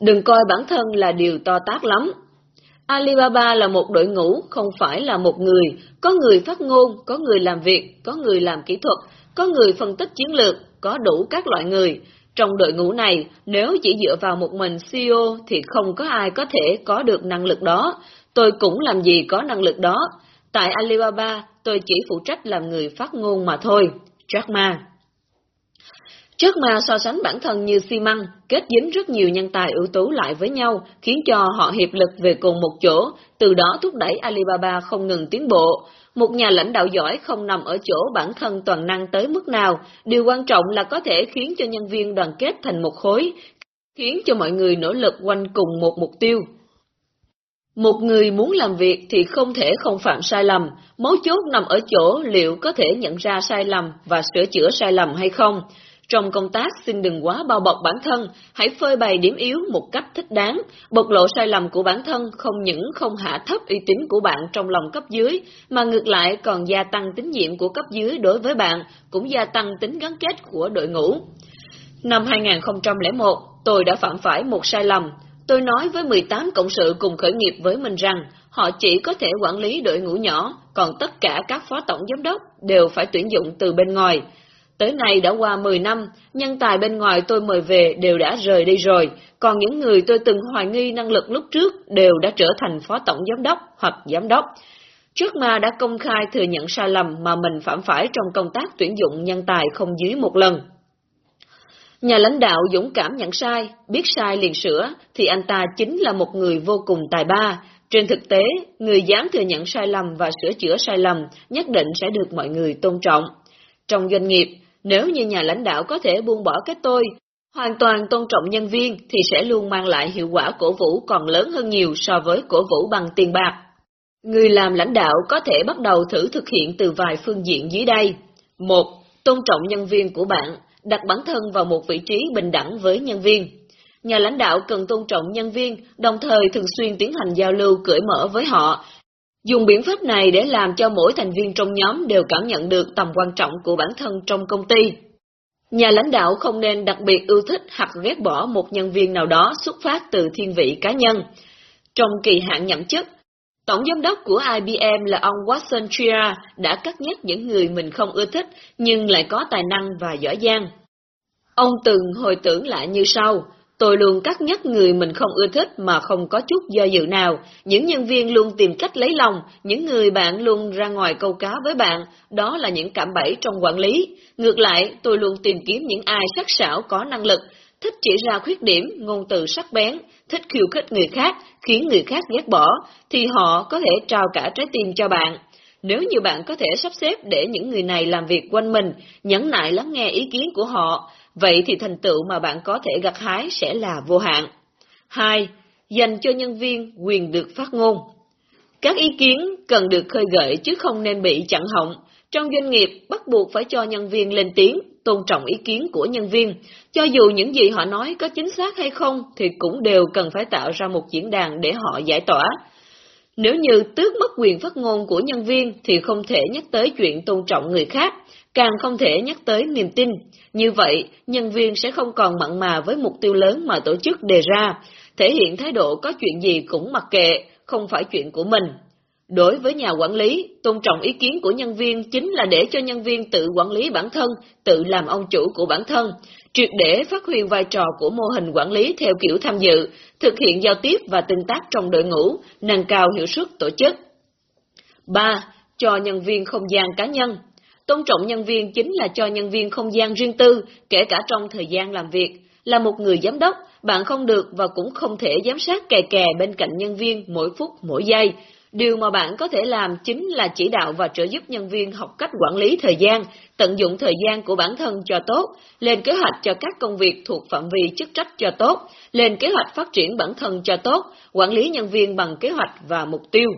Đừng coi bản thân là điều to tác lắm. Alibaba là một đội ngũ, không phải là một người. Có người phát ngôn, có người làm việc, có người làm kỹ thuật, có người phân tích chiến lược, có đủ các loại người. Trong đội ngũ này, nếu chỉ dựa vào một mình CEO thì không có ai có thể có được năng lực đó. Tôi cũng làm gì có năng lực đó. Tại Alibaba, tôi chỉ phụ trách làm người phát ngôn mà thôi. Jack Ma Trước mà so sánh bản thân như xi măng, kết dính rất nhiều nhân tài ưu tú lại với nhau, khiến cho họ hiệp lực về cùng một chỗ, từ đó thúc đẩy Alibaba không ngừng tiến bộ. Một nhà lãnh đạo giỏi không nằm ở chỗ bản thân toàn năng tới mức nào, điều quan trọng là có thể khiến cho nhân viên đoàn kết thành một khối, khiến cho mọi người nỗ lực quanh cùng một mục tiêu. Một người muốn làm việc thì không thể không phạm sai lầm, mấu chốt nằm ở chỗ liệu có thể nhận ra sai lầm và sửa chữa sai lầm hay không. Trong công tác xin đừng quá bao bọc bản thân, hãy phơi bày điểm yếu một cách thích đáng. Bộc lộ sai lầm của bản thân không những không hạ thấp uy tín của bạn trong lòng cấp dưới, mà ngược lại còn gia tăng tín nhiệm của cấp dưới đối với bạn, cũng gia tăng tính gắn kết của đội ngũ. Năm 2001, tôi đã phạm phải một sai lầm. Tôi nói với 18 cộng sự cùng khởi nghiệp với mình rằng, họ chỉ có thể quản lý đội ngũ nhỏ, còn tất cả các phó tổng giám đốc đều phải tuyển dụng từ bên ngoài. Tới nay đã qua 10 năm, nhân tài bên ngoài tôi mời về đều đã rời đi rồi, còn những người tôi từng hoài nghi năng lực lúc trước đều đã trở thành phó tổng giám đốc hoặc giám đốc. Trước mà đã công khai thừa nhận sai lầm mà mình phạm phải trong công tác tuyển dụng nhân tài không dưới một lần. Nhà lãnh đạo dũng cảm nhận sai, biết sai liền sửa, thì anh ta chính là một người vô cùng tài ba. Trên thực tế, người dám thừa nhận sai lầm và sửa chữa sai lầm nhất định sẽ được mọi người tôn trọng. Trong doanh nghiệp, nếu như nhà lãnh đạo có thể buông bỏ cái tôi, hoàn toàn tôn trọng nhân viên thì sẽ luôn mang lại hiệu quả cổ vũ còn lớn hơn nhiều so với cổ vũ bằng tiền bạc. Người làm lãnh đạo có thể bắt đầu thử thực hiện từ vài phương diện dưới đây. một, Tôn trọng nhân viên của bạn, đặt bản thân vào một vị trí bình đẳng với nhân viên. Nhà lãnh đạo cần tôn trọng nhân viên, đồng thời thường xuyên tiến hành giao lưu cởi mở với họ Dùng biện pháp này để làm cho mỗi thành viên trong nhóm đều cảm nhận được tầm quan trọng của bản thân trong công ty. Nhà lãnh đạo không nên đặc biệt ưu thích hoặc ghét bỏ một nhân viên nào đó xuất phát từ thiên vị cá nhân. Trong kỳ hạn nhậm chức, Tổng giám đốc của IBM là ông Watson Chia đã cắt nhắc những người mình không ưa thích nhưng lại có tài năng và giỏi giang. Ông từng hồi tưởng lại như sau, Tôi luôn cắt nhắc người mình không ưa thích mà không có chút do dự nào. Những nhân viên luôn tìm cách lấy lòng, những người bạn luôn ra ngoài câu cá với bạn, đó là những cảm bẫy trong quản lý. Ngược lại, tôi luôn tìm kiếm những ai sắc sảo có năng lực, thích chỉ ra khuyết điểm, ngôn từ sắc bén, thích khiêu khích người khác, khiến người khác ghét bỏ, thì họ có thể trao cả trái tim cho bạn. Nếu như bạn có thể sắp xếp để những người này làm việc quanh mình, nhẫn nại lắng nghe ý kiến của họ, vậy thì thành tựu mà bạn có thể gặt hái sẽ là vô hạn. 2. Dành cho nhân viên quyền được phát ngôn. Các ý kiến cần được khơi gợi chứ không nên bị chặn họng. Trong doanh nghiệp, bắt buộc phải cho nhân viên lên tiếng, tôn trọng ý kiến của nhân viên. Cho dù những gì họ nói có chính xác hay không, thì cũng đều cần phải tạo ra một diễn đàn để họ giải tỏa. Nếu như tước mất quyền phát ngôn của nhân viên thì không thể nhắc tới chuyện tôn trọng người khác, càng không thể nhắc tới niềm tin. Như vậy, nhân viên sẽ không còn mặn mà với mục tiêu lớn mà tổ chức đề ra, thể hiện thái độ có chuyện gì cũng mặc kệ, không phải chuyện của mình. Đối với nhà quản lý, tôn trọng ý kiến của nhân viên chính là để cho nhân viên tự quản lý bản thân, tự làm ông chủ của bản thân, triệt để phát huy vai trò của mô hình quản lý theo kiểu tham dự, thực hiện giao tiếp và tương tác trong đội ngũ, nâng cao hiệu suất tổ chức. 3. Cho nhân viên không gian cá nhân Tôn trọng nhân viên chính là cho nhân viên không gian riêng tư, kể cả trong thời gian làm việc. Là một người giám đốc, bạn không được và cũng không thể giám sát kè kè bên cạnh nhân viên mỗi phút, mỗi giây. Điều mà bạn có thể làm chính là chỉ đạo và trợ giúp nhân viên học cách quản lý thời gian, tận dụng thời gian của bản thân cho tốt, lên kế hoạch cho các công việc thuộc phạm vi chức trách cho tốt, lên kế hoạch phát triển bản thân cho tốt, quản lý nhân viên bằng kế hoạch và mục tiêu.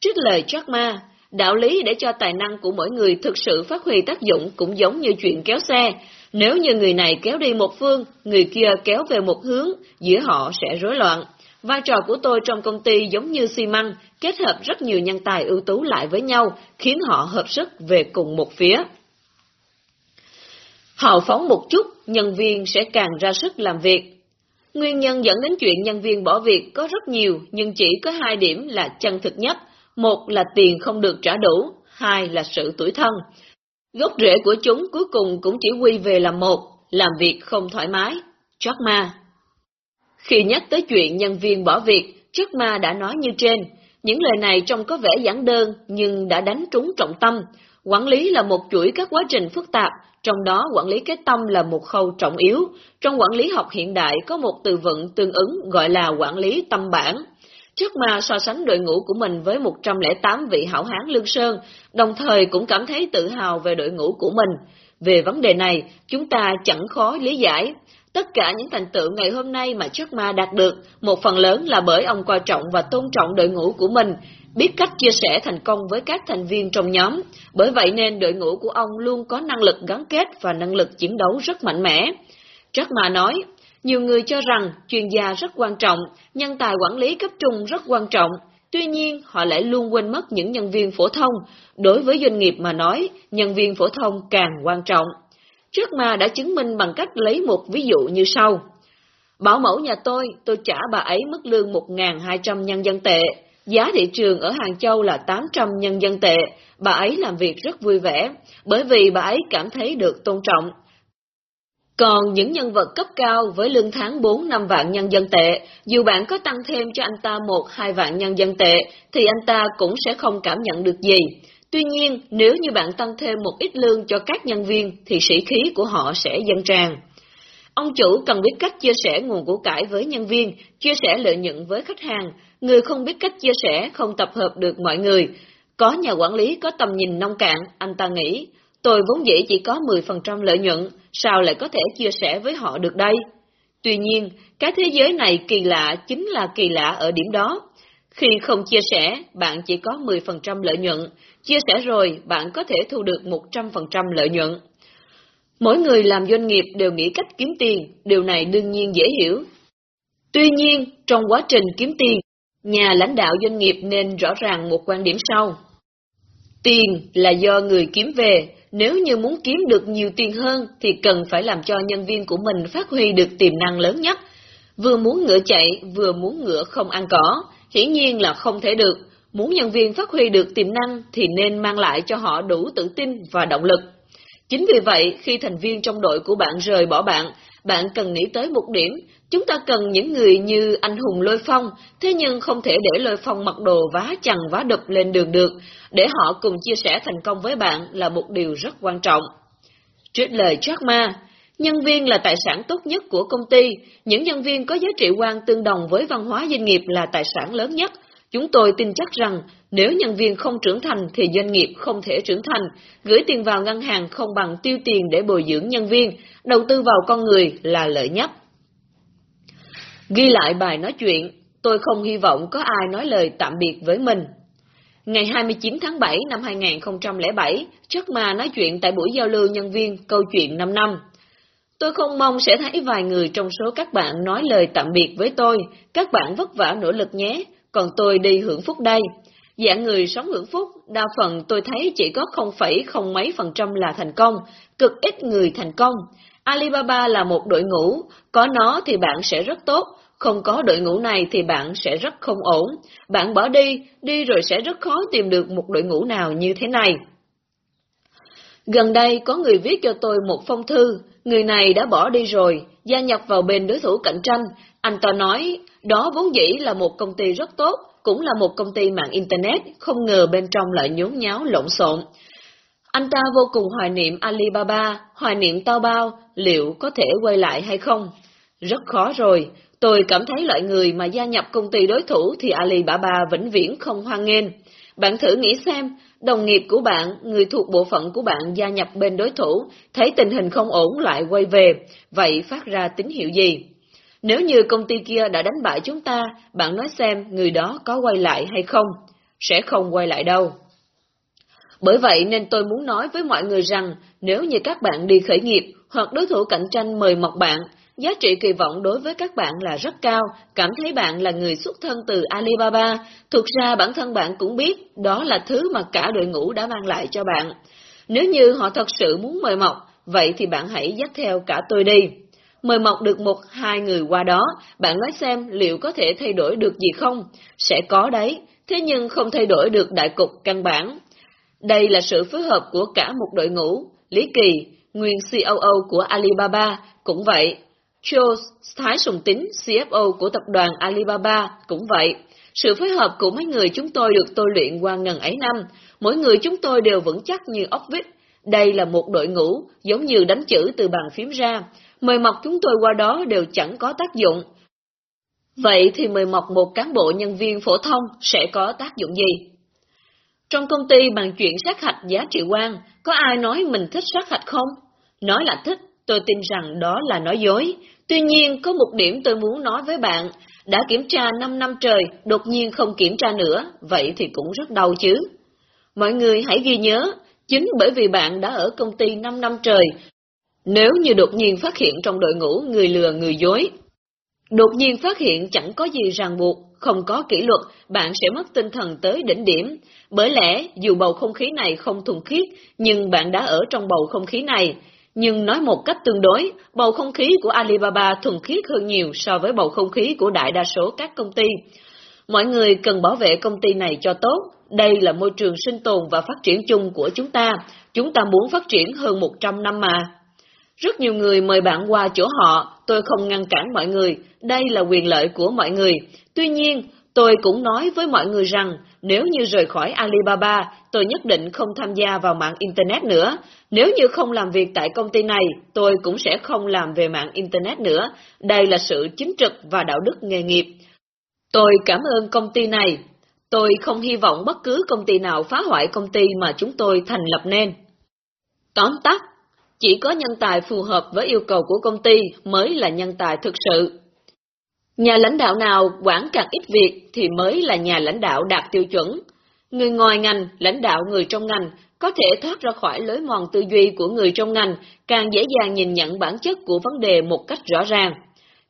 Trích lời Jack Ma, Đạo lý để cho tài năng của mỗi người thực sự phát huy tác dụng cũng giống như chuyện kéo xe. Nếu như người này kéo đi một phương, người kia kéo về một hướng, giữa họ sẽ rối loạn. Vai trò của tôi trong công ty giống như xi măng, kết hợp rất nhiều nhân tài ưu tú lại với nhau, khiến họ hợp sức về cùng một phía. Hào phóng một chút, nhân viên sẽ càng ra sức làm việc. Nguyên nhân dẫn đến chuyện nhân viên bỏ việc có rất nhiều, nhưng chỉ có hai điểm là chân thực nhất. Một là tiền không được trả đủ, hai là sự tuổi thân. Gốc rễ của chúng cuối cùng cũng chỉ quy về là một, làm việc không thoải mái. Jack Ma Khi nhắc tới chuyện nhân viên bỏ việc, Jack Ma đã nói như trên. Những lời này trông có vẻ giản đơn nhưng đã đánh trúng trọng tâm. Quản lý là một chuỗi các quá trình phức tạp, trong đó quản lý cái tâm là một khâu trọng yếu. Trong quản lý học hiện đại có một từ vựng tương ứng gọi là quản lý tâm bản. Trước mà so sánh đội ngũ của mình với 108 vị hảo hán lương sơn, đồng thời cũng cảm thấy tự hào về đội ngũ của mình. Về vấn đề này, chúng ta chẳng khó lý giải. Tất cả những thành tựu ngày hôm nay mà trước Ma đạt được, một phần lớn là bởi ông coi trọng và tôn trọng đội ngũ của mình, biết cách chia sẻ thành công với các thành viên trong nhóm. Bởi vậy nên đội ngũ của ông luôn có năng lực gắn kết và năng lực chiến đấu rất mạnh mẽ. Chuck Ma nói, nhiều người cho rằng chuyên gia rất quan trọng, nhân tài quản lý cấp trung rất quan trọng, tuy nhiên họ lại luôn quên mất những nhân viên phổ thông. Đối với doanh nghiệp mà nói, nhân viên phổ thông càng quan trọng. Trước mà đã chứng minh bằng cách lấy một ví dụ như sau. Bảo mẫu nhà tôi, tôi trả bà ấy mức lương 1.200 nhân dân tệ. Giá thị trường ở Hàng Châu là 800 nhân dân tệ. Bà ấy làm việc rất vui vẻ, bởi vì bà ấy cảm thấy được tôn trọng. Còn những nhân vật cấp cao với lương tháng 4 năm vạn nhân dân tệ, dù bạn có tăng thêm cho anh ta một hai vạn nhân dân tệ, thì anh ta cũng sẽ không cảm nhận được gì. Tuy nhiên, nếu như bạn tăng thêm một ít lương cho các nhân viên, thì sĩ khí của họ sẽ dâng tràn. Ông chủ cần biết cách chia sẻ nguồn của cải với nhân viên, chia sẻ lợi nhuận với khách hàng. Người không biết cách chia sẻ không tập hợp được mọi người. Có nhà quản lý có tầm nhìn nông cạn, anh ta nghĩ, tôi vốn dĩ chỉ có 10% lợi nhuận, sao lại có thể chia sẻ với họ được đây? Tuy nhiên, cái thế giới này kỳ lạ chính là kỳ lạ ở điểm đó. Khi không chia sẻ, bạn chỉ có 10% lợi nhuận, chia sẻ rồi bạn có thể thu được 100% lợi nhuận. Mỗi người làm doanh nghiệp đều nghĩ cách kiếm tiền, điều này đương nhiên dễ hiểu. Tuy nhiên, trong quá trình kiếm tiền, nhà lãnh đạo doanh nghiệp nên rõ ràng một quan điểm sau. Tiền là do người kiếm về, nếu như muốn kiếm được nhiều tiền hơn thì cần phải làm cho nhân viên của mình phát huy được tiềm năng lớn nhất. Vừa muốn ngựa chạy, vừa muốn ngựa không ăn cỏ, hiển nhiên là không thể được. Muốn nhân viên phát huy được tiềm năng thì nên mang lại cho họ đủ tự tin và động lực. Chính vì vậy, khi thành viên trong đội của bạn rời bỏ bạn, bạn cần nghĩ tới một điểm, chúng ta cần những người như anh hùng lôi phong, thế nhưng không thể để lôi phong mặc đồ vá chằng vá đập lên đường được, để họ cùng chia sẻ thành công với bạn là một điều rất quan trọng. Trích lời Jack Ma, nhân viên là tài sản tốt nhất của công ty, những nhân viên có giá trị quan tương đồng với văn hóa doanh nghiệp là tài sản lớn nhất. Chúng tôi tin chắc rằng nếu nhân viên không trưởng thành thì doanh nghiệp không thể trưởng thành, gửi tiền vào ngân hàng không bằng tiêu tiền để bồi dưỡng nhân viên, đầu tư vào con người là lợi nhất. Ghi lại bài nói chuyện, tôi không hy vọng có ai nói lời tạm biệt với mình. Ngày 29 tháng 7 năm 2007, Chất Ma nói chuyện tại buổi giao lưu nhân viên câu chuyện 5 năm. Tôi không mong sẽ thấy vài người trong số các bạn nói lời tạm biệt với tôi, các bạn vất vả nỗ lực nhé, còn tôi đi hưởng phúc đây. Dạng người sống hưởng phúc, đa phần tôi thấy chỉ có không phẩy không mấy phần trăm là thành công, cực ít người thành công. Alibaba là một đội ngũ, có nó thì bạn sẽ rất tốt, không có đội ngũ này thì bạn sẽ rất không ổn. Bạn bỏ đi, đi rồi sẽ rất khó tìm được một đội ngũ nào như thế này. Gần đây có người viết cho tôi một phong thư, người này đã bỏ đi rồi, gia nhập vào bên đối thủ cạnh tranh. Anh ta nói, đó vốn dĩ là một công ty rất tốt, cũng là một công ty mạng Internet, không ngờ bên trong lại nhốn nháo lộn xộn. Anh ta vô cùng hoài niệm Alibaba, hoài niệm Tao Bao, liệu có thể quay lại hay không? Rất khó rồi, tôi cảm thấy loại người mà gia nhập công ty đối thủ thì Alibaba vĩnh viễn không hoan nghênh. Bạn thử nghĩ xem, đồng nghiệp của bạn, người thuộc bộ phận của bạn gia nhập bên đối thủ, thấy tình hình không ổn lại quay về, vậy phát ra tín hiệu gì? Nếu như công ty kia đã đánh bại chúng ta, bạn nói xem người đó có quay lại hay không? Sẽ không quay lại đâu. Bởi vậy nên tôi muốn nói với mọi người rằng, nếu như các bạn đi khởi nghiệp hoặc đối thủ cạnh tranh mời mọc bạn, giá trị kỳ vọng đối với các bạn là rất cao, cảm thấy bạn là người xuất thân từ Alibaba, thực ra bản thân bạn cũng biết đó là thứ mà cả đội ngũ đã mang lại cho bạn. Nếu như họ thật sự muốn mời mọc, vậy thì bạn hãy dắt theo cả tôi đi mời mọc được một hai người qua đó, bạn nói xem liệu có thể thay đổi được gì không? Sẽ có đấy, thế nhưng không thay đổi được đại cục căn bản. Đây là sự phối hợp của cả một đội ngũ. Lý Kỳ, nguyên COO của Alibaba, cũng vậy. Charles Thái Sùng Tính, CFO của tập đoàn Alibaba, cũng vậy. Sự phối hợp của mấy người chúng tôi được tôi luyện qua ngần ấy năm, mỗi người chúng tôi đều vững chắc như ốc vít. Đây là một đội ngũ, giống như đánh chữ từ bàn phím ra, mời mọc chúng tôi qua đó đều chẳng có tác dụng. Vậy thì mời mọc một cán bộ nhân viên phổ thông sẽ có tác dụng gì? Trong công ty bằng chuyện sát hạch giá trị quan, có ai nói mình thích sát hạch không? Nói là thích, tôi tin rằng đó là nói dối. Tuy nhiên, có một điểm tôi muốn nói với bạn, đã kiểm tra 5 năm trời, đột nhiên không kiểm tra nữa, vậy thì cũng rất đau chứ. Mọi người hãy ghi nhớ, chính bởi vì bạn đã ở công ty 5 năm trời, nếu như đột nhiên phát hiện trong đội ngũ người lừa người dối, đột nhiên phát hiện chẳng có gì ràng buộc, không có kỷ luật, bạn sẽ mất tinh thần tới đỉnh điểm. Bởi lẽ, dù bầu không khí này không thuần khiết, nhưng bạn đã ở trong bầu không khí này. Nhưng nói một cách tương đối, bầu không khí của Alibaba thuần khiết hơn nhiều so với bầu không khí của đại đa số các công ty. Mọi người cần bảo vệ công ty này cho tốt. Đây là môi trường sinh tồn và phát triển chung của chúng ta. Chúng ta muốn phát triển hơn 100 năm mà. Rất nhiều người mời bạn qua chỗ họ, tôi không ngăn cản mọi người, đây là quyền lợi của mọi người. Tuy nhiên, tôi cũng nói với mọi người rằng, nếu như rời khỏi Alibaba, tôi nhất định không tham gia vào mạng Internet nữa. Nếu như không làm việc tại công ty này, tôi cũng sẽ không làm về mạng Internet nữa. Đây là sự chính trực và đạo đức nghề nghiệp. Tôi cảm ơn công ty này. Tôi không hy vọng bất cứ công ty nào phá hoại công ty mà chúng tôi thành lập nên. Tóm tắt, chỉ có nhân tài phù hợp với yêu cầu của công ty mới là nhân tài thực sự. Nhà lãnh đạo nào quản càng ít việc thì mới là nhà lãnh đạo đạt tiêu chuẩn. Người ngoài ngành, lãnh đạo người trong ngành có thể thoát ra khỏi lối mòn tư duy của người trong ngành, càng dễ dàng nhìn nhận bản chất của vấn đề một cách rõ ràng.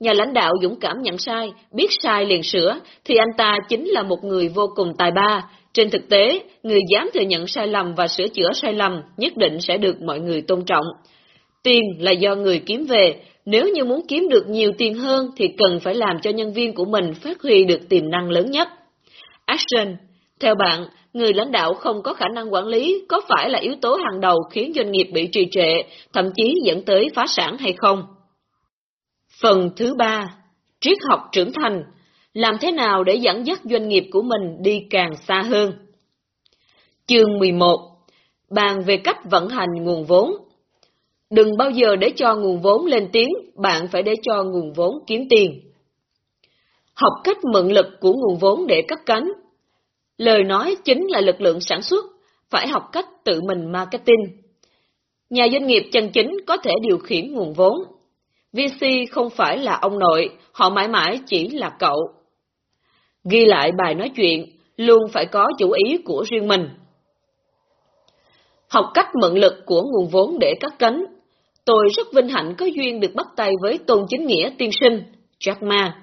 Nhà lãnh đạo dũng cảm nhận sai, biết sai liền sửa, thì anh ta chính là một người vô cùng tài ba, trên thực tế, người dám thừa nhận sai lầm và sửa chữa sai lầm nhất định sẽ được mọi người tôn trọng. Tiền là do người kiếm về, nếu như muốn kiếm được nhiều tiền hơn thì cần phải làm cho nhân viên của mình phát huy được tiềm năng lớn nhất. Action Theo bạn, người lãnh đạo không có khả năng quản lý có phải là yếu tố hàng đầu khiến doanh nghiệp bị trì trệ, thậm chí dẫn tới phá sản hay không? Phần thứ ba Triết học trưởng thành làm thế nào để dẫn dắt doanh nghiệp của mình đi càng xa hơn? Chương 11 Bàn về cách vận hành nguồn vốn Đừng bao giờ để cho nguồn vốn lên tiếng, bạn phải để cho nguồn vốn kiếm tiền. Học cách mượn lực của nguồn vốn để cắt cánh. Lời nói chính là lực lượng sản xuất, phải học cách tự mình marketing. Nhà doanh nghiệp chân chính có thể điều khiển nguồn vốn. VC không phải là ông nội, họ mãi mãi chỉ là cậu. Ghi lại bài nói chuyện, luôn phải có chủ ý của riêng mình. Học cách mượn lực của nguồn vốn để cắt cánh. Tôi rất vinh hạnh có duyên được bắt tay với Tôn Chính Nghĩa tiên sinh, Jack Ma.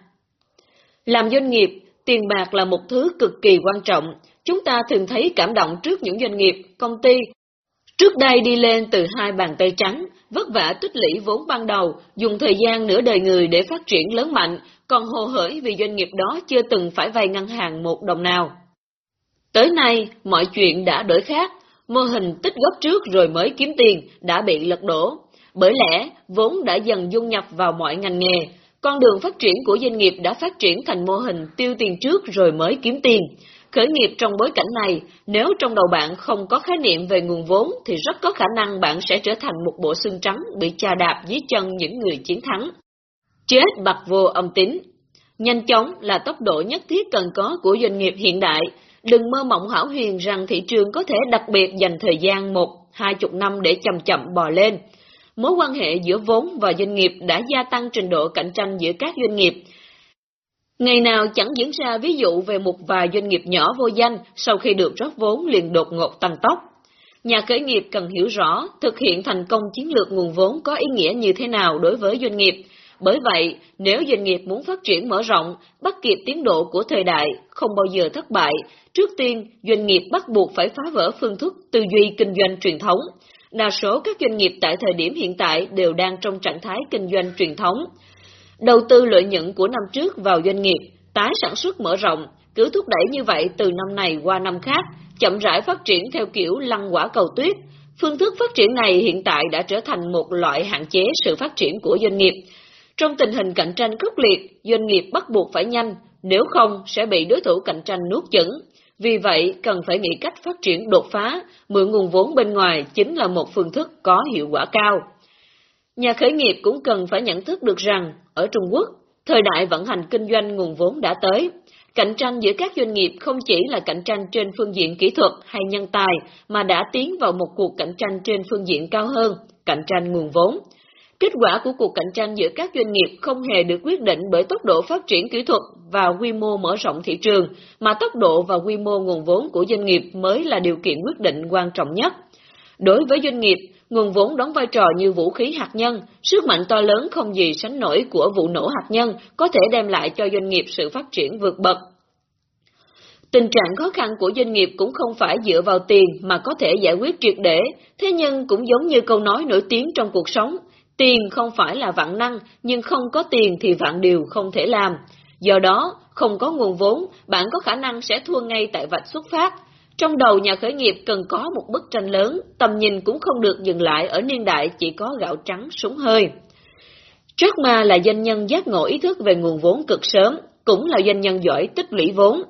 Làm doanh nghiệp, tiền bạc là một thứ cực kỳ quan trọng. Chúng ta thường thấy cảm động trước những doanh nghiệp, công ty. Trước đây đi lên từ hai bàn tay trắng, vất vả tích lũy vốn ban đầu, dùng thời gian nửa đời người để phát triển lớn mạnh, còn hồ hởi vì doanh nghiệp đó chưa từng phải vay ngân hàng một đồng nào. Tới nay, mọi chuyện đã đổi khác, mô hình tích góp trước rồi mới kiếm tiền đã bị lật đổ. Bởi lẽ, vốn đã dần dung nhập vào mọi ngành nghề, con đường phát triển của doanh nghiệp đã phát triển thành mô hình tiêu tiền trước rồi mới kiếm tiền. Khởi nghiệp trong bối cảnh này, nếu trong đầu bạn không có khái niệm về nguồn vốn thì rất có khả năng bạn sẽ trở thành một bộ xương trắng bị chà đạp dưới chân những người chiến thắng. Chết bạc vô âm tín, Nhanh chóng là tốc độ nhất thiết cần có của doanh nghiệp hiện đại. Đừng mơ mộng hảo huyền rằng thị trường có thể đặc biệt dành thời gian một, hai chục năm để chậm chậm bò lên. Mối quan hệ giữa vốn và doanh nghiệp đã gia tăng trình độ cạnh tranh giữa các doanh nghiệp. Ngày nào chẳng diễn ra ví dụ về một vài doanh nghiệp nhỏ vô danh sau khi được rót vốn liền đột ngột tăng tốc. Nhà khởi nghiệp cần hiểu rõ thực hiện thành công chiến lược nguồn vốn có ý nghĩa như thế nào đối với doanh nghiệp, bởi vậy, nếu doanh nghiệp muốn phát triển mở rộng, bắt kịp tiến độ của thời đại, không bao giờ thất bại, trước tiên doanh nghiệp bắt buộc phải phá vỡ phương thức tư duy kinh doanh truyền thống. đa số các doanh nghiệp tại thời điểm hiện tại đều đang trong trạng thái kinh doanh truyền thống. Đầu tư lợi nhuận của năm trước vào doanh nghiệp, tái sản xuất mở rộng, cứ thúc đẩy như vậy từ năm này qua năm khác, chậm rãi phát triển theo kiểu lăn quả cầu tuyết. Phương thức phát triển này hiện tại đã trở thành một loại hạn chế sự phát triển của doanh nghiệp. Trong tình hình cạnh tranh khốc liệt, doanh nghiệp bắt buộc phải nhanh, nếu không sẽ bị đối thủ cạnh tranh nuốt chửng. Vì vậy, cần phải nghĩ cách phát triển đột phá, mượn nguồn vốn bên ngoài chính là một phương thức có hiệu quả cao. Nhà khởi nghiệp cũng cần phải nhận thức được rằng, ở Trung Quốc, thời đại vận hành kinh doanh nguồn vốn đã tới. Cạnh tranh giữa các doanh nghiệp không chỉ là cạnh tranh trên phương diện kỹ thuật hay nhân tài, mà đã tiến vào một cuộc cạnh tranh trên phương diện cao hơn, cạnh tranh nguồn vốn. Kết quả của cuộc cạnh tranh giữa các doanh nghiệp không hề được quyết định bởi tốc độ phát triển kỹ thuật và quy mô mở rộng thị trường, mà tốc độ và quy mô nguồn vốn của doanh nghiệp mới là điều kiện quyết định quan trọng nhất. Đối với doanh nghiệp, nguồn vốn đóng vai trò như vũ khí hạt nhân, sức mạnh to lớn không gì sánh nổi của vụ nổ hạt nhân có thể đem lại cho doanh nghiệp sự phát triển vượt bậc. Tình trạng khó khăn của doanh nghiệp cũng không phải dựa vào tiền mà có thể giải quyết triệt để, thế nhưng cũng giống như câu nói nổi tiếng trong cuộc sống, tiền không phải là vạn năng, nhưng không có tiền thì vạn điều không thể làm. Do đó, không có nguồn vốn, bạn có khả năng sẽ thua ngay tại vạch xuất phát, trong đầu nhà khởi nghiệp cần có một bức tranh lớn, tầm nhìn cũng không được dừng lại ở niên đại chỉ có gạo trắng súng hơi. Jack Ma là doanh nhân giác ngộ ý thức về nguồn vốn cực sớm, cũng là doanh nhân giỏi tích lũy vốn.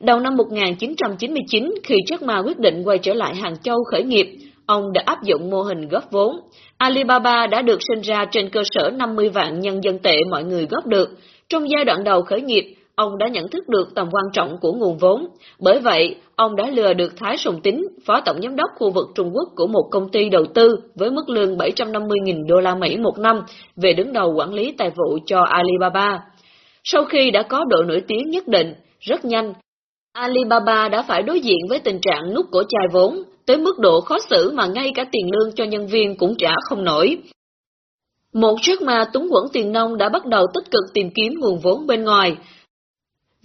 Đầu năm 1999, khi Jack Ma quyết định quay trở lại Hàng Châu khởi nghiệp, ông đã áp dụng mô hình góp vốn. Alibaba đã được sinh ra trên cơ sở 50 vạn nhân dân tệ mọi người góp được. Trong giai đoạn đầu khởi nghiệp, ông đã nhận thức được tầm quan trọng của nguồn vốn. Bởi vậy, ông đã lừa được Thái Sùng Tính, phó tổng giám đốc khu vực Trung Quốc của một công ty đầu tư với mức lương 750.000 đô la Mỹ một năm về đứng đầu quản lý tài vụ cho Alibaba. Sau khi đã có độ nổi tiếng nhất định, rất nhanh, Alibaba đã phải đối diện với tình trạng nút cổ chai vốn, tới mức độ khó xử mà ngay cả tiền lương cho nhân viên cũng trả không nổi. Một Jack Ma túng quẫn tiền nông đã bắt đầu tích cực tìm kiếm nguồn vốn bên ngoài,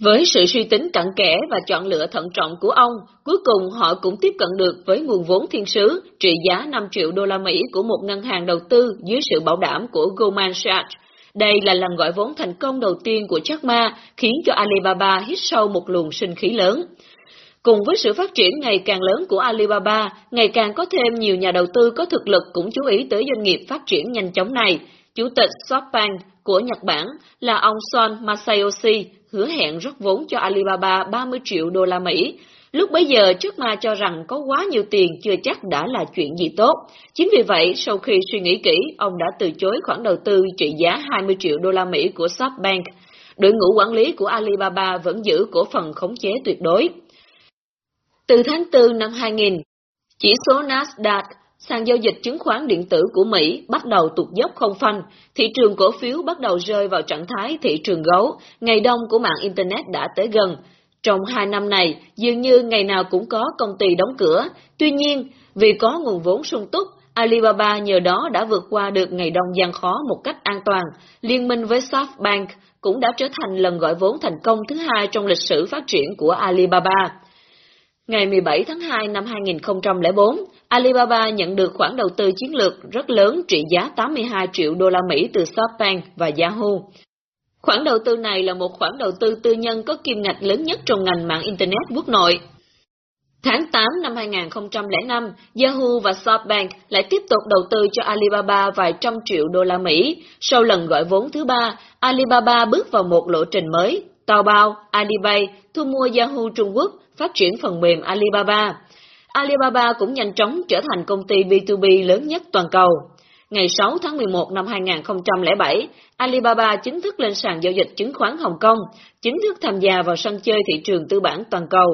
với sự suy tính cặn kẽ và chọn lựa thận trọng của ông, cuối cùng họ cũng tiếp cận được với nguồn vốn thiên sứ trị giá 5 triệu đô la Mỹ của một ngân hàng đầu tư dưới sự bảo đảm của Goldman Sachs. Đây là lần gọi vốn thành công đầu tiên của Jack Ma, khiến cho Alibaba hít sâu một luồng sinh khí lớn. Cùng với sự phát triển ngày càng lớn của Alibaba, ngày càng có thêm nhiều nhà đầu tư có thực lực cũng chú ý tới doanh nghiệp phát triển nhanh chóng này. Chủ tịch SoftBank của Nhật Bản là ông Son Masayoshi hứa hẹn rót vốn cho Alibaba 30 triệu đô la Mỹ. Lúc bấy giờ, trước ma cho rằng có quá nhiều tiền chưa chắc đã là chuyện gì tốt. Chính vì vậy, sau khi suy nghĩ kỹ, ông đã từ chối khoản đầu tư trị giá 20 triệu đô la Mỹ của SoftBank. Đội ngũ quản lý của Alibaba vẫn giữ cổ phần khống chế tuyệt đối. Từ tháng 4 năm 2000, chỉ số Nasdaq sàn giao dịch chứng khoán điện tử của Mỹ bắt đầu tụt dốc không phanh, thị trường cổ phiếu bắt đầu rơi vào trạng thái thị trường gấu, ngày đông của mạng Internet đã tới gần. Trong hai năm này, dường như ngày nào cũng có công ty đóng cửa, tuy nhiên, vì có nguồn vốn sung túc, Alibaba nhờ đó đã vượt qua được ngày đông gian khó một cách an toàn, liên minh với SoftBank cũng đã trở thành lần gọi vốn thành công thứ hai trong lịch sử phát triển của Alibaba. Ngày 17 tháng 2 năm 2004, Alibaba nhận được khoản đầu tư chiến lược rất lớn trị giá 82 triệu đô la Mỹ từ SoftBank và Yahoo. Khoản đầu tư này là một khoản đầu tư tư nhân có kim ngạch lớn nhất trong ngành mạng Internet quốc nội. Tháng 8 năm 2005, Yahoo và SoftBank lại tiếp tục đầu tư cho Alibaba vài trăm triệu đô la Mỹ. Sau lần gọi vốn thứ ba, Alibaba bước vào một lộ trình mới. Taobao, Alipay thu mua Yahoo Trung Quốc, phát triển phần mềm Alibaba. Alibaba cũng nhanh chóng trở thành công ty B2B lớn nhất toàn cầu. Ngày 6 tháng 11 năm 2007, Alibaba chính thức lên sàn giao dịch chứng khoán Hồng Kông, chính thức tham gia vào sân chơi thị trường tư bản toàn cầu.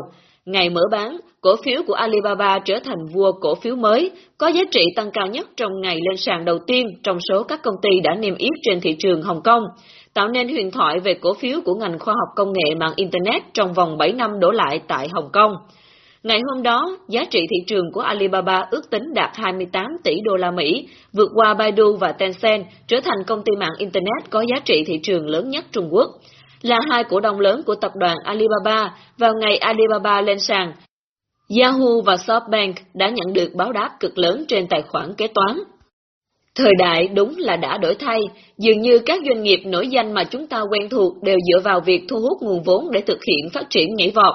Ngày mở bán, cổ phiếu của Alibaba trở thành vua cổ phiếu mới, có giá trị tăng cao nhất trong ngày lên sàn đầu tiên trong số các công ty đã niêm yết trên thị trường Hồng Kông, tạo nên huyền thoại về cổ phiếu của ngành khoa học công nghệ mạng Internet trong vòng 7 năm đổ lại tại Hồng Kông. Ngày hôm đó, giá trị thị trường của Alibaba ước tính đạt 28 tỷ đô la Mỹ, vượt qua Baidu và Tencent, trở thành công ty mạng Internet có giá trị thị trường lớn nhất Trung Quốc. Là hai cổ đông lớn của tập đoàn Alibaba, vào ngày Alibaba lên sàn, Yahoo và SoftBank đã nhận được báo đáp cực lớn trên tài khoản kế toán. Thời đại đúng là đã đổi thay, dường như các doanh nghiệp nổi danh mà chúng ta quen thuộc đều dựa vào việc thu hút nguồn vốn để thực hiện phát triển nhảy vọt.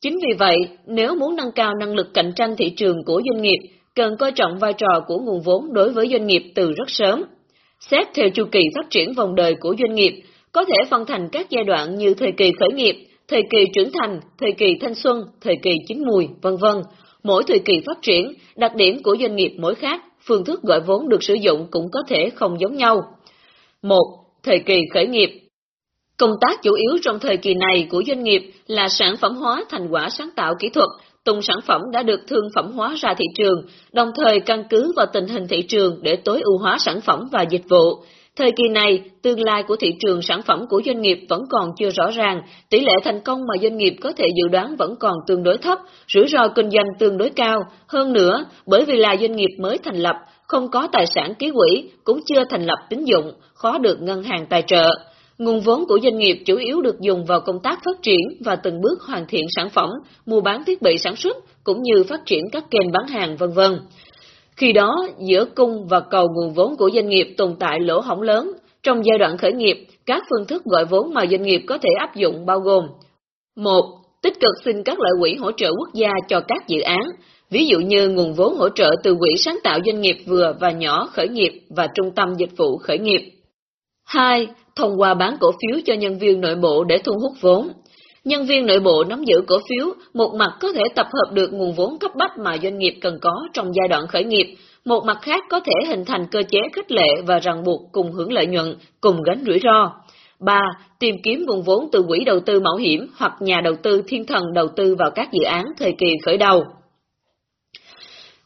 Chính vì vậy, nếu muốn nâng cao năng lực cạnh tranh thị trường của doanh nghiệp, cần coi trọng vai trò của nguồn vốn đối với doanh nghiệp từ rất sớm. Xét theo chu kỳ phát triển vòng đời của doanh nghiệp, có thể phân thành các giai đoạn như thời kỳ khởi nghiệp, thời kỳ trưởng thành, thời kỳ thanh xuân, thời kỳ chín mùi, vân vân. Mỗi thời kỳ phát triển, đặc điểm của doanh nghiệp mỗi khác, phương thức gọi vốn được sử dụng cũng có thể không giống nhau. Một, Thời kỳ khởi nghiệp Công tác chủ yếu trong thời kỳ này của doanh nghiệp là sản phẩm hóa thành quả sáng tạo kỹ thuật, tung sản phẩm đã được thương phẩm hóa ra thị trường, đồng thời căn cứ vào tình hình thị trường để tối ưu hóa sản phẩm và dịch vụ. Thời kỳ này, tương lai của thị trường sản phẩm của doanh nghiệp vẫn còn chưa rõ ràng, tỷ lệ thành công mà doanh nghiệp có thể dự đoán vẫn còn tương đối thấp, rủi ro kinh doanh tương đối cao. Hơn nữa, bởi vì là doanh nghiệp mới thành lập, không có tài sản ký quỹ, cũng chưa thành lập tín dụng, khó được ngân hàng tài trợ. Nguồn vốn của doanh nghiệp chủ yếu được dùng vào công tác phát triển và từng bước hoàn thiện sản phẩm, mua bán thiết bị sản xuất, cũng như phát triển các kênh bán hàng vân vân. Khi đó, giữa cung và cầu nguồn vốn của doanh nghiệp tồn tại lỗ hổng lớn. Trong giai đoạn khởi nghiệp, các phương thức gọi vốn mà doanh nghiệp có thể áp dụng bao gồm một Tích cực xin các loại quỹ hỗ trợ quốc gia cho các dự án, ví dụ như nguồn vốn hỗ trợ từ Quỹ sáng tạo doanh nghiệp vừa và nhỏ khởi nghiệp và Trung tâm dịch vụ khởi nghiệp. 2. Thông qua bán cổ phiếu cho nhân viên nội bộ để thu hút vốn. Nhân viên nội bộ nắm giữ cổ phiếu, một mặt có thể tập hợp được nguồn vốn cấp bách mà doanh nghiệp cần có trong giai đoạn khởi nghiệp, một mặt khác có thể hình thành cơ chế khích lệ và ràng buộc cùng hưởng lợi nhuận, cùng gánh rủi ro. 3. Tìm kiếm nguồn vốn từ quỹ đầu tư mạo hiểm hoặc nhà đầu tư thiên thần đầu tư vào các dự án thời kỳ khởi đầu.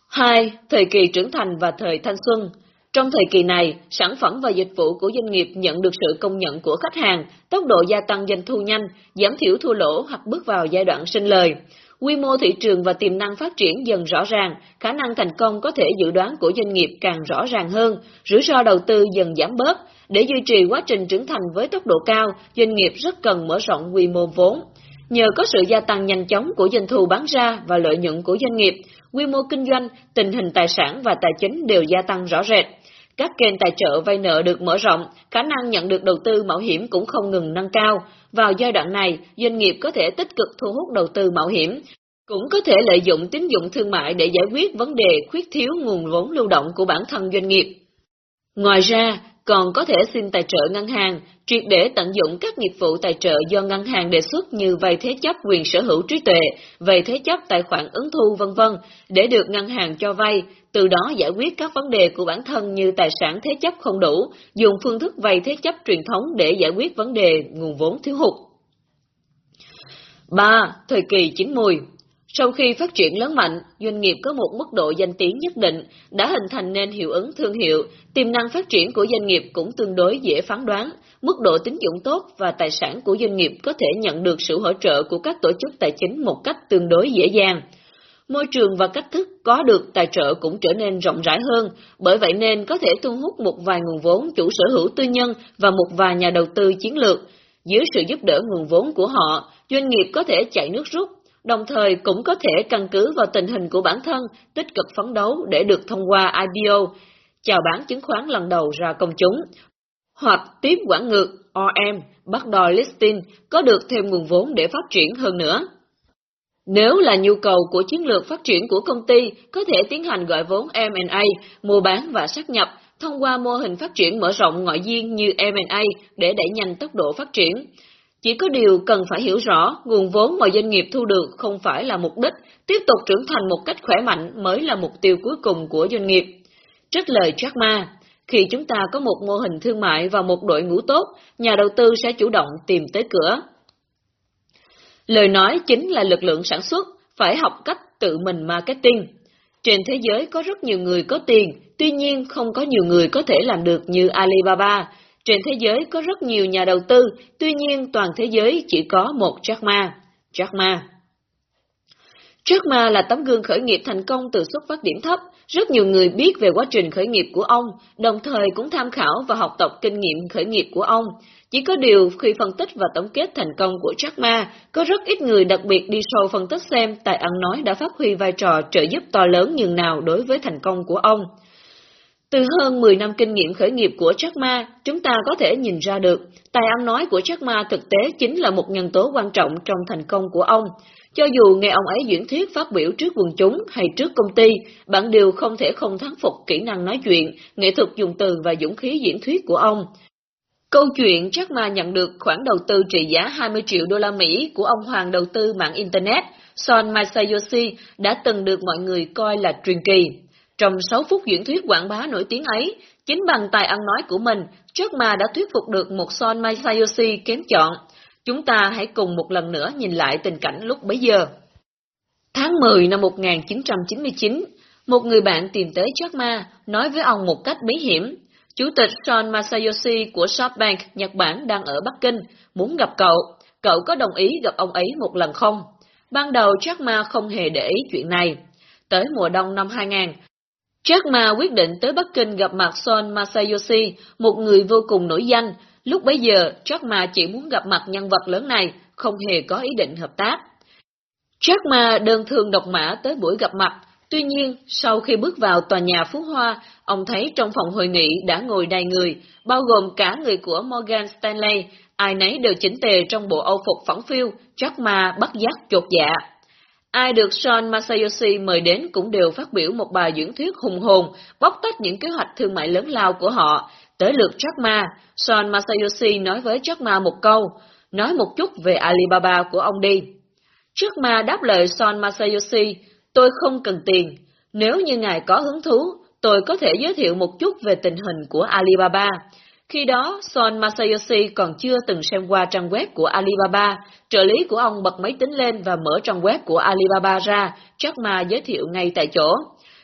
2. Thời kỳ trưởng thành và thời thanh xuân. Trong thời kỳ này, sản phẩm và dịch vụ của doanh nghiệp nhận được sự công nhận của khách hàng, tốc độ gia tăng doanh thu nhanh, giảm thiểu thua lỗ hoặc bước vào giai đoạn sinh lời. Quy mô thị trường và tiềm năng phát triển dần rõ ràng, khả năng thành công có thể dự đoán của doanh nghiệp càng rõ ràng hơn, rủi ro đầu tư dần giảm bớt. Để duy trì quá trình trưởng thành với tốc độ cao, doanh nghiệp rất cần mở rộng quy mô vốn. Nhờ có sự gia tăng nhanh chóng của doanh thu bán ra và lợi nhuận của doanh nghiệp, quy mô kinh doanh, tình hình tài sản và tài chính đều gia tăng rõ rệt. Các kênh tài trợ vay nợ được mở rộng, khả năng nhận được đầu tư mạo hiểm cũng không ngừng nâng cao. Vào giai đoạn này, doanh nghiệp có thể tích cực thu hút đầu tư mạo hiểm, cũng có thể lợi dụng tín dụng thương mại để giải quyết vấn đề khuyết thiếu nguồn vốn lưu động của bản thân doanh nghiệp. Ngoài ra, còn có thể xin tài trợ ngân hàng, triệt để tận dụng các nghiệp vụ tài trợ do ngân hàng đề xuất như vay thế chấp quyền sở hữu trí tuệ, vay thế chấp tài khoản ứng thu vân vân để được ngân hàng cho vay, từ đó giải quyết các vấn đề của bản thân như tài sản thế chấp không đủ, dùng phương thức vay thế chấp truyền thống để giải quyết vấn đề nguồn vốn thiếu hụt. 3. Thời kỳ chín mùi sau khi phát triển lớn mạnh, doanh nghiệp có một mức độ danh tiếng nhất định, đã hình thành nên hiệu ứng thương hiệu, tiềm năng phát triển của doanh nghiệp cũng tương đối dễ phán đoán, mức độ tín dụng tốt và tài sản của doanh nghiệp có thể nhận được sự hỗ trợ của các tổ chức tài chính một cách tương đối dễ dàng. Môi trường và cách thức có được tài trợ cũng trở nên rộng rãi hơn, bởi vậy nên có thể thu hút một vài nguồn vốn chủ sở hữu tư nhân và một vài nhà đầu tư chiến lược. Dưới sự giúp đỡ nguồn vốn của họ, doanh nghiệp có thể chạy nước rút đồng thời cũng có thể căn cứ vào tình hình của bản thân, tích cực phấn đấu để được thông qua IPO, chào bán chứng khoán lần đầu ra công chúng, hoặc tiếp quản ngược OM, bắt đòi listing, có được thêm nguồn vốn để phát triển hơn nữa. Nếu là nhu cầu của chiến lược phát triển của công ty, có thể tiến hành gọi vốn M&A, mua bán và sát nhập, thông qua mô hình phát triển mở rộng ngoại viên như M&A để đẩy nhanh tốc độ phát triển. Chỉ có điều cần phải hiểu rõ, nguồn vốn mà doanh nghiệp thu được không phải là mục đích, tiếp tục trưởng thành một cách khỏe mạnh mới là mục tiêu cuối cùng của doanh nghiệp. Trích lời Jack Ma, khi chúng ta có một mô hình thương mại và một đội ngũ tốt, nhà đầu tư sẽ chủ động tìm tới cửa. Lời nói chính là lực lượng sản xuất, phải học cách tự mình marketing. Trên thế giới có rất nhiều người có tiền, tuy nhiên không có nhiều người có thể làm được như Alibaba, trên thế giới có rất nhiều nhà đầu tư, tuy nhiên toàn thế giới chỉ có một Jack Ma. Jack Ma. Jack Ma là tấm gương khởi nghiệp thành công từ xuất phát điểm thấp. Rất nhiều người biết về quá trình khởi nghiệp của ông, đồng thời cũng tham khảo và học tập kinh nghiệm khởi nghiệp của ông. Chỉ có điều khi phân tích và tổng kết thành công của Jack Ma, có rất ít người đặc biệt đi sâu phân tích xem tài ăn nói đã phát huy vai trò trợ giúp to lớn nhường nào đối với thành công của ông. Từ hơn 10 năm kinh nghiệm khởi nghiệp của Jack Ma, chúng ta có thể nhìn ra được, tài ăn nói của Jack Ma thực tế chính là một nhân tố quan trọng trong thành công của ông. Cho dù nghe ông ấy diễn thuyết phát biểu trước quần chúng hay trước công ty, bạn đều không thể không thắng phục kỹ năng nói chuyện, nghệ thuật dùng từ và dũng khí diễn thuyết của ông. Câu chuyện Jack Ma nhận được khoản đầu tư trị giá 20 triệu đô la Mỹ của ông hoàng đầu tư mạng Internet, Son Masayoshi đã từng được mọi người coi là truyền kỳ. Trong 6 phút diễn thuyết quảng bá nổi tiếng ấy, chính bằng tài ăn nói của mình, Jack Ma đã thuyết phục được một Son Masayoshi kém chọn. Chúng ta hãy cùng một lần nữa nhìn lại tình cảnh lúc bấy giờ. Tháng 10 năm 1999, một người bạn tìm tới Jack Ma, nói với ông một cách bí hiểm, Chủ tịch Son Masayoshi của SoftBank Nhật Bản đang ở Bắc Kinh, muốn gặp cậu. Cậu có đồng ý gặp ông ấy một lần không? Ban đầu Jack Ma không hề để ý chuyện này. Tới mùa đông năm 2000, Jack Ma quyết định tới Bắc Kinh gặp mặt Son Masayoshi, một người vô cùng nổi danh. Lúc bấy giờ, Jack Ma chỉ muốn gặp mặt nhân vật lớn này, không hề có ý định hợp tác. Jack Ma đơn thương độc mã tới buổi gặp mặt, tuy nhiên, sau khi bước vào tòa nhà Phú Hoa, ông thấy trong phòng hội nghị đã ngồi đầy người, bao gồm cả người của Morgan Stanley, ai nấy đều chỉnh tề trong bộ âu phục phẳng phiu, chắc Ma bất giác chột dạ. Ai được Sean Masayoshi mời đến cũng đều phát biểu một bài diễn thuyết hùng hồn, bóc tách những kế hoạch thương mại lớn lao của họ. Tới lượt Jack Ma, Sean Masayoshi nói với Jack Ma một câu, nói một chút về Alibaba của ông đi. Jack Ma đáp lời Sean Masayoshi, tôi không cần tiền. Nếu như ngài có hứng thú, tôi có thể giới thiệu một chút về tình hình của Alibaba. Khi đó, Son Masayoshi còn chưa từng xem qua trang web của Alibaba, trợ lý của ông bật máy tính lên và mở trang web của Alibaba ra, Jack Ma giới thiệu ngay tại chỗ.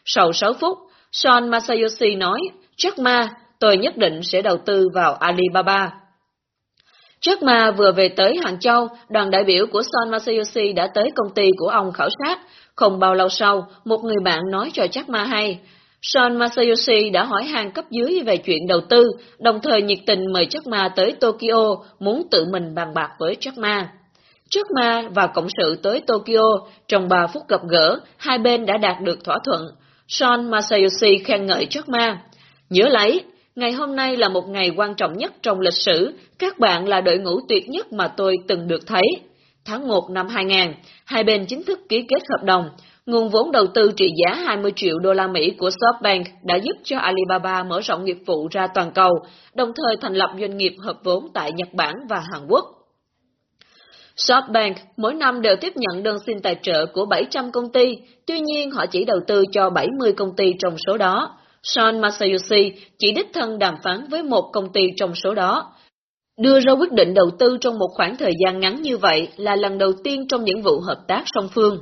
Sau 6 phút, Son Masayoshi nói, Jack Ma, tôi nhất định sẽ đầu tư vào Alibaba. Jack Ma vừa về tới Hàng Châu, đoàn đại biểu của Son Masayoshi đã tới công ty của ông khảo sát. Không bao lâu sau, một người bạn nói cho Jack Ma hay, Son Masayoshi đã hỏi hàng cấp dưới về chuyện đầu tư, đồng thời nhiệt tình mời Jack Ma tới Tokyo, muốn tự mình bàn bạc với Jack Ma. Jack Ma và cộng sự tới Tokyo, trong 3 phút gặp gỡ, hai bên đã đạt được thỏa thuận. Son Masayoshi khen ngợi Jack Ma. Nhớ lấy, ngày hôm nay là một ngày quan trọng nhất trong lịch sử, các bạn là đội ngũ tuyệt nhất mà tôi từng được thấy. Tháng 1 năm 2000, hai bên chính thức ký kết hợp đồng, Nguồn vốn đầu tư trị giá 20 triệu đô la Mỹ của SoftBank đã giúp cho Alibaba mở rộng nghiệp vụ ra toàn cầu, đồng thời thành lập doanh nghiệp hợp vốn tại Nhật Bản và Hàn Quốc. SoftBank mỗi năm đều tiếp nhận đơn xin tài trợ của 700 công ty, tuy nhiên họ chỉ đầu tư cho 70 công ty trong số đó. Sean Masayoshi chỉ đích thân đàm phán với một công ty trong số đó. Đưa ra quyết định đầu tư trong một khoảng thời gian ngắn như vậy là lần đầu tiên trong những vụ hợp tác song phương.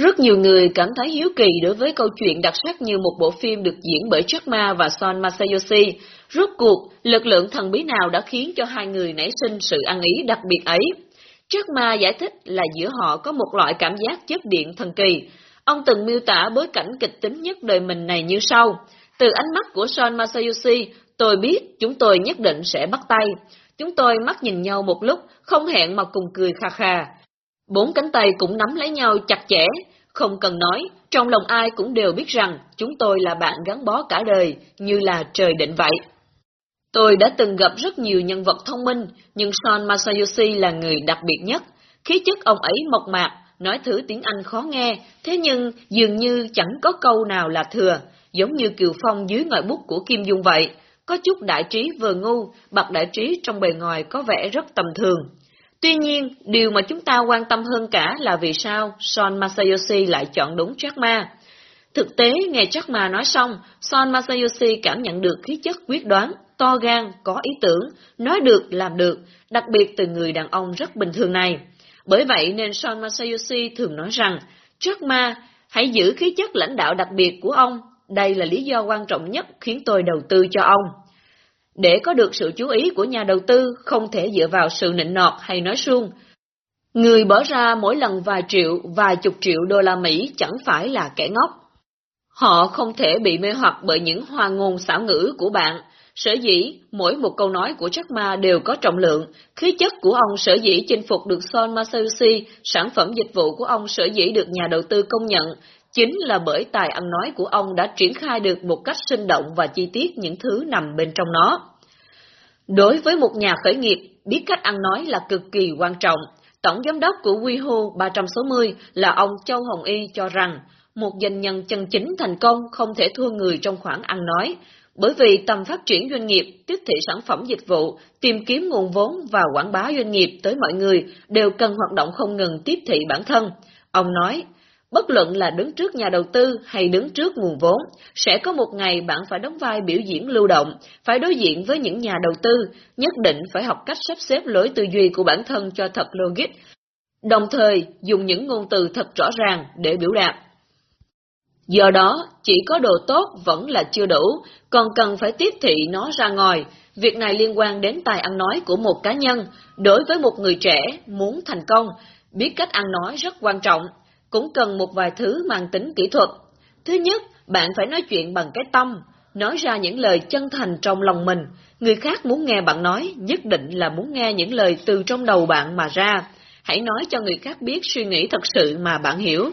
Rất nhiều người cảm thấy hiếu kỳ đối với câu chuyện đặc sắc như một bộ phim được diễn bởi Jack Ma và Son Masayoshi. Rốt cuộc, lực lượng thần bí nào đã khiến cho hai người nảy sinh sự ăn ý đặc biệt ấy? Jack Ma giải thích là giữa họ có một loại cảm giác chất điện thần kỳ. Ông từng miêu tả bối cảnh kịch tính nhất đời mình này như sau. Từ ánh mắt của Son Masayoshi, tôi biết chúng tôi nhất định sẽ bắt tay. Chúng tôi mắt nhìn nhau một lúc, không hẹn mà cùng cười kha kha. Bốn cánh tay cũng nắm lấy nhau chặt chẽ, không cần nói, trong lòng ai cũng đều biết rằng chúng tôi là bạn gắn bó cả đời, như là trời định vậy. Tôi đã từng gặp rất nhiều nhân vật thông minh, nhưng Son Masayoshi là người đặc biệt nhất. Khí chất ông ấy mộc mạc, nói thử tiếng Anh khó nghe, thế nhưng dường như chẳng có câu nào là thừa, giống như Kiều Phong dưới ngòi bút của Kim Dung vậy. Có chút đại trí vừa ngu, bậc đại trí trong bề ngoài có vẻ rất tầm thường. Tuy nhiên, điều mà chúng ta quan tâm hơn cả là vì sao Son Masayoshi lại chọn đúng Jack Ma. Thực tế, nghe Jack Ma nói xong, Son Masayoshi cảm nhận được khí chất quyết đoán, to gan, có ý tưởng, nói được, làm được, đặc biệt từ người đàn ông rất bình thường này. Bởi vậy nên Son Masayoshi thường nói rằng, Jack Ma, hãy giữ khí chất lãnh đạo đặc biệt của ông, đây là lý do quan trọng nhất khiến tôi đầu tư cho ông. Để có được sự chú ý của nhà đầu tư không thể dựa vào sự nịnh nọt hay nói suông. Người bỏ ra mỗi lần vài triệu, vài chục triệu đô la Mỹ chẳng phải là kẻ ngốc. Họ không thể bị mê hoặc bởi những hoa ngôn xảo ngữ của bạn. Sở dĩ, mỗi một câu nói của Jack Ma đều có trọng lượng, khí chất của ông sở dĩ chinh phục được Son Masayoshi, sản phẩm dịch vụ của ông sở dĩ được nhà đầu tư công nhận, chính là bởi tài ăn nói của ông đã triển khai được một cách sinh động và chi tiết những thứ nằm bên trong nó. Đối với một nhà khởi nghiệp, biết cách ăn nói là cực kỳ quan trọng. Tổng giám đốc của WeHo 360 là ông Châu Hồng Y cho rằng, một doanh nhân chân chính thành công không thể thua người trong khoản ăn nói, bởi vì tầm phát triển doanh nghiệp, tiếp thị sản phẩm dịch vụ, tìm kiếm nguồn vốn và quảng bá doanh nghiệp tới mọi người đều cần hoạt động không ngừng tiếp thị bản thân. Ông nói, bất luận là đứng trước nhà đầu tư hay đứng trước nguồn vốn, sẽ có một ngày bạn phải đóng vai biểu diễn lưu động, phải đối diện với những nhà đầu tư, nhất định phải học cách sắp xếp lối tư duy của bản thân cho thật logic, đồng thời dùng những ngôn từ thật rõ ràng để biểu đạt. Do đó, chỉ có đồ tốt vẫn là chưa đủ, còn cần phải tiếp thị nó ra ngoài. Việc này liên quan đến tài ăn nói của một cá nhân. Đối với một người trẻ muốn thành công, biết cách ăn nói rất quan trọng, cũng cần một vài thứ mang tính kỹ thuật. Thứ nhất, bạn phải nói chuyện bằng cái tâm, nói ra những lời chân thành trong lòng mình. Người khác muốn nghe bạn nói, nhất định là muốn nghe những lời từ trong đầu bạn mà ra. Hãy nói cho người khác biết suy nghĩ thật sự mà bạn hiểu.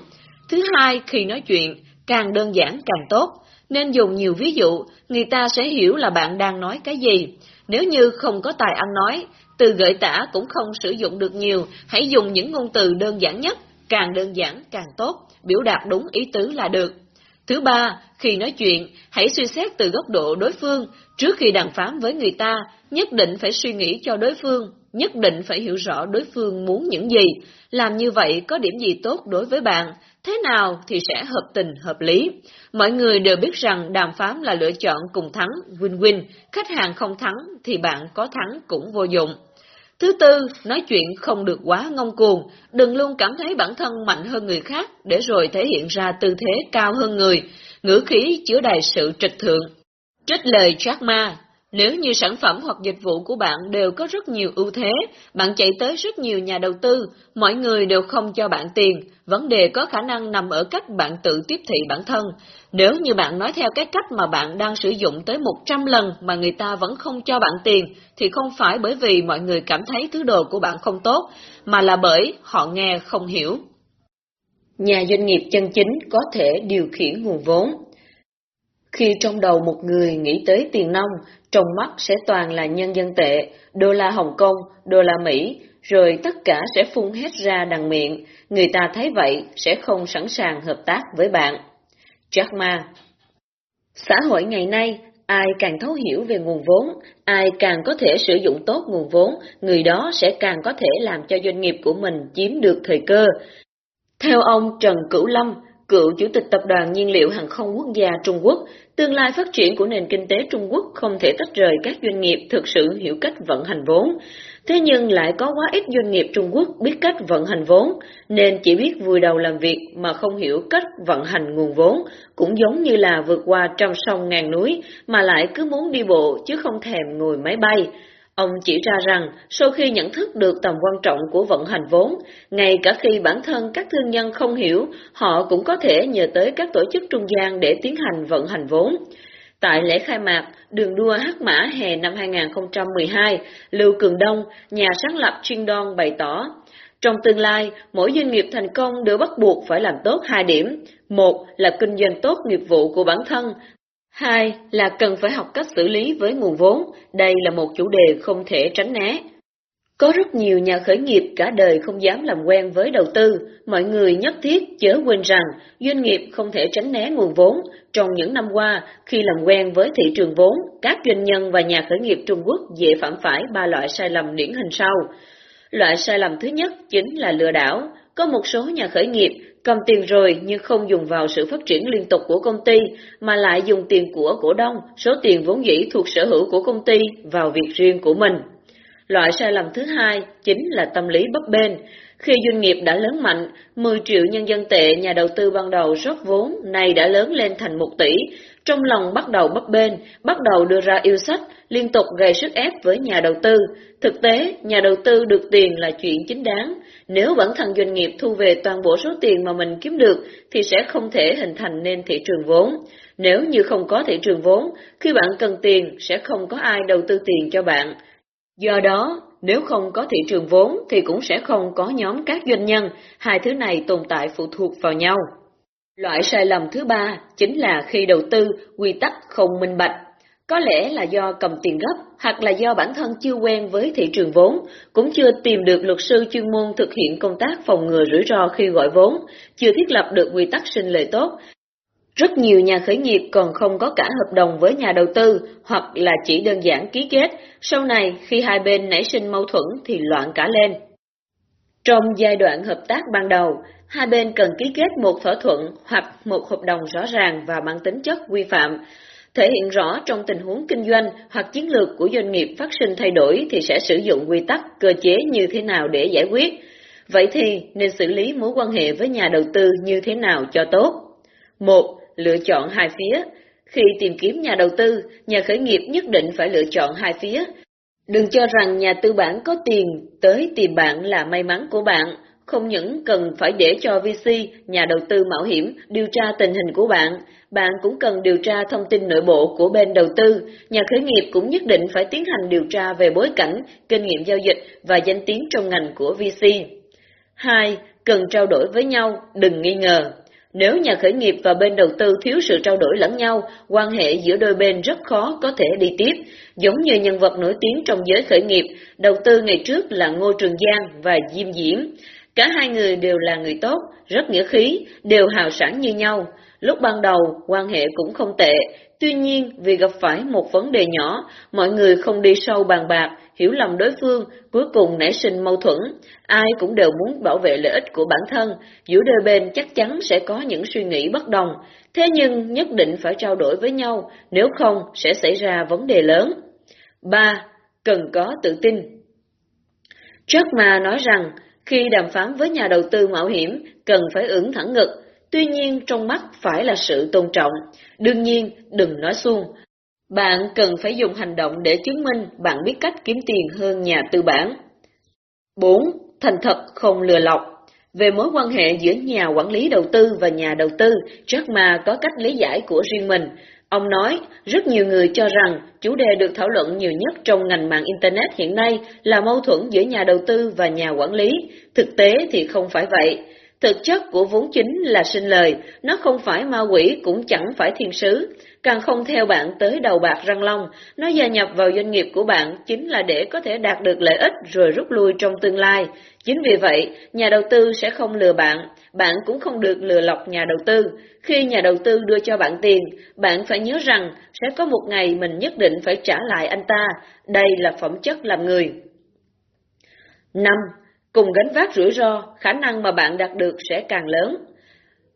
Thứ hai, khi nói chuyện, càng đơn giản càng tốt, nên dùng nhiều ví dụ, người ta sẽ hiểu là bạn đang nói cái gì. Nếu như không có tài ăn nói, từ gợi tả cũng không sử dụng được nhiều, hãy dùng những ngôn từ đơn giản nhất, càng đơn giản càng tốt, biểu đạt đúng ý tứ là được. Thứ ba, khi nói chuyện, hãy suy xét từ góc độ đối phương, trước khi đàm phán với người ta, nhất định phải suy nghĩ cho đối phương, nhất định phải hiểu rõ đối phương muốn những gì, làm như vậy có điểm gì tốt đối với bạn, thế nào thì sẽ hợp tình hợp lý. Mọi người đều biết rằng đàm phán là lựa chọn cùng thắng, win-win, khách hàng không thắng thì bạn có thắng cũng vô dụng. Thứ tư, nói chuyện không được quá ngông cuồng, đừng luôn cảm thấy bản thân mạnh hơn người khác để rồi thể hiện ra tư thế cao hơn người, ngữ khí chứa đầy sự trịch thượng. Trích lời Jack Ma, nếu như sản phẩm hoặc dịch vụ của bạn đều có rất nhiều ưu thế, bạn chạy tới rất nhiều nhà đầu tư, mọi người đều không cho bạn tiền, vấn đề có khả năng nằm ở cách bạn tự tiếp thị bản thân. Nếu như bạn nói theo cái cách mà bạn đang sử dụng tới 100 lần mà người ta vẫn không cho bạn tiền, thì không phải bởi vì mọi người cảm thấy thứ đồ của bạn không tốt, mà là bởi họ nghe không hiểu. Nhà doanh nghiệp chân chính có thể điều khiển nguồn vốn. Khi trong đầu một người nghĩ tới tiền nông, trong mắt sẽ toàn là nhân dân tệ, đô la Hồng Kông, đô la Mỹ, rồi tất cả sẽ phun hết ra đằng miệng, người ta thấy vậy sẽ không sẵn sàng hợp tác với bạn. Jack Ma Xã hội ngày nay, ai càng thấu hiểu về nguồn vốn, ai càng có thể sử dụng tốt nguồn vốn, người đó sẽ càng có thể làm cho doanh nghiệp của mình chiếm được thời cơ. Theo ông Trần Cửu Lâm, cựu chủ tịch tập đoàn nhiên liệu hàng không quốc gia Trung Quốc, tương lai phát triển của nền kinh tế Trung Quốc không thể tách rời các doanh nghiệp thực sự hiểu cách vận hành vốn. Thế nhưng lại có quá ít doanh nghiệp Trung Quốc biết cách vận hành vốn, nên chỉ biết vùi đầu làm việc mà không hiểu cách vận hành nguồn vốn, cũng giống như là vượt qua trăm sông ngàn núi mà lại cứ muốn đi bộ chứ không thèm ngồi máy bay. Ông chỉ ra rằng, sau khi nhận thức được tầm quan trọng của vận hành vốn, ngay cả khi bản thân các thương nhân không hiểu, họ cũng có thể nhờ tới các tổ chức trung gian để tiến hành vận hành vốn. Tại lễ khai mạc, đường đua Hắc Mã hè năm 2012, Lưu Cường Đông, nhà sáng lập chuyên đoan bày tỏ, trong tương lai, mỗi doanh nghiệp thành công đều bắt buộc phải làm tốt hai điểm. Một là kinh doanh tốt nghiệp vụ của bản thân, Hai là cần phải học cách xử lý với nguồn vốn, đây là một chủ đề không thể tránh né. Có rất nhiều nhà khởi nghiệp cả đời không dám làm quen với đầu tư, mọi người nhất thiết chớ quên rằng doanh nghiệp không thể tránh né nguồn vốn. Trong những năm qua, khi làm quen với thị trường vốn, các doanh nhân và nhà khởi nghiệp Trung Quốc dễ phạm phải ba loại sai lầm điển hình sau. Loại sai lầm thứ nhất chính là lừa đảo. Có một số nhà khởi nghiệp Cầm tiền rồi nhưng không dùng vào sự phát triển liên tục của công ty, mà lại dùng tiền của cổ đông, số tiền vốn dĩ thuộc sở hữu của công ty vào việc riêng của mình. Loại sai lầm thứ hai chính là tâm lý bấp bênh. Khi doanh nghiệp đã lớn mạnh, 10 triệu nhân dân tệ nhà đầu tư ban đầu rót vốn, này đã lớn lên thành 1 tỷ, trong lòng bắt đầu bấp bênh, bắt đầu đưa ra yêu sách, liên tục gây sức ép với nhà đầu tư. Thực tế, nhà đầu tư được tiền là chuyện chính đáng. Nếu bản thân doanh nghiệp thu về toàn bộ số tiền mà mình kiếm được, thì sẽ không thể hình thành nên thị trường vốn. Nếu như không có thị trường vốn, khi bạn cần tiền, sẽ không có ai đầu tư tiền cho bạn. Do đó, nếu không có thị trường vốn thì cũng sẽ không có nhóm các doanh nhân, hai thứ này tồn tại phụ thuộc vào nhau. Loại sai lầm thứ ba chính là khi đầu tư quy tắc không minh bạch. Có lẽ là do cầm tiền gấp hoặc là do bản thân chưa quen với thị trường vốn, cũng chưa tìm được luật sư chuyên môn thực hiện công tác phòng ngừa rủi ro khi gọi vốn, chưa thiết lập được quy tắc sinh lời tốt. Rất nhiều nhà khởi nghiệp còn không có cả hợp đồng với nhà đầu tư hoặc là chỉ đơn giản ký kết, sau này khi hai bên nảy sinh mâu thuẫn thì loạn cả lên. Trong giai đoạn hợp tác ban đầu, hai bên cần ký kết một thỏa thuận hoặc một hợp đồng rõ ràng và mang tính chất quy phạm, thể hiện rõ trong tình huống kinh doanh hoặc chiến lược của doanh nghiệp phát sinh thay đổi thì sẽ sử dụng quy tắc, cơ chế như thế nào để giải quyết. Vậy thì nên xử lý mối quan hệ với nhà đầu tư như thế nào cho tốt? Một, lựa chọn hai phía. Khi tìm kiếm nhà đầu tư, nhà khởi nghiệp nhất định phải lựa chọn hai phía. Đừng cho rằng nhà tư bản có tiền tới tìm bạn là may mắn của bạn, không những cần phải để cho VC, nhà đầu tư mạo hiểm, điều tra tình hình của bạn, bạn cũng cần điều tra thông tin nội bộ của bên đầu tư. Nhà khởi nghiệp cũng nhất định phải tiến hành điều tra về bối cảnh, kinh nghiệm giao dịch và danh tiếng trong ngành của VC. 2. Cần trao đổi với nhau, đừng nghi ngờ. Nếu nhà khởi nghiệp và bên đầu tư thiếu sự trao đổi lẫn nhau, quan hệ giữa đôi bên rất khó có thể đi tiếp. Giống như nhân vật nổi tiếng trong giới khởi nghiệp, đầu tư ngày trước là Ngô Trường Giang và Diêm Diễm. Cả hai người đều là người tốt, rất nghĩa khí, đều hào sản như nhau. Lúc ban đầu, quan hệ cũng không tệ, tuy nhiên vì gặp phải một vấn đề nhỏ, mọi người không đi sâu bàn bạc, hiểu lầm đối phương, cuối cùng nảy sinh mâu thuẫn. Ai cũng đều muốn bảo vệ lợi ích của bản thân, giữa đôi bên chắc chắn sẽ có những suy nghĩ bất đồng, thế nhưng nhất định phải trao đổi với nhau, nếu không sẽ xảy ra vấn đề lớn. 3. Cần có tự tin Jack Ma nói rằng, khi đàm phán với nhà đầu tư mạo hiểm, cần phải ứng thẳng ngực, tuy nhiên trong mắt phải là sự tôn trọng. Đương nhiên, đừng nói xuông. Bạn cần phải dùng hành động để chứng minh bạn biết cách kiếm tiền hơn nhà tư bản. 4. Thành thật không lừa lọc Về mối quan hệ giữa nhà quản lý đầu tư và nhà đầu tư, Jack Ma có cách lý giải của riêng mình. Ông nói, rất nhiều người cho rằng chủ đề được thảo luận nhiều nhất trong ngành mạng Internet hiện nay là mâu thuẫn giữa nhà đầu tư và nhà quản lý. Thực tế thì không phải vậy. Thực chất của vốn chính là sinh lời, nó không phải ma quỷ cũng chẳng phải thiên sứ, càng không theo bạn tới đầu bạc răng long, nó gia nhập vào doanh nghiệp của bạn chính là để có thể đạt được lợi ích rồi rút lui trong tương lai. Chính vì vậy, nhà đầu tư sẽ không lừa bạn, bạn cũng không được lừa lọc nhà đầu tư. Khi nhà đầu tư đưa cho bạn tiền, bạn phải nhớ rằng sẽ có một ngày mình nhất định phải trả lại anh ta, đây là phẩm chất làm người. 5 cùng gánh vác rủi ro, khả năng mà bạn đạt được sẽ càng lớn.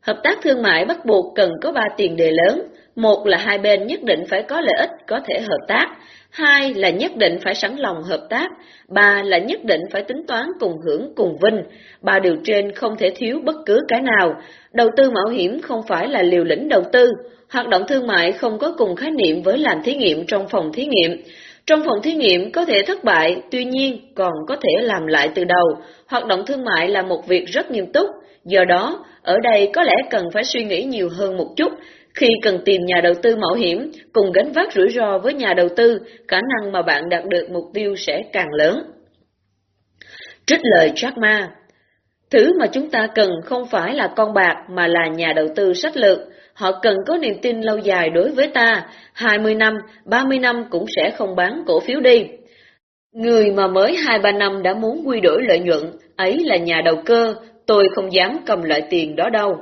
Hợp tác thương mại bắt buộc cần có ba tiền đề lớn. Một là hai bên nhất định phải có lợi ích có thể hợp tác. Hai là nhất định phải sẵn lòng hợp tác. Ba là nhất định phải tính toán cùng hưởng cùng vinh. Ba điều trên không thể thiếu bất cứ cái nào. Đầu tư mạo hiểm không phải là liều lĩnh đầu tư. Hoạt động thương mại không có cùng khái niệm với làm thí nghiệm trong phòng thí nghiệm. Trong phòng thí nghiệm có thể thất bại, tuy nhiên còn có thể làm lại từ đầu. Hoạt động thương mại là một việc rất nghiêm túc, do đó, ở đây có lẽ cần phải suy nghĩ nhiều hơn một chút. Khi cần tìm nhà đầu tư mạo hiểm, cùng gánh vác rủi ro với nhà đầu tư, khả năng mà bạn đạt được mục tiêu sẽ càng lớn. Trích lời Jack Ma Thứ mà chúng ta cần không phải là con bạc mà là nhà đầu tư sách lược. Họ cần có niềm tin lâu dài đối với ta, 20 năm, 30 năm cũng sẽ không bán cổ phiếu đi. Người mà mới 2-3 năm đã muốn quy đổi lợi nhuận, ấy là nhà đầu cơ, tôi không dám cầm loại tiền đó đâu.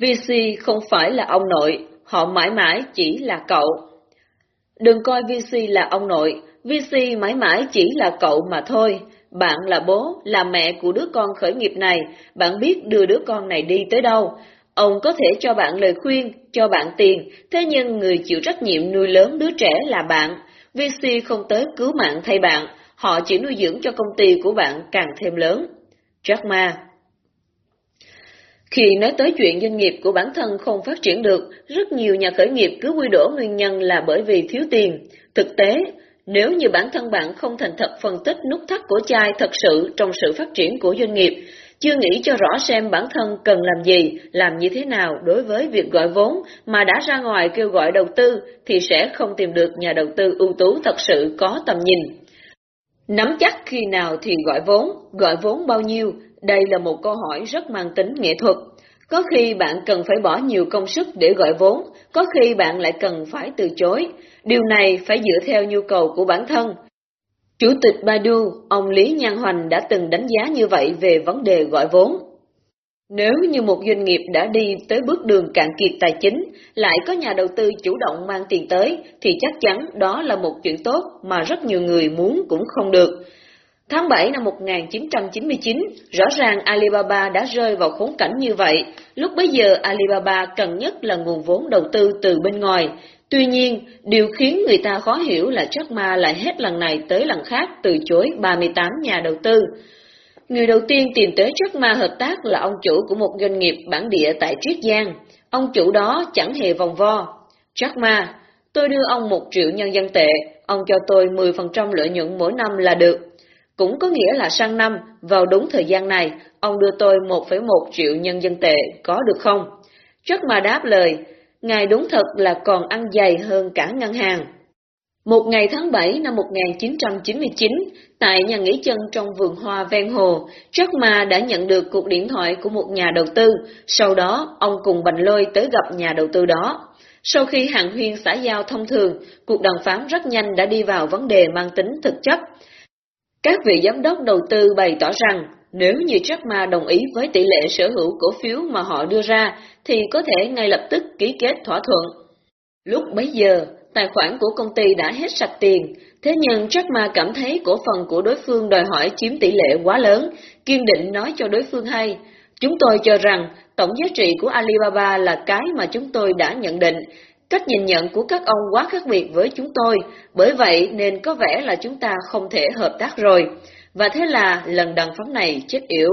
VC không phải là ông nội, họ mãi mãi chỉ là cậu. Đừng coi VC là ông nội, VC mãi mãi chỉ là cậu mà thôi. Bạn là bố, là mẹ của đứa con khởi nghiệp này, bạn biết đưa đứa con này đi tới đâu. Ông có thể cho bạn lời khuyên, cho bạn tiền, thế nhưng người chịu trách nhiệm nuôi lớn đứa trẻ là bạn. VC không tới cứu mạng thay bạn, họ chỉ nuôi dưỡng cho công ty của bạn càng thêm lớn. Jack Ma khi nói tới chuyện doanh nghiệp của bản thân không phát triển được, rất nhiều nhà khởi nghiệp cứ quy đổ nguyên nhân là bởi vì thiếu tiền. Thực tế, nếu như bản thân bạn không thành thật phân tích nút thắt của chai thật sự trong sự phát triển của doanh nghiệp, chưa nghĩ cho rõ xem bản thân cần làm gì, làm như thế nào đối với việc gọi vốn mà đã ra ngoài kêu gọi đầu tư thì sẽ không tìm được nhà đầu tư ưu tú thật sự có tầm nhìn. Nắm chắc khi nào thì gọi vốn, gọi vốn bao nhiêu, đây là một câu hỏi rất mang tính nghệ thuật. Có khi bạn cần phải bỏ nhiều công sức để gọi vốn, có khi bạn lại cần phải từ chối. Điều này phải dựa theo nhu cầu của bản thân. Chủ tịch Baidu, ông Lý Nhan Hoành đã từng đánh giá như vậy về vấn đề gọi vốn. Nếu như một doanh nghiệp đã đi tới bước đường cạn kiệt tài chính, lại có nhà đầu tư chủ động mang tiền tới, thì chắc chắn đó là một chuyện tốt mà rất nhiều người muốn cũng không được. Tháng 7 năm 1999, rõ ràng Alibaba đã rơi vào khốn cảnh như vậy. Lúc bấy giờ Alibaba cần nhất là nguồn vốn đầu tư từ bên ngoài. Tuy nhiên, điều khiến người ta khó hiểu là Jack Ma lại hết lần này tới lần khác từ chối 38 nhà đầu tư. Người đầu tiên tìm tới Jack Ma hợp tác là ông chủ của một doanh nghiệp bản địa tại Triết Giang. Ông chủ đó chẳng hề vòng vo. Jack Ma, tôi đưa ông một triệu nhân dân tệ, ông cho tôi 10% lợi nhuận mỗi năm là được. Cũng có nghĩa là sang năm, vào đúng thời gian này, ông đưa tôi 1,1 triệu nhân dân tệ, có được không? Rất mà đáp lời, ngài đúng thật là còn ăn dày hơn cả ngân hàng. Một ngày tháng 7 năm 1999, tại nhà nghỉ chân trong vườn hoa ven hồ, Jack Ma đã nhận được cuộc điện thoại của một nhà đầu tư, sau đó ông cùng Bành Lôi tới gặp nhà đầu tư đó. Sau khi hàng huyên xã giao thông thường, cuộc đàm phán rất nhanh đã đi vào vấn đề mang tính thực chất. Các vị giám đốc đầu tư bày tỏ rằng nếu như Jack Ma đồng ý với tỷ lệ sở hữu cổ phiếu mà họ đưa ra, thì có thể ngay lập tức ký kết thỏa thuận. Lúc bấy giờ, tài khoản của công ty đã hết sạch tiền, thế nhưng Jack Ma cảm thấy cổ phần của đối phương đòi hỏi chiếm tỷ lệ quá lớn, kiên định nói cho đối phương hay. Chúng tôi cho rằng tổng giá trị của Alibaba là cái mà chúng tôi đã nhận định, Cách nhìn nhận của các ông quá khác biệt với chúng tôi, bởi vậy nên có vẻ là chúng ta không thể hợp tác rồi. Và thế là lần đàm phán này chết yểu.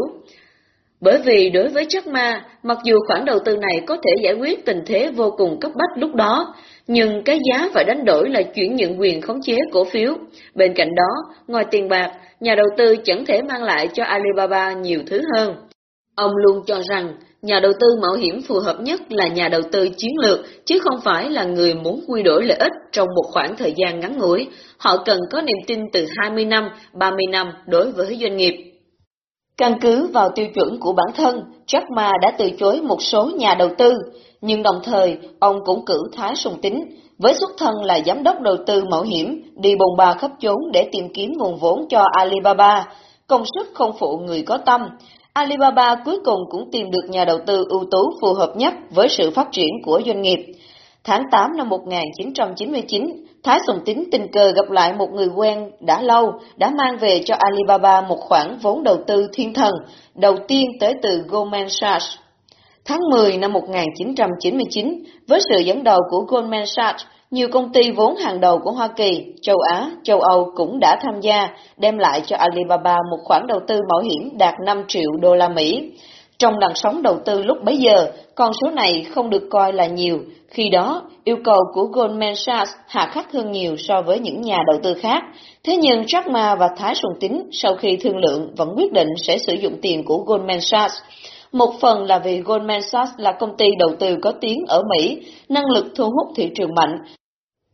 Bởi vì đối với Jack Ma, mặc dù khoản đầu tư này có thể giải quyết tình thế vô cùng cấp bách lúc đó, nhưng cái giá phải đánh đổi là chuyển nhượng quyền khống chế cổ phiếu. Bên cạnh đó, ngoài tiền bạc, nhà đầu tư chẳng thể mang lại cho Alibaba nhiều thứ hơn. Ông luôn cho rằng nhà đầu tư mạo hiểm phù hợp nhất là nhà đầu tư chiến lược, chứ không phải là người muốn quy đổi lợi ích trong một khoảng thời gian ngắn ngủi. Họ cần có niềm tin từ 20 năm, 30 năm đối với doanh nghiệp. Căn cứ vào tiêu chuẩn của bản thân, Jack Ma đã từ chối một số nhà đầu tư, nhưng đồng thời ông cũng cử Thái Sùng Tính, với xuất thân là giám đốc đầu tư mạo hiểm, đi bồng ba khắp chốn để tìm kiếm nguồn vốn cho Alibaba. Công sức không phụ người có tâm, Alibaba cuối cùng cũng tìm được nhà đầu tư ưu tú phù hợp nhất với sự phát triển của doanh nghiệp. Tháng 8 năm 1999, Thái Sùng Tính tình cờ gặp lại một người quen đã lâu, đã mang về cho Alibaba một khoản vốn đầu tư thiên thần, đầu tiên tới từ Goldman Sachs. Tháng 10 năm 1999, với sự dẫn đầu của Goldman Sachs, nhiều công ty vốn hàng đầu của Hoa Kỳ, châu Á, châu Âu cũng đã tham gia, đem lại cho Alibaba một khoản đầu tư mạo hiểm đạt 5 triệu đô la Mỹ. Trong làn sóng đầu tư lúc bấy giờ, con số này không được coi là nhiều, khi đó yêu cầu của Goldman Sachs hạ khắc hơn nhiều so với những nhà đầu tư khác. Thế nhưng Jack Ma và Thái Sùng Tính sau khi thương lượng vẫn quyết định sẽ sử dụng tiền của Goldman Sachs. Một phần là vì Goldman Sachs là công ty đầu tư có tiếng ở Mỹ, năng lực thu hút thị trường mạnh,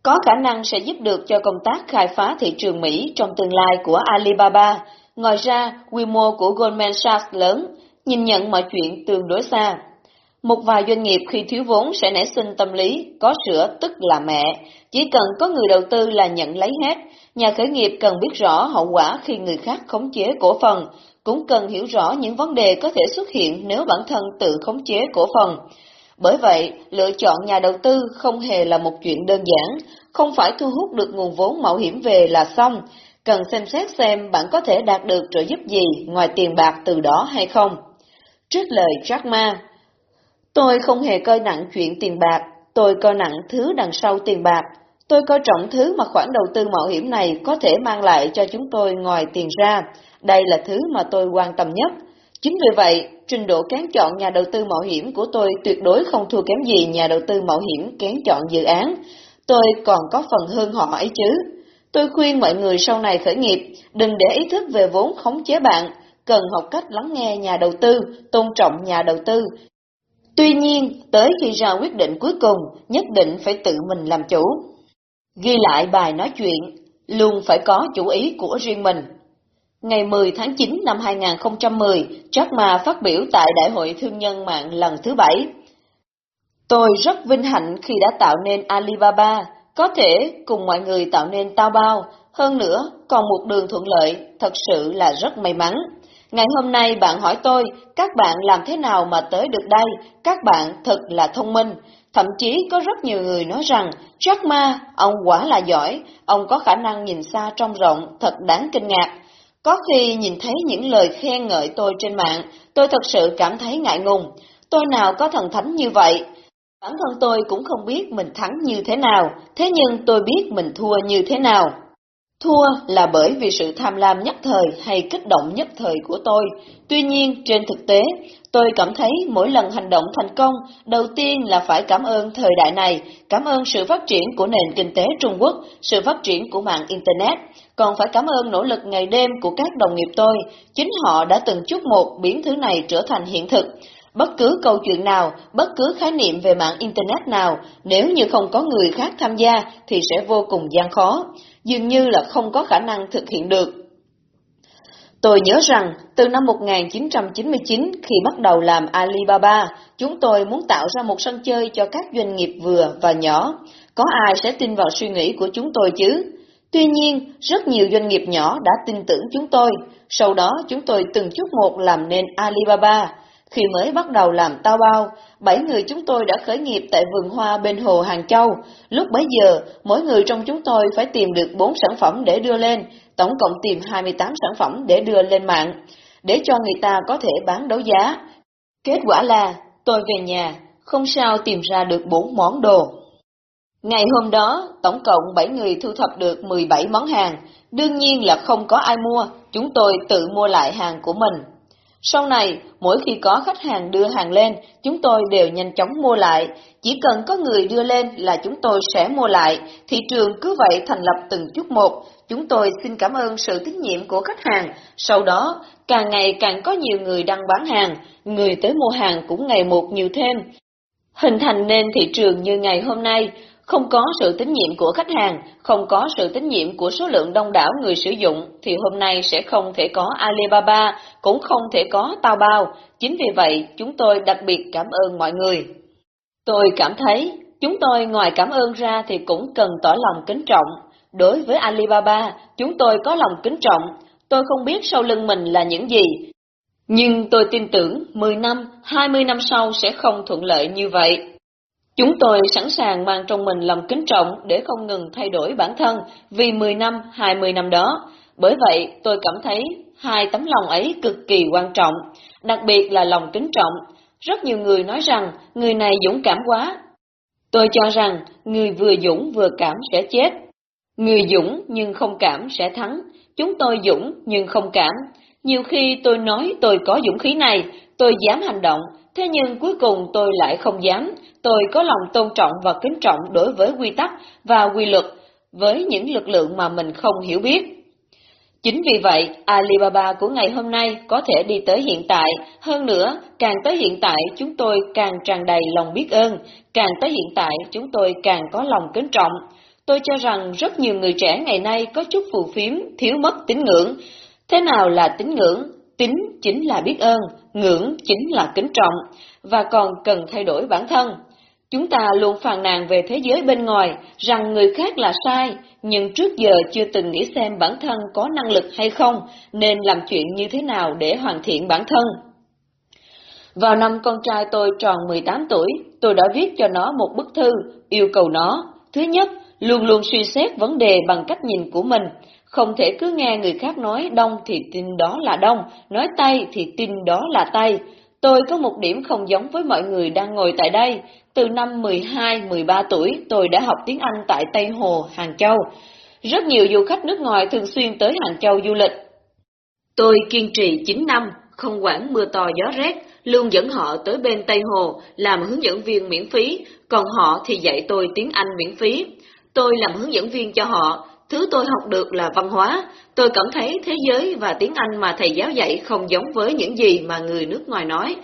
có khả năng sẽ giúp được cho công tác khai phá thị trường Mỹ trong tương lai của Alibaba. Ngoài ra, quy mô của Goldman Sachs lớn, nhìn nhận mọi chuyện tương đối xa. Một vài doanh nghiệp khi thiếu vốn sẽ nảy sinh tâm lý, có sữa tức là mẹ, chỉ cần có người đầu tư là nhận lấy hết. Nhà khởi nghiệp cần biết rõ hậu quả khi người khác khống chế cổ phần, cũng cần hiểu rõ những vấn đề có thể xuất hiện nếu bản thân tự khống chế cổ phần. Bởi vậy, lựa chọn nhà đầu tư không hề là một chuyện đơn giản, không phải thu hút được nguồn vốn mạo hiểm về là xong, cần xem xét xem bạn có thể đạt được trợ giúp gì ngoài tiền bạc từ đó hay không. Trước lời Jack Ma, tôi không hề coi nặng chuyện tiền bạc, tôi coi nặng thứ đằng sau tiền bạc. Tôi coi trọng thứ mà khoản đầu tư mạo hiểm này có thể mang lại cho chúng tôi ngoài tiền ra. Đây là thứ mà tôi quan tâm nhất. Chính vì vậy, trình độ kén chọn nhà đầu tư mạo hiểm của tôi tuyệt đối không thua kém gì nhà đầu tư mạo hiểm kén chọn dự án. Tôi còn có phần hơn họ ấy chứ. Tôi khuyên mọi người sau này khởi nghiệp, đừng để ý thức về vốn khống chế bạn, cần học cách lắng nghe nhà đầu tư, tôn trọng nhà đầu tư. Tuy nhiên, tới khi ra quyết định cuối cùng, nhất định phải tự mình làm chủ. Ghi lại bài nói chuyện, luôn phải có chủ ý của riêng mình. Ngày 10 tháng 9 năm 2010, Jack Ma phát biểu tại Đại hội Thương nhân mạng lần thứ bảy. Tôi rất vinh hạnh khi đã tạo nên Alibaba, có thể cùng mọi người tạo nên Taobao, hơn nữa còn một đường thuận lợi, thật sự là rất may mắn. Ngày hôm nay bạn hỏi tôi, các bạn làm thế nào mà tới được đây? Các bạn thật là thông minh. Thậm chí có rất nhiều người nói rằng, Jack Ma, ông quả là giỏi, ông có khả năng nhìn xa trông rộng, thật đáng kinh ngạc. Có khi nhìn thấy những lời khen ngợi tôi trên mạng, tôi thật sự cảm thấy ngại ngùng. Tôi nào có thần thánh như vậy? Bản thân tôi cũng không biết mình thắng như thế nào, thế nhưng tôi biết mình thua như thế nào. Thua là bởi vì sự tham lam nhất thời hay kích động nhất thời của tôi. Tuy nhiên, trên thực tế, tôi cảm thấy mỗi lần hành động thành công, đầu tiên là phải cảm ơn thời đại này, cảm ơn sự phát triển của nền kinh tế Trung Quốc, sự phát triển của mạng Internet, còn phải cảm ơn nỗ lực ngày đêm của các đồng nghiệp tôi. Chính họ đã từng chút một biến thứ này trở thành hiện thực. Bất cứ câu chuyện nào, bất cứ khái niệm về mạng Internet nào, nếu như không có người khác tham gia thì sẽ vô cùng gian khó dường như là không có khả năng thực hiện được. Tôi nhớ rằng, từ năm 1999 khi bắt đầu làm Alibaba, chúng tôi muốn tạo ra một sân chơi cho các doanh nghiệp vừa và nhỏ. Có ai sẽ tin vào suy nghĩ của chúng tôi chứ? Tuy nhiên, rất nhiều doanh nghiệp nhỏ đã tin tưởng chúng tôi. Sau đó chúng tôi từng chút một làm nên Alibaba. Khi mới bắt đầu làm tao bao, bảy người chúng tôi đã khởi nghiệp tại vườn hoa bên hồ Hàng Châu. Lúc bấy giờ, mỗi người trong chúng tôi phải tìm được 4 sản phẩm để đưa lên, tổng cộng tìm 28 sản phẩm để đưa lên mạng, để cho người ta có thể bán đấu giá. Kết quả là, tôi về nhà, không sao tìm ra được 4 món đồ. Ngày hôm đó, tổng cộng 7 người thu thập được 17 món hàng, đương nhiên là không có ai mua, chúng tôi tự mua lại hàng của mình. Sau này, mỗi khi có khách hàng đưa hàng lên, chúng tôi đều nhanh chóng mua lại. Chỉ cần có người đưa lên là chúng tôi sẽ mua lại. Thị trường cứ vậy thành lập từng chút một. Chúng tôi xin cảm ơn sự tín nhiệm của khách hàng. Sau đó, càng ngày càng có nhiều người đăng bán hàng, người tới mua hàng cũng ngày một nhiều thêm. Hình thành nên thị trường như ngày hôm nay, không có sự tín nhiệm của khách hàng, không có sự tín nhiệm của số lượng đông đảo người sử dụng, thì hôm nay sẽ không thể có Alibaba, cũng không thể có Taobao. Chính vì vậy, chúng tôi đặc biệt cảm ơn mọi người. Tôi cảm thấy, chúng tôi ngoài cảm ơn ra thì cũng cần tỏ lòng kính trọng. Đối với Alibaba, chúng tôi có lòng kính trọng. Tôi không biết sau lưng mình là những gì, nhưng tôi tin tưởng 10 năm, 20 năm sau sẽ không thuận lợi như vậy. Chúng tôi sẵn sàng mang trong mình lòng kính trọng để không ngừng thay đổi bản thân vì 10 năm, 20 năm đó. Bởi vậy, tôi cảm thấy hai tấm lòng ấy cực kỳ quan trọng, đặc biệt là lòng kính trọng. Rất nhiều người nói rằng người này dũng cảm quá. Tôi cho rằng người vừa dũng vừa cảm sẽ chết. Người dũng nhưng không cảm sẽ thắng. Chúng tôi dũng nhưng không cảm. Nhiều khi tôi nói tôi có dũng khí này, tôi dám hành động, thế nhưng cuối cùng tôi lại không dám, tôi có lòng tôn trọng và kính trọng đối với quy tắc và quy luật, với những lực lượng mà mình không hiểu biết. Chính vì vậy, Alibaba của ngày hôm nay có thể đi tới hiện tại, hơn nữa, càng tới hiện tại chúng tôi càng tràn đầy lòng biết ơn, càng tới hiện tại chúng tôi càng có lòng kính trọng. Tôi cho rằng rất nhiều người trẻ ngày nay có chút phù phiếm, thiếu mất tín ngưỡng. Thế nào là tín ngưỡng? Tín chính là biết ơn, ngưỡng chính là kính trọng, và còn cần thay đổi bản thân. Chúng ta luôn phàn nàn về thế giới bên ngoài, rằng người khác là sai, nhưng trước giờ chưa từng nghĩ xem bản thân có năng lực hay không, nên làm chuyện như thế nào để hoàn thiện bản thân. Vào năm con trai tôi tròn 18 tuổi, tôi đã viết cho nó một bức thư, yêu cầu nó, thứ nhất, luôn luôn suy xét vấn đề bằng cách nhìn của mình, không thể cứ nghe người khác nói đông thì tin đó là đông, nói tay thì tin đó là tay Tôi có một điểm không giống với mọi người đang ngồi tại đây. Từ năm 12-13 tuổi, tôi đã học tiếng Anh tại Tây Hồ, Hàng Châu. Rất nhiều du khách nước ngoài thường xuyên tới Hàng Châu du lịch. Tôi kiên trì 9 năm, không quản mưa to gió rét, luôn dẫn họ tới bên Tây Hồ làm hướng dẫn viên miễn phí, còn họ thì dạy tôi tiếng Anh miễn phí. Tôi làm hướng dẫn viên cho họ, thứ tôi học được là văn hóa. Tôi cảm thấy thế giới và tiếng Anh mà thầy giáo dạy không giống với những gì mà người nước ngoài nói.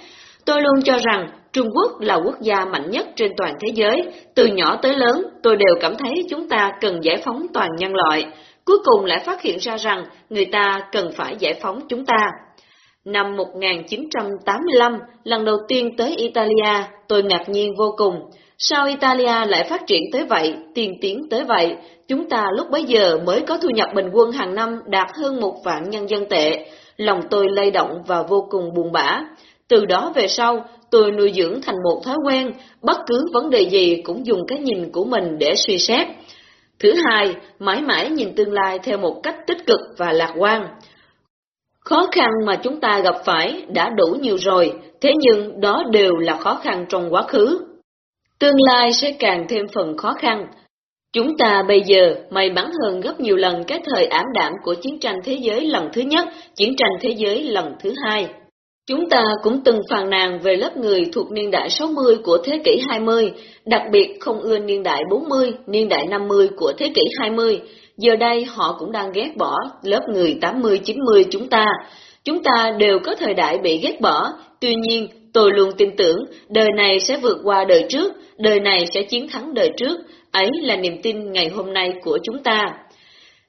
Tôi luôn cho rằng Trung Quốc là quốc gia mạnh nhất trên toàn thế giới. Từ nhỏ tới lớn, tôi đều cảm thấy chúng ta cần giải phóng toàn nhân loại. Cuối cùng lại phát hiện ra rằng người ta cần phải giải phóng chúng ta. Năm 1985, lần đầu tiên tới Italia, tôi ngạc nhiên vô cùng. Sao Italia lại phát triển tới vậy, tiên tiến tới vậy? Chúng ta lúc bấy giờ mới có thu nhập bình quân hàng năm đạt hơn một vạn nhân dân tệ. Lòng tôi lay động và vô cùng buồn bã. Từ đó về sau, tôi nuôi dưỡng thành một thói quen, bất cứ vấn đề gì cũng dùng cái nhìn của mình để suy xét. Thứ hai, mãi mãi nhìn tương lai theo một cách tích cực và lạc quan. Khó khăn mà chúng ta gặp phải đã đủ nhiều rồi, thế nhưng đó đều là khó khăn trong quá khứ. Tương lai sẽ càng thêm phần khó khăn. Chúng ta bây giờ may mắn hơn gấp nhiều lần cái thời ám đạm của chiến tranh thế giới lần thứ nhất, chiến tranh thế giới lần thứ hai. Chúng ta cũng từng phàn nàn về lớp người thuộc niên đại 60 của thế kỷ 20, đặc biệt không ưa niên đại 40, niên đại 50 của thế kỷ 20. Giờ đây họ cũng đang ghét bỏ lớp người 80-90 chúng ta. Chúng ta đều có thời đại bị ghét bỏ, tuy nhiên tôi luôn tin tưởng đời này sẽ vượt qua đời trước, đời này sẽ chiến thắng đời trước, ấy là niềm tin ngày hôm nay của chúng ta.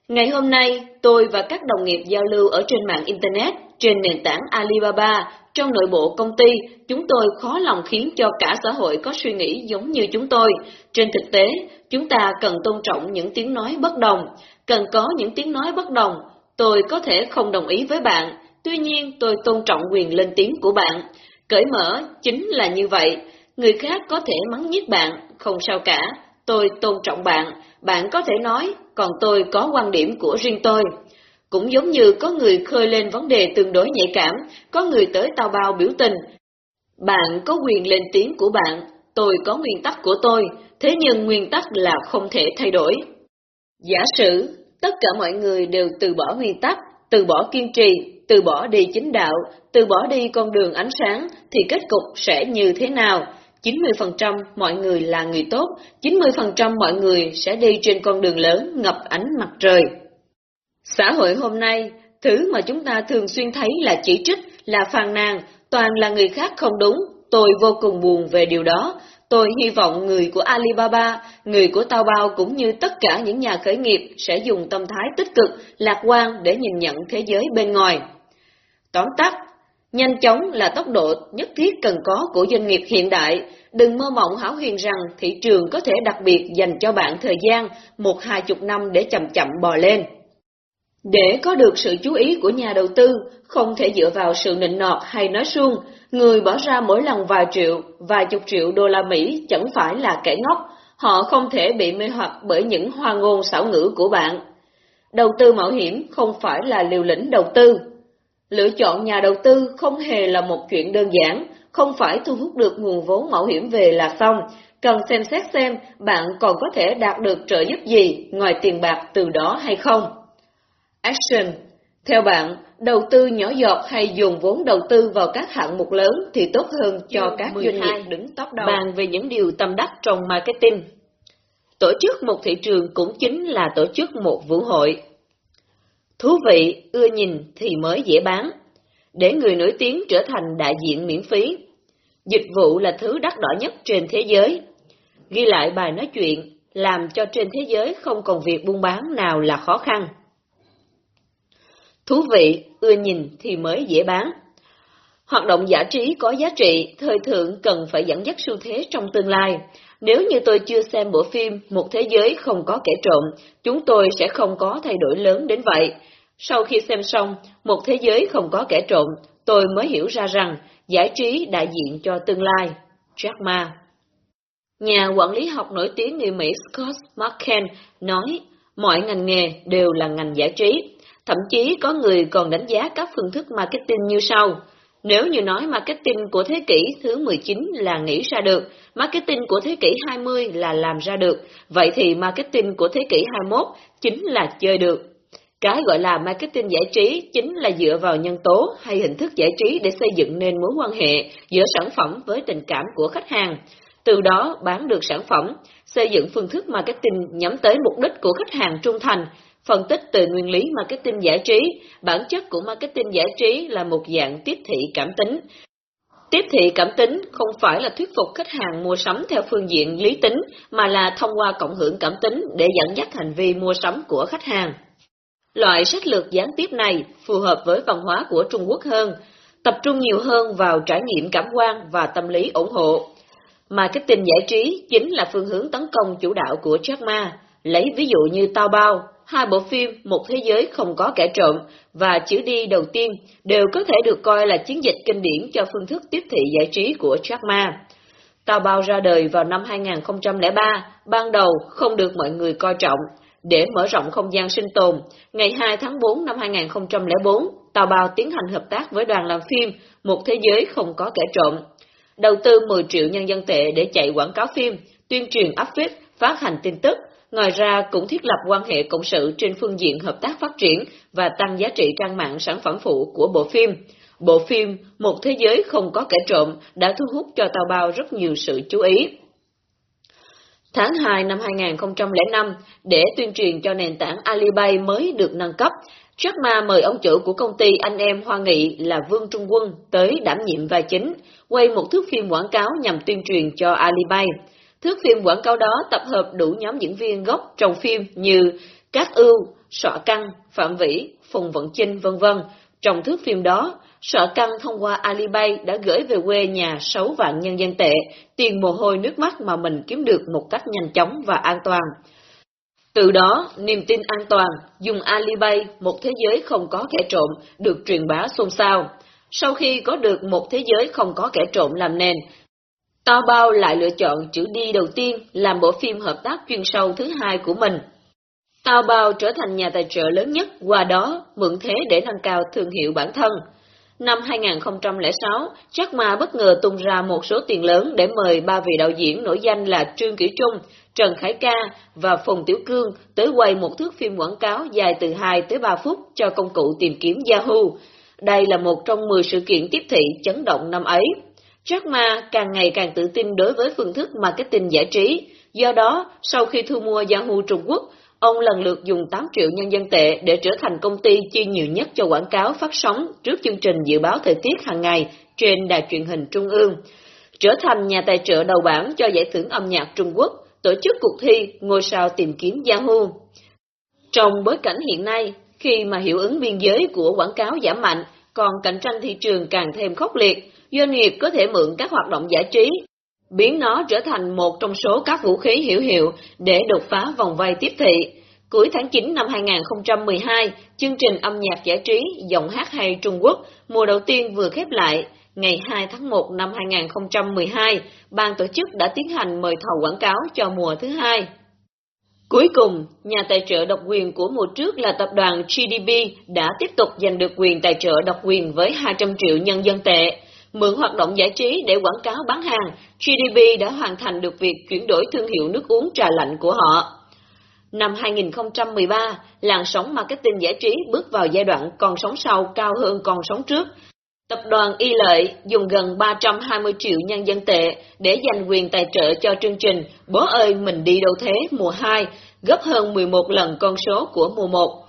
Ngày hôm nay, tôi và các đồng nghiệp giao lưu ở trên mạng Internet, trên nền tảng Alibaba, trong nội bộ công ty, chúng tôi khó lòng khiến cho cả xã hội có suy nghĩ giống như chúng tôi. Trên thực tế, chúng ta cần tôn trọng những tiếng nói bất đồng, cần có những tiếng nói bất đồng. Tôi có thể không đồng ý với bạn, tuy nhiên tôi tôn trọng quyền lên tiếng của bạn. Cởi mở chính là như vậy, người khác có thể mắng nhiếc bạn, không sao cả, tôi tôn trọng bạn, bạn có thể nói, còn tôi có quan điểm của riêng tôi. Cũng giống như có người khơi lên vấn đề tương đối nhạy cảm, có người tới tao bao biểu tình. Bạn có quyền lên tiếng của bạn, tôi có nguyên tắc của tôi, thế nhưng nguyên tắc là không thể thay đổi. Giả sử, tất cả mọi người đều từ bỏ nguyên tắc, từ bỏ kiên trì, từ bỏ đi chính đạo, từ bỏ đi con đường ánh sáng, thì kết cục sẽ như thế nào? 90% mọi người là người tốt, 90% mọi người sẽ đi trên con đường lớn ngập ánh mặt trời. Xã hội hôm nay, thứ mà chúng ta thường xuyên thấy là chỉ trích, là phàn nàn, toàn là người khác không đúng, tôi vô cùng buồn về điều đó. Tôi hy vọng người của Alibaba, người của Taobao cũng như tất cả những nhà khởi nghiệp sẽ dùng tâm thái tích cực, lạc quan để nhìn nhận thế giới bên ngoài. Tóm tắt, nhanh chóng là tốc độ nhất thiết cần có của doanh nghiệp hiện đại. Đừng mơ mộng hảo huyền rằng thị trường có thể đặc biệt dành cho bạn thời gian một hai chục năm để chậm chậm bò lên. Để có được sự chú ý của nhà đầu tư, không thể dựa vào sự nịnh nọt hay nói suông, người bỏ ra mỗi lần vài triệu, vài chục triệu đô la Mỹ chẳng phải là kẻ ngốc, họ không thể bị mê hoặc bởi những hoa ngôn xảo ngữ của bạn. Đầu tư mạo hiểm không phải là liều lĩnh đầu tư. Lựa chọn nhà đầu tư không hề là một chuyện đơn giản, không phải thu hút được nguồn vốn mạo hiểm về là xong, cần xem xét xem bạn còn có thể đạt được trợ giúp gì ngoài tiền bạc từ đó hay không. Action Theo bạn, đầu tư nhỏ giọt hay dùng vốn đầu tư vào các hạng mục lớn thì tốt hơn cho các doanh nghiệp đứng top đầu. Bàn về những điều tâm đắc trong marketing. Tổ chức một thị trường cũng chính là tổ chức một vũ hội. Thú vị, ưa nhìn thì mới dễ bán. Để người nổi tiếng trở thành đại diện miễn phí. Dịch vụ là thứ đắt đỏ nhất trên thế giới. Ghi lại bài nói chuyện, làm cho trên thế giới không còn việc buôn bán nào là khó khăn. Thú vị, ưa nhìn thì mới dễ bán. Hoạt động giải trí có giá trị, thời thượng cần phải dẫn dắt xu thế trong tương lai. Nếu như tôi chưa xem bộ phim Một Thế Giới Không Có Kẻ Trộm, chúng tôi sẽ không có thay đổi lớn đến vậy. Sau khi xem xong Một Thế Giới Không Có Kẻ Trộm, tôi mới hiểu ra rằng giải trí đại diện cho tương lai. Jack Ma Nhà quản lý học nổi tiếng người Mỹ Scott McCann nói, mọi ngành nghề đều là ngành giải trí. Thậm chí có người còn đánh giá các phương thức marketing như sau. Nếu như nói marketing của thế kỷ thứ 19 là nghĩ ra được, marketing của thế kỷ 20 là làm ra được, vậy thì marketing của thế kỷ 21 chính là chơi được. Cái gọi là marketing giải trí chính là dựa vào nhân tố hay hình thức giải trí để xây dựng nên mối quan hệ giữa sản phẩm với tình cảm của khách hàng. Từ đó bán được sản phẩm, xây dựng phương thức marketing nhắm tới mục đích của khách hàng trung thành, phân tích từ nguyên lý marketing giải trí, bản chất của marketing giải trí là một dạng tiếp thị cảm tính. Tiếp thị cảm tính không phải là thuyết phục khách hàng mua sắm theo phương diện lý tính, mà là thông qua cộng hưởng cảm tính để dẫn dắt hành vi mua sắm của khách hàng. Loại sách lược gián tiếp này phù hợp với văn hóa của Trung Quốc hơn, tập trung nhiều hơn vào trải nghiệm cảm quan và tâm lý ủng hộ. Marketing giải trí chính là phương hướng tấn công chủ đạo của Jack Ma. Lấy ví dụ như Tao Bao, hai bộ phim Một Thế Giới Không Có Kẻ Trộm và Chữ Đi Đầu Tiên đều có thể được coi là chiến dịch kinh điển cho phương thức tiếp thị giải trí của Jack Ma. Tao Bao ra đời vào năm 2003, ban đầu không được mọi người coi trọng, để mở rộng không gian sinh tồn, ngày 2 tháng 4 năm 2004, Tàu Bào tiến hành hợp tác với đoàn làm phim Một Thế Giới Không Có Kẻ Trộm. Đầu tư 10 triệu nhân dân tệ để chạy quảng cáo phim, tuyên truyền áp phích, phát hành tin tức, ngoài ra cũng thiết lập quan hệ cộng sự trên phương diện hợp tác phát triển và tăng giá trị trang mạng sản phẩm phụ của bộ phim. Bộ phim Một Thế Giới Không Có Kẻ Trộm đã thu hút cho Tàu Bao rất nhiều sự chú ý. Tháng 2 năm 2005, để tuyên truyền cho nền tảng Alipay mới được nâng cấp, Jack Ma mời ông chủ của công ty anh em Hoa Nghị là Vương Trung Quân tới đảm nhiệm vai chính, quay một thước phim quảng cáo nhằm tuyên truyền cho Alipay. Thước phim quảng cáo đó tập hợp đủ nhóm diễn viên gốc trong phim như Cát Ưu, Sọ Căng, Phạm Vĩ, Phùng Vận Chinh, vân vân. Trong thước phim đó, Sở Căng thông qua Alipay đã gửi về quê nhà 6 vạn nhân dân tệ, tiền mồ hôi nước mắt mà mình kiếm được một cách nhanh chóng và an toàn. Từ đó, niềm tin an toàn, dùng Alipay, một thế giới không có kẻ trộm, được truyền bá xôn xao. Sau khi có được một thế giới không có kẻ trộm làm nền, Tao Bao lại lựa chọn chữ đi đầu tiên làm bộ phim hợp tác chuyên sâu thứ hai của mình. Tao Bao trở thành nhà tài trợ lớn nhất, qua đó mượn thế để nâng cao thương hiệu bản thân. Năm 2006, Jack Ma bất ngờ tung ra một số tiền lớn để mời ba vị đạo diễn nổi danh là Trương Kiểu Trung, Trần Khải Ca và Phùng Tiểu Cương tới quay một thước phim quảng cáo dài từ 2 tới 3 phút cho công cụ tìm kiếm Yahoo. Đây là một trong 10 sự kiện tiếp thị chấn động năm ấy. Jack Ma càng ngày càng tự tin đối với phương thức marketing giải trí, do đó, sau khi thu mua Yahoo Trung Quốc, Ông lần lượt dùng 8 triệu nhân dân tệ để trở thành công ty chi nhiều nhất cho quảng cáo phát sóng trước chương trình dự báo thời tiết hàng ngày trên đài truyền hình Trung ương. Trở thành nhà tài trợ đầu bảng cho giải thưởng âm nhạc Trung Quốc, tổ chức cuộc thi Ngôi sao tìm kiếm Yahoo. Trong bối cảnh hiện nay, khi mà hiệu ứng biên giới của quảng cáo giảm mạnh, còn cạnh tranh thị trường càng thêm khốc liệt, doanh nghiệp có thể mượn các hoạt động giải trí biến nó trở thành một trong số các vũ khí hiểu hiệu để đột phá vòng vây tiếp thị. Cuối tháng 9 năm 2012, chương trình âm nhạc giải trí Giọng hát hay Trung Quốc mùa đầu tiên vừa khép lại. Ngày 2 tháng 1 năm 2012, ban tổ chức đã tiến hành mời thầu quảng cáo cho mùa thứ hai. Cuối cùng, nhà tài trợ độc quyền của mùa trước là tập đoàn GDP đã tiếp tục giành được quyền tài trợ độc quyền với 200 triệu nhân dân tệ. Mượn hoạt động giải trí để quảng cáo bán hàng, GDP đã hoàn thành được việc chuyển đổi thương hiệu nước uống trà lạnh của họ. Năm 2013, làn sóng marketing giải trí bước vào giai đoạn con sóng sau cao hơn con sóng trước. Tập đoàn Y Lợi dùng gần 320 triệu nhân dân tệ để giành quyền tài trợ cho chương trình Bố ơi mình đi đâu thế mùa 2, gấp hơn 11 lần con số của mùa 1.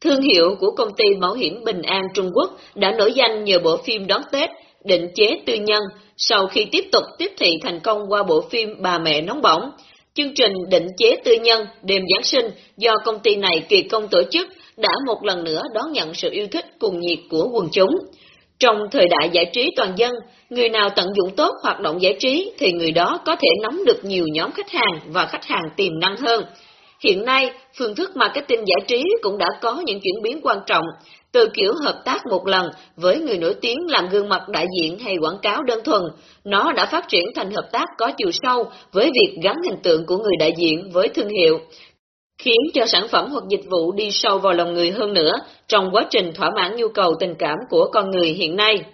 Thương hiệu của công ty bảo hiểm Bình An Trung Quốc đã nổi danh nhờ bộ phim đón Tết, định chế tư nhân, sau khi tiếp tục tiếp thị thành công qua bộ phim Bà mẹ nóng bỏng. Chương trình định chế tư nhân đêm Giáng sinh do công ty này kỳ công tổ chức đã một lần nữa đón nhận sự yêu thích cùng nhiệt của quần chúng. Trong thời đại giải trí toàn dân, người nào tận dụng tốt hoạt động giải trí thì người đó có thể nắm được nhiều nhóm khách hàng và khách hàng tiềm năng hơn. Hiện nay, phương thức marketing giải trí cũng đã có những chuyển biến quan trọng, từ kiểu hợp tác một lần với người nổi tiếng làm gương mặt đại diện hay quảng cáo đơn thuần, nó đã phát triển thành hợp tác có chiều sâu với việc gắn hình tượng của người đại diện với thương hiệu, khiến cho sản phẩm hoặc dịch vụ đi sâu vào lòng người hơn nữa trong quá trình thỏa mãn nhu cầu tình cảm của con người hiện nay.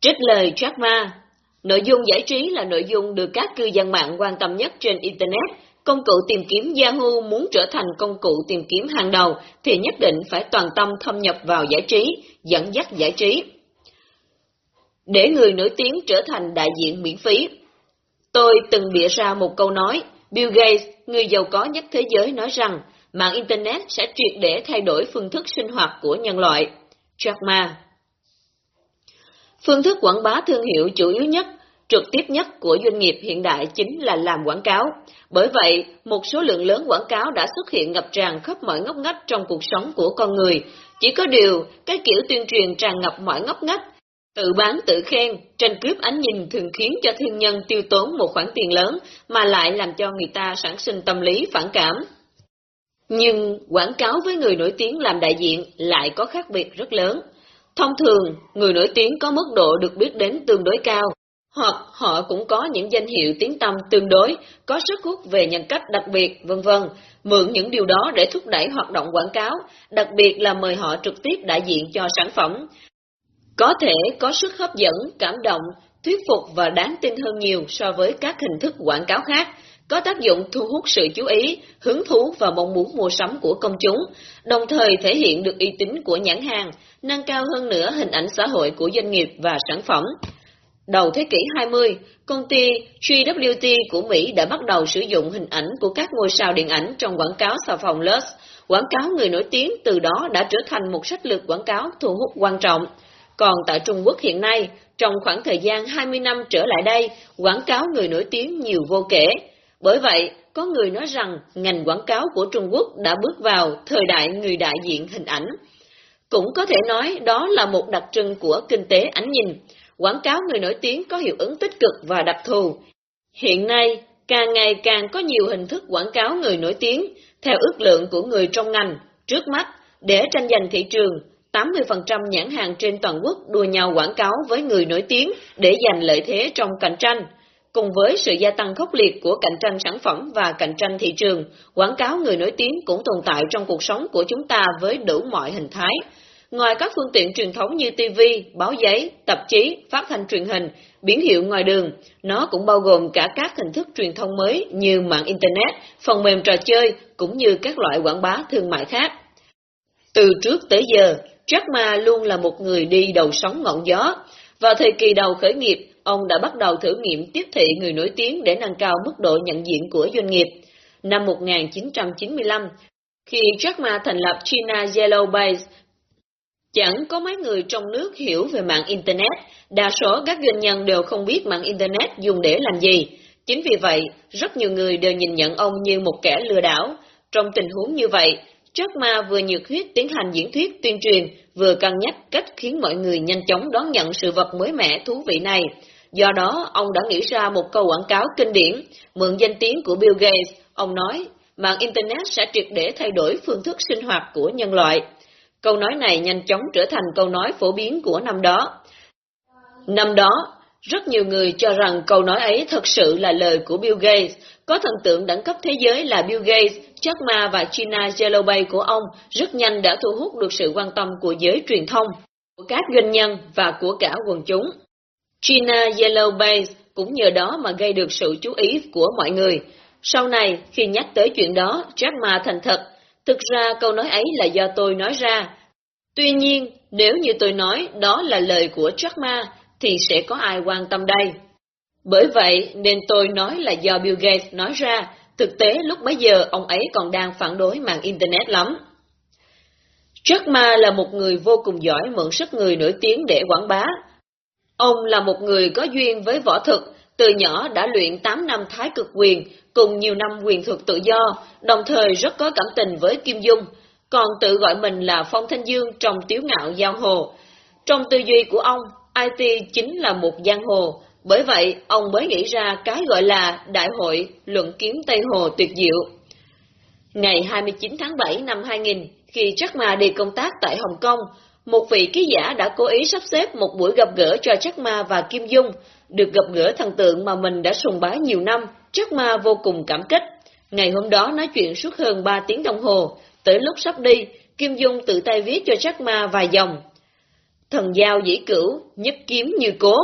Trích lời Jack Ma Nội dung giải trí là nội dung được các cư dân mạng quan tâm nhất trên Internet, công cụ tìm kiếm Yahoo muốn trở thành công cụ tìm kiếm hàng đầu thì nhất định phải toàn tâm thâm nhập vào giải trí, dẫn dắt giải trí. Để người nổi tiếng trở thành đại diện miễn phí. Tôi từng bịa ra một câu nói, Bill Gates, người giàu có nhất thế giới nói rằng mạng Internet sẽ triệt để thay đổi phương thức sinh hoạt của nhân loại. Jack Ma Phương thức quảng bá thương hiệu chủ yếu nhất, trực tiếp nhất của doanh nghiệp hiện đại chính là làm quảng cáo. Bởi vậy, một số lượng lớn quảng cáo đã xuất hiện ngập tràn khắp mọi ngóc ngách trong cuộc sống của con người. Chỉ có điều, cái kiểu tuyên truyền tràn ngập mọi ngóc ngách, tự bán tự khen, tranh cướp ánh nhìn thường khiến cho thương nhân tiêu tốn một khoản tiền lớn mà lại làm cho người ta sản sinh tâm lý phản cảm. Nhưng quảng cáo với người nổi tiếng làm đại diện lại có khác biệt rất lớn. Thông thường, người nổi tiếng có mức độ được biết đến tương đối cao, hoặc họ cũng có những danh hiệu tiếng tăm tương đối, có sức hút về nhân cách đặc biệt, vân vân, mượn những điều đó để thúc đẩy hoạt động quảng cáo, đặc biệt là mời họ trực tiếp đại diện cho sản phẩm. Có thể có sức hấp dẫn, cảm động, thuyết phục và đáng tin hơn nhiều so với các hình thức quảng cáo khác, có tác dụng thu hút sự chú ý, hứng thú và mong muốn mua sắm của công chúng, đồng thời thể hiện được uy tín của nhãn hàng, nâng cao hơn nữa hình ảnh xã hội của doanh nghiệp và sản phẩm. Đầu thế kỷ 20, công ty GWT của Mỹ đã bắt đầu sử dụng hình ảnh của các ngôi sao điện ảnh trong quảng cáo xà phòng Lush. Quảng cáo người nổi tiếng từ đó đã trở thành một sách lược quảng cáo thu hút quan trọng. Còn tại Trung Quốc hiện nay, trong khoảng thời gian 20 năm trở lại đây, quảng cáo người nổi tiếng nhiều vô kể. Bởi vậy, có người nói rằng ngành quảng cáo của Trung Quốc đã bước vào thời đại người đại diện hình ảnh. Cũng có thể nói đó là một đặc trưng của kinh tế ánh nhìn. Quảng cáo người nổi tiếng có hiệu ứng tích cực và đặc thù. Hiện nay, càng ngày càng có nhiều hình thức quảng cáo người nổi tiếng, theo ước lượng của người trong ngành, trước mắt, để tranh giành thị trường, 80% nhãn hàng trên toàn quốc đua nhau quảng cáo với người nổi tiếng để giành lợi thế trong cạnh tranh. Cùng với sự gia tăng khốc liệt của cạnh tranh sản phẩm và cạnh tranh thị trường, quảng cáo người nổi tiếng cũng tồn tại trong cuộc sống của chúng ta với đủ mọi hình thái. Ngoài các phương tiện truyền thống như TV, báo giấy, tạp chí, phát thanh truyền hình, biển hiệu ngoài đường, nó cũng bao gồm cả các hình thức truyền thông mới như mạng Internet, phần mềm trò chơi, cũng như các loại quảng bá thương mại khác. Từ trước tới giờ, Jack Ma luôn là một người đi đầu sóng ngọn gió. Vào thời kỳ đầu khởi nghiệp, ông đã bắt đầu thử nghiệm tiếp thị người nổi tiếng để nâng cao mức độ nhận diện của doanh nghiệp. Năm 1995, khi Jack Ma thành lập China Yellow Base, chẳng có mấy người trong nước hiểu về mạng Internet, đa số các doanh nhân đều không biết mạng Internet dùng để làm gì. Chính vì vậy, rất nhiều người đều nhìn nhận ông như một kẻ lừa đảo. Trong tình huống như vậy, Jack Ma vừa nhiệt huyết tiến hành diễn thuyết tuyên truyền, vừa cân nhắc cách khiến mọi người nhanh chóng đón nhận sự vật mới mẻ thú vị này. Do đó, ông đã nghĩ ra một câu quảng cáo kinh điển, mượn danh tiếng của Bill Gates. Ông nói, mạng Internet sẽ triệt để thay đổi phương thức sinh hoạt của nhân loại. Câu nói này nhanh chóng trở thành câu nói phổ biến của năm đó. Năm đó, rất nhiều người cho rằng câu nói ấy thật sự là lời của Bill Gates, có thần tượng đẳng cấp thế giới là Bill Gates, Jack Ma và China Yellowbay của ông rất nhanh đã thu hút được sự quan tâm của giới truyền thông, của các doanh nhân và của cả quần chúng. China Yellowbay cũng nhờ đó mà gây được sự chú ý của mọi người. Sau này, khi nhắc tới chuyện đó, Jack Ma thành thật, thực ra câu nói ấy là do tôi nói ra. Tuy nhiên, nếu như tôi nói đó là lời của Jack Ma, thì sẽ có ai quan tâm đây? Bởi vậy nên tôi nói là do Bill Gates nói ra, thực tế lúc bấy giờ ông ấy còn đang phản đối mạng Internet lắm. Jack Ma là một người vô cùng giỏi mượn sức người nổi tiếng để quảng bá. Ông là một người có duyên với võ thuật, từ nhỏ đã luyện 8 năm thái cực quyền, cùng nhiều năm quyền thuật tự do, đồng thời rất có cảm tình với Kim Dung, còn tự gọi mình là Phong Thanh Dương trong tiếu ngạo giang hồ. Trong tư duy của ông, IT chính là một giang hồ, bởi vậy, ông mới nghĩ ra cái gọi là Đại hội Luận Kiếm Tây Hồ tuyệt diệu. Ngày 29 tháng 7 năm 2000, khi Jack Ma đi công tác tại Hồng Kông, một vị ký giả đã cố ý sắp xếp một buổi gặp gỡ cho Jack Ma và Kim Dung, được gặp gỡ thần tượng mà mình đã sùng bái nhiều năm, Jack Ma vô cùng cảm kích. Ngày hôm đó nói chuyện suốt hơn 3 tiếng đồng hồ, tới lúc sắp đi, Kim Dung tự tay viết cho Jack Ma vài dòng. Thần giao dĩ cửu, nhất kiếm như cố,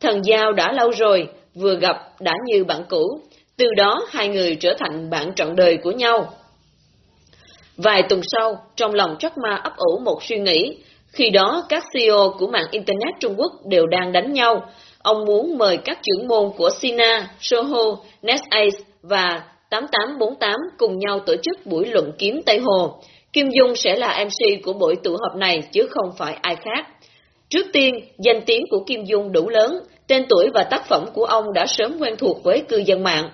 Thần giao đã lâu rồi, vừa gặp đã như bạn cũ. Từ đó hai người trở thành bạn trọn đời của nhau. Vài tuần sau, trong lòng Jack Ma ấp ủ một suy nghĩ, khi đó các CEO của mạng Internet Trung Quốc đều đang đánh nhau. Ông muốn mời các trưởng môn của Sina, Soho, NetAce và 8848 cùng nhau tổ chức buổi luận kiếm Tây Hồ. Kim Dung sẽ là MC của buổi tụ họp này chứ không phải ai khác. Trước tiên, danh tiếng của Kim Dung đủ lớn, tên tuổi và tác phẩm của ông đã sớm quen thuộc với cư dân mạng,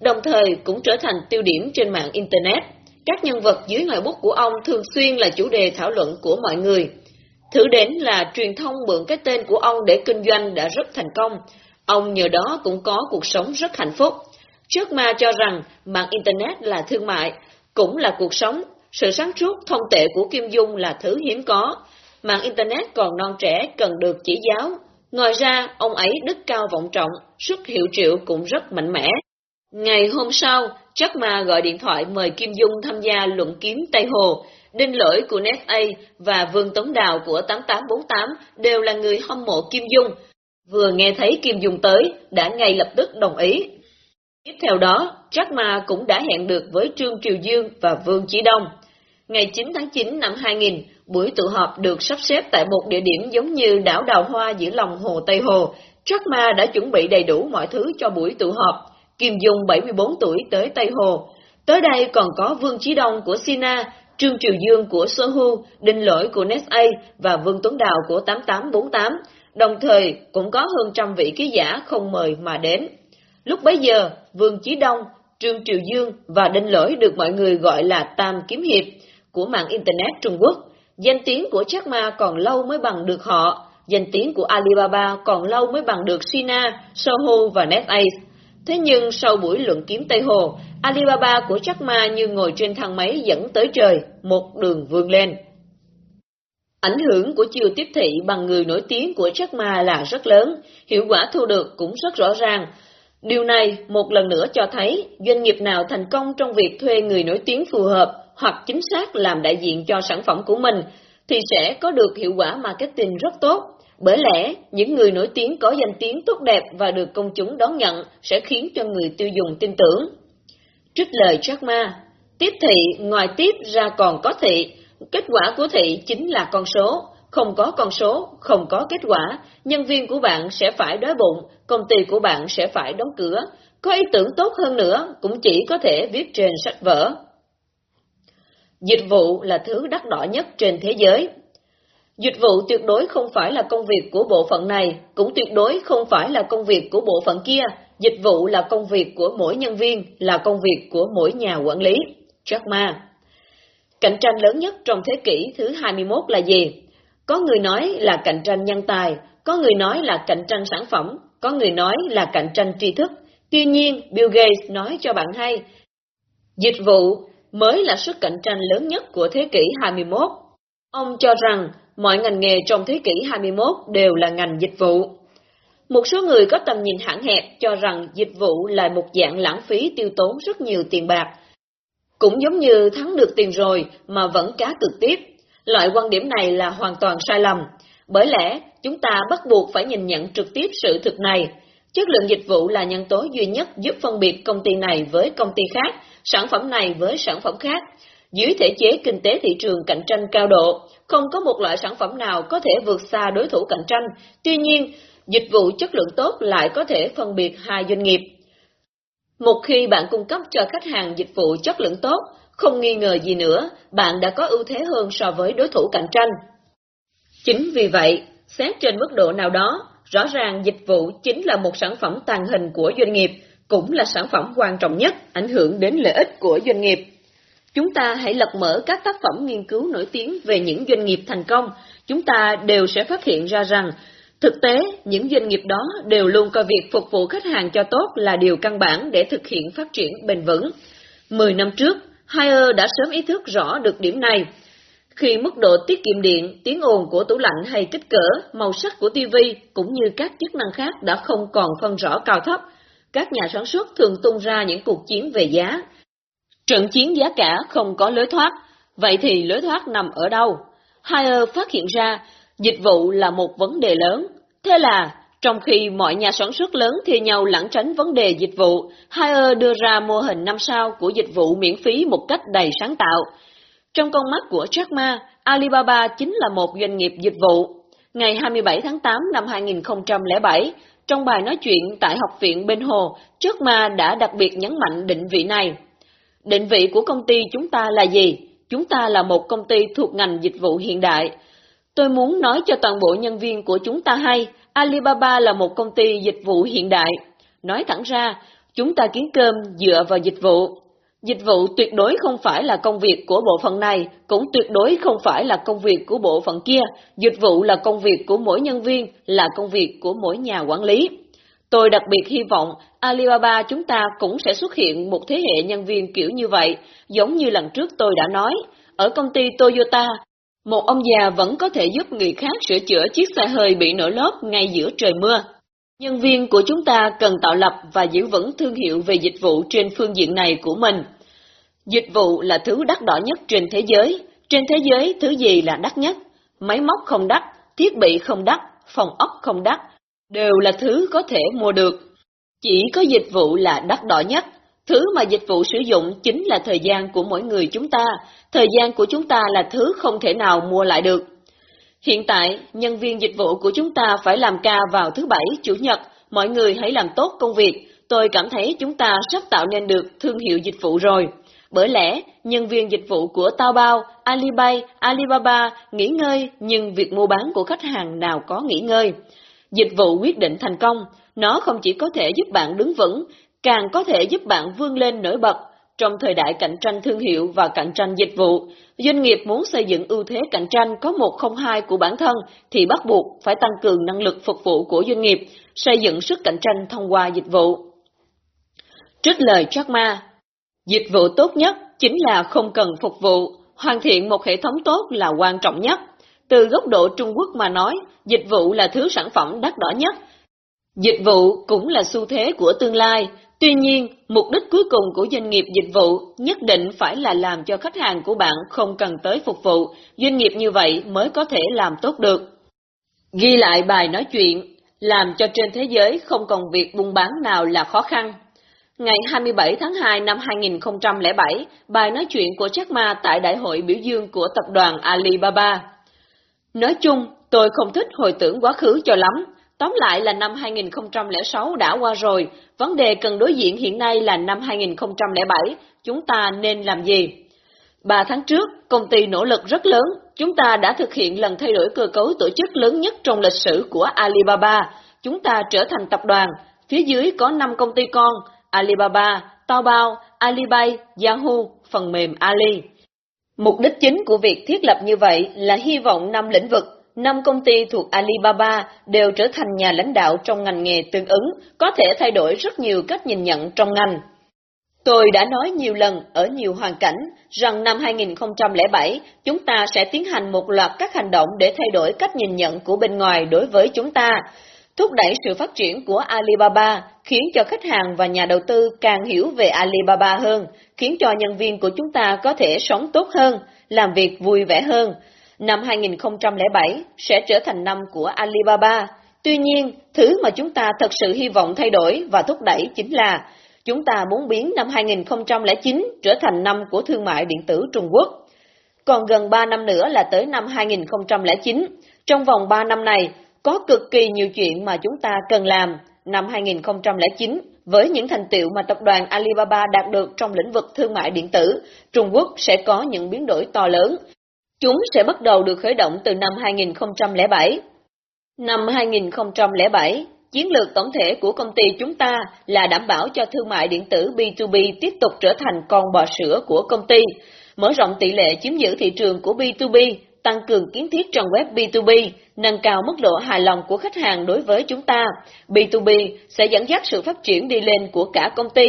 đồng thời cũng trở thành tiêu điểm trên mạng Internet. Các nhân vật dưới ngòi bút của ông thường xuyên là chủ đề thảo luận của mọi người thứ đến là truyền thông mượn cái tên của ông để kinh doanh đã rất thành công. Ông nhờ đó cũng có cuộc sống rất hạnh phúc. Trước ma cho rằng mạng Internet là thương mại, cũng là cuộc sống. Sự sáng suốt thông tệ của Kim Dung là thứ hiếm có. Mạng Internet còn non trẻ cần được chỉ giáo. Ngoài ra, ông ấy đức cao vọng trọng, sức hiệu triệu cũng rất mạnh mẽ. Ngày hôm sau, Jack Ma gọi điện thoại mời Kim Dung tham gia luận kiếm Tây Hồ. Đinh Lỗi của NetA và Vương Tống Đào của 8848 đều là người hâm mộ Kim Dung. Vừa nghe thấy Kim Dung tới, đã ngay lập tức đồng ý. Tiếp theo đó, Jack Ma cũng đã hẹn được với Trương Triều Dương và Vương Chí Đông. Ngày 9 tháng 9 năm 2000, buổi tụ họp được sắp xếp tại một địa điểm giống như đảo Đào Hoa giữa lòng hồ Tây Hồ. Jack Ma đã chuẩn bị đầy đủ mọi thứ cho buổi tụ họp. Kim Dung 74 tuổi tới Tây Hồ. Tới đây còn có Vương Chí Đông của Sina, Trương Triều Dương của Sohu, Đinh Lỗi của NetA và Vương Tuấn Đào của 8848, đồng thời cũng có hơn trăm vị ký giả không mời mà đến. Lúc bấy giờ, Vương Chí Đông, Trương Triều Dương và Đinh Lỗi được mọi người gọi là Tam Kiếm Hiệp của mạng Internet Trung Quốc. Danh tiếng của Jack Ma còn lâu mới bằng được họ, danh tiếng của Alibaba còn lâu mới bằng được Sina, Soho và NetAce. Thế nhưng sau buổi luận kiếm Tây Hồ, Alibaba của Jack Ma như ngồi trên thang máy dẫn tới trời, một đường vươn lên. Ảnh hưởng của chiều tiếp thị bằng người nổi tiếng của Jack Ma là rất lớn, hiệu quả thu được cũng rất rõ ràng. Điều này một lần nữa cho thấy doanh nghiệp nào thành công trong việc thuê người nổi tiếng phù hợp hoặc chính xác làm đại diện cho sản phẩm của mình thì sẽ có được hiệu quả marketing rất tốt. Bởi lẽ, những người nổi tiếng có danh tiếng tốt đẹp và được công chúng đón nhận sẽ khiến cho người tiêu dùng tin tưởng. Trích lời Jack Ma, tiếp thị ngoài tiếp ra còn có thị, kết quả của thị chính là con số, không có con số, không có kết quả, nhân viên của bạn sẽ phải đói bụng, công ty của bạn sẽ phải đóng cửa, có ý tưởng tốt hơn nữa cũng chỉ có thể viết trên sách vở. Dịch vụ là thứ đắt đỏ nhất trên thế giới. Dịch vụ tuyệt đối không phải là công việc của bộ phận này, cũng tuyệt đối không phải là công việc của bộ phận kia. Dịch vụ là công việc của mỗi nhân viên, là công việc của mỗi nhà quản lý. Jack Ma Cạnh tranh lớn nhất trong thế kỷ thứ 21 là gì? Có người nói là cạnh tranh nhân tài, có người nói là cạnh tranh sản phẩm, có người nói là cạnh tranh tri thức. Tuy nhiên, Bill Gates nói cho bạn hay, dịch vụ mới là sức cạnh tranh lớn nhất của thế kỷ 21. Ông cho rằng mọi ngành nghề trong thế kỷ 21 đều là ngành dịch vụ. Một số người có tầm nhìn hạn hẹp cho rằng dịch vụ là một dạng lãng phí tiêu tốn rất nhiều tiền bạc. Cũng giống như thắng được tiền rồi mà vẫn cá cực tiếp. Loại quan điểm này là hoàn toàn sai lầm. Bởi lẽ, chúng ta bắt buộc phải nhìn nhận trực tiếp sự thực này. Chất lượng dịch vụ là nhân tố duy nhất giúp phân biệt công ty này với công ty khác, sản phẩm này với sản phẩm khác. Dưới thể chế kinh tế thị trường cạnh tranh cao độ, không có một loại sản phẩm nào có thể vượt xa đối thủ cạnh tranh. Tuy nhiên, dịch vụ chất lượng tốt lại có thể phân biệt hai doanh nghiệp. Một khi bạn cung cấp cho khách hàng dịch vụ chất lượng tốt, không nghi ngờ gì nữa, bạn đã có ưu thế hơn so với đối thủ cạnh tranh. Chính vì vậy, xét trên mức độ nào đó, rõ ràng dịch vụ chính là một sản phẩm tàn hình của doanh nghiệp, cũng là sản phẩm quan trọng nhất ảnh hưởng đến lợi ích của doanh nghiệp. Chúng ta hãy lật mở các tác phẩm nghiên cứu nổi tiếng về những doanh nghiệp thành công, chúng ta đều sẽ phát hiện ra rằng, thực tế, những doanh nghiệp đó đều luôn coi việc phục vụ khách hàng cho tốt là điều căn bản để thực hiện phát triển bền vững. Mười năm trước, Haier đã sớm ý thức rõ được điểm này. Khi mức độ tiết kiệm điện, tiếng ồn của tủ lạnh hay kích cỡ, màu sắc của TV cũng như các chức năng khác đã không còn phân rõ cao thấp, các nhà sản xuất thường tung ra những cuộc chiến về giá, Trận chiến giá cả không có lối thoát, vậy thì lối thoát nằm ở đâu? Haier phát hiện ra dịch vụ là một vấn đề lớn, thế là Trong khi mọi nhà sản xuất lớn thi nhau lảng tránh vấn đề dịch vụ, Haier đưa ra mô hình năm sao của dịch vụ miễn phí một cách đầy sáng tạo. Trong con mắt của Jack Ma, Alibaba chính là một doanh nghiệp dịch vụ. Ngày 27 tháng 8 năm 2007, trong bài nói chuyện tại Học viện Bên Hồ, Jack Ma đã đặc biệt nhấn mạnh định vị này. Định vị của công ty chúng ta là gì? Chúng ta là một công ty thuộc ngành dịch vụ hiện đại. Tôi muốn nói cho toàn bộ nhân viên của chúng ta hay, Alibaba là một công ty dịch vụ hiện đại. Nói thẳng ra, chúng ta kiếm cơm dựa vào dịch vụ. Dịch vụ tuyệt đối không phải là công việc của bộ phận này, cũng tuyệt đối không phải là công việc của bộ phận kia. Dịch vụ là công việc của mỗi nhân viên, là công việc của mỗi nhà quản lý. Tôi đặc biệt hy vọng Alibaba chúng ta cũng sẽ xuất hiện một thế hệ nhân viên kiểu như vậy, giống như lần trước tôi đã nói. Ở công ty Toyota, một ông già vẫn có thể giúp người khác sửa chữa chiếc xe hơi bị nổ lốp ngay giữa trời mưa. Nhân viên của chúng ta cần tạo lập và giữ vững thương hiệu về dịch vụ trên phương diện này của mình. Dịch vụ là thứ đắt đỏ nhất trên thế giới. Trên thế giới, thứ gì là đắt nhất? Máy móc không đắt, thiết bị không đắt, phòng ốc không đắt, đều là thứ có thể mua được. Chỉ có dịch vụ là đắt đỏ nhất. Thứ mà dịch vụ sử dụng chính là thời gian của mỗi người chúng ta. Thời gian của chúng ta là thứ không thể nào mua lại được. Hiện tại, nhân viên dịch vụ của chúng ta phải làm ca vào thứ Bảy, Chủ nhật. Mọi người hãy làm tốt công việc. Tôi cảm thấy chúng ta sắp tạo nên được thương hiệu dịch vụ rồi. Bởi lẽ, nhân viên dịch vụ của Taobao, Alipay, Alibaba nghỉ ngơi nhưng việc mua bán của khách hàng nào có nghỉ ngơi. Dịch vụ quyết định thành công, nó không chỉ có thể giúp bạn đứng vững, càng có thể giúp bạn vươn lên nổi bật. Trong thời đại cạnh tranh thương hiệu và cạnh tranh dịch vụ, doanh nghiệp muốn xây dựng ưu thế cạnh tranh có một không hai của bản thân thì bắt buộc phải tăng cường năng lực phục vụ của doanh nghiệp, xây dựng sức cạnh tranh thông qua dịch vụ. Trích lời Jack Ma Dịch vụ tốt nhất chính là không cần phục vụ, hoàn thiện một hệ thống tốt là quan trọng nhất. Từ góc độ Trung Quốc mà nói, dịch vụ là thứ sản phẩm đắt đỏ nhất. Dịch vụ cũng là xu thế của tương lai, tuy nhiên, mục đích cuối cùng của doanh nghiệp dịch vụ nhất định phải là làm cho khách hàng của bạn không cần tới phục vụ, doanh nghiệp như vậy mới có thể làm tốt được. Ghi lại bài nói chuyện, làm cho trên thế giới không còn việc buôn bán nào là khó khăn. Ngày 27 tháng 2 năm 2007, bài nói chuyện của Jack Ma tại đại hội biểu dương của tập đoàn Alibaba. Nói chung, tôi không thích hồi tưởng quá khứ cho lắm. Tóm lại là năm 2006 đã qua rồi, vấn đề cần đối diện hiện nay là năm 2007, chúng ta nên làm gì? Ba tháng trước, công ty nỗ lực rất lớn, chúng ta đã thực hiện lần thay đổi cơ cấu tổ chức lớn nhất trong lịch sử của Alibaba. Chúng ta trở thành tập đoàn, phía dưới có 5 công ty con, Alibaba, Taobao, Alipay, Yahoo, phần mềm Ali. Mục đích chính của việc thiết lập như vậy là hy vọng năm lĩnh vực, năm công ty thuộc Alibaba đều trở thành nhà lãnh đạo trong ngành nghề tương ứng, có thể thay đổi rất nhiều cách nhìn nhận trong ngành. Tôi đã nói nhiều lần ở nhiều hoàn cảnh rằng năm 2007 chúng ta sẽ tiến hành một loạt các hành động để thay đổi cách nhìn nhận của bên ngoài đối với chúng ta, thúc đẩy sự phát triển của Alibaba, khiến cho khách hàng và nhà đầu tư càng hiểu về Alibaba hơn, khiến cho nhân viên của chúng ta có thể sống tốt hơn, làm việc vui vẻ hơn. Năm 2007 sẽ trở thành năm của Alibaba. Tuy nhiên, thứ mà chúng ta thật sự hy vọng thay đổi và thúc đẩy chính là chúng ta muốn biến năm 2009 trở thành năm của thương mại điện tử Trung Quốc. Còn gần 3 năm nữa là tới năm 2009. Trong vòng 3 năm này, có cực kỳ nhiều chuyện mà chúng ta cần làm. Năm 2009, với những thành tiệu mà tập đoàn Alibaba đạt được trong lĩnh vực thương mại điện tử, Trung Quốc sẽ có những biến đổi to lớn. Chúng sẽ bắt đầu được khởi động từ năm 2007. Năm 2007, chiến lược tổng thể của công ty chúng ta là đảm bảo cho thương mại điện tử B2B tiếp tục trở thành con bò sữa của công ty, mở rộng tỷ lệ chiếm giữ thị trường của B2B tăng cường kiến thiết trang web B2B, nâng cao mức độ hài lòng của khách hàng đối với chúng ta. B2B sẽ dẫn dắt sự phát triển đi lên của cả công ty.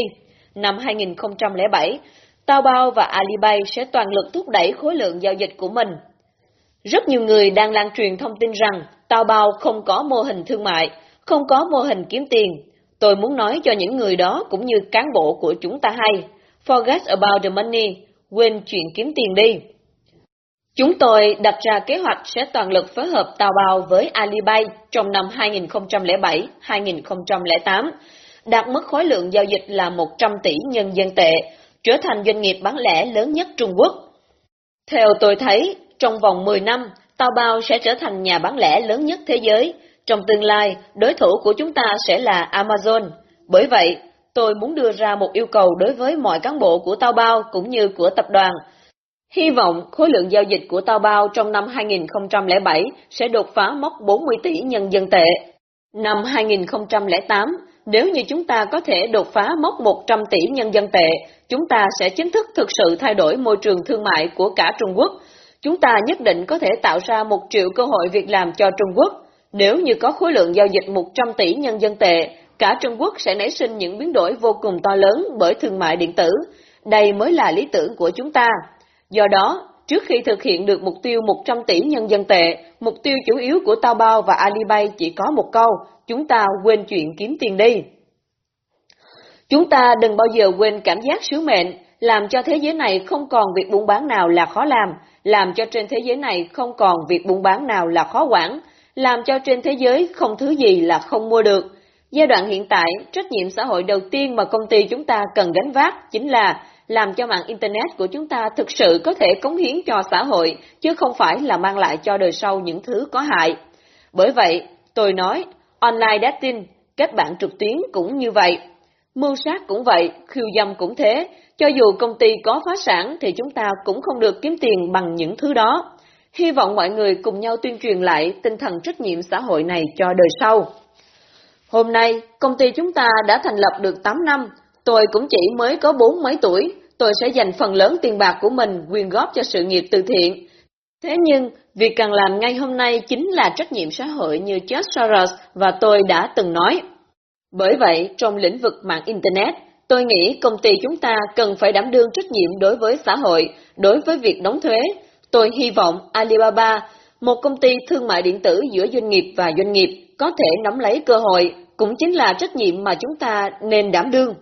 Năm 2007, Taobao và Alipay sẽ toàn lực thúc đẩy khối lượng giao dịch của mình. Rất nhiều người đang lan truyền thông tin rằng Taobao không có mô hình thương mại, không có mô hình kiếm tiền. Tôi muốn nói cho những người đó cũng như cán bộ của chúng ta hay, forget about the money, quên chuyện kiếm tiền đi. Chúng tôi đặt ra kế hoạch sẽ toàn lực phối hợp Taobao bao với Alibay trong năm 2007-2008, đạt mức khối lượng giao dịch là 100 tỷ nhân dân tệ, trở thành doanh nghiệp bán lẻ lớn nhất Trung Quốc. Theo tôi thấy, trong vòng 10 năm, Taobao bao sẽ trở thành nhà bán lẻ lớn nhất thế giới. Trong tương lai, đối thủ của chúng ta sẽ là Amazon. Bởi vậy, tôi muốn đưa ra một yêu cầu đối với mọi cán bộ của Taobao bao cũng như của tập đoàn – Hy vọng khối lượng giao dịch của Tao Bao trong năm 2007 sẽ đột phá mốc 40 tỷ nhân dân tệ. Năm 2008, nếu như chúng ta có thể đột phá mốc 100 tỷ nhân dân tệ, chúng ta sẽ chính thức thực sự thay đổi môi trường thương mại của cả Trung Quốc. Chúng ta nhất định có thể tạo ra một triệu cơ hội việc làm cho Trung Quốc. Nếu như có khối lượng giao dịch 100 tỷ nhân dân tệ, cả Trung Quốc sẽ nảy sinh những biến đổi vô cùng to lớn bởi thương mại điện tử. Đây mới là lý tưởng của chúng ta. Do đó, trước khi thực hiện được mục tiêu 100 tỷ nhân dân tệ, mục tiêu chủ yếu của Taobao và Alibay chỉ có một câu, chúng ta quên chuyện kiếm tiền đi. Chúng ta đừng bao giờ quên cảm giác sứ mệnh, làm cho thế giới này không còn việc buôn bán nào là khó làm, làm cho trên thế giới này không còn việc buôn bán nào là khó quản, làm cho trên thế giới không thứ gì là không mua được. Giai đoạn hiện tại, trách nhiệm xã hội đầu tiên mà công ty chúng ta cần gánh vác chính là làm cho mạng Internet của chúng ta thực sự có thể cống hiến cho xã hội, chứ không phải là mang lại cho đời sau những thứ có hại. Bởi vậy, tôi nói, online dating, kết bạn trực tuyến cũng như vậy. Mưu sát cũng vậy, khiêu dâm cũng thế, cho dù công ty có phá sản thì chúng ta cũng không được kiếm tiền bằng những thứ đó. Hy vọng mọi người cùng nhau tuyên truyền lại tinh thần trách nhiệm xã hội này cho đời sau. Hôm nay, công ty chúng ta đã thành lập được 8 năm, tôi cũng chỉ mới có bốn mấy tuổi, tôi sẽ dành phần lớn tiền bạc của mình quyên góp cho sự nghiệp từ thiện. Thế nhưng, việc cần làm ngay hôm nay chính là trách nhiệm xã hội như George Soros và tôi đã từng nói. Bởi vậy, trong lĩnh vực mạng Internet, tôi nghĩ công ty chúng ta cần phải đảm đương trách nhiệm đối với xã hội, đối với việc đóng thuế. Tôi hy vọng Alibaba, một công ty thương mại điện tử giữa doanh nghiệp và doanh nghiệp, có thể nắm lấy cơ hội, cũng chính là trách nhiệm mà chúng ta nên đảm đương.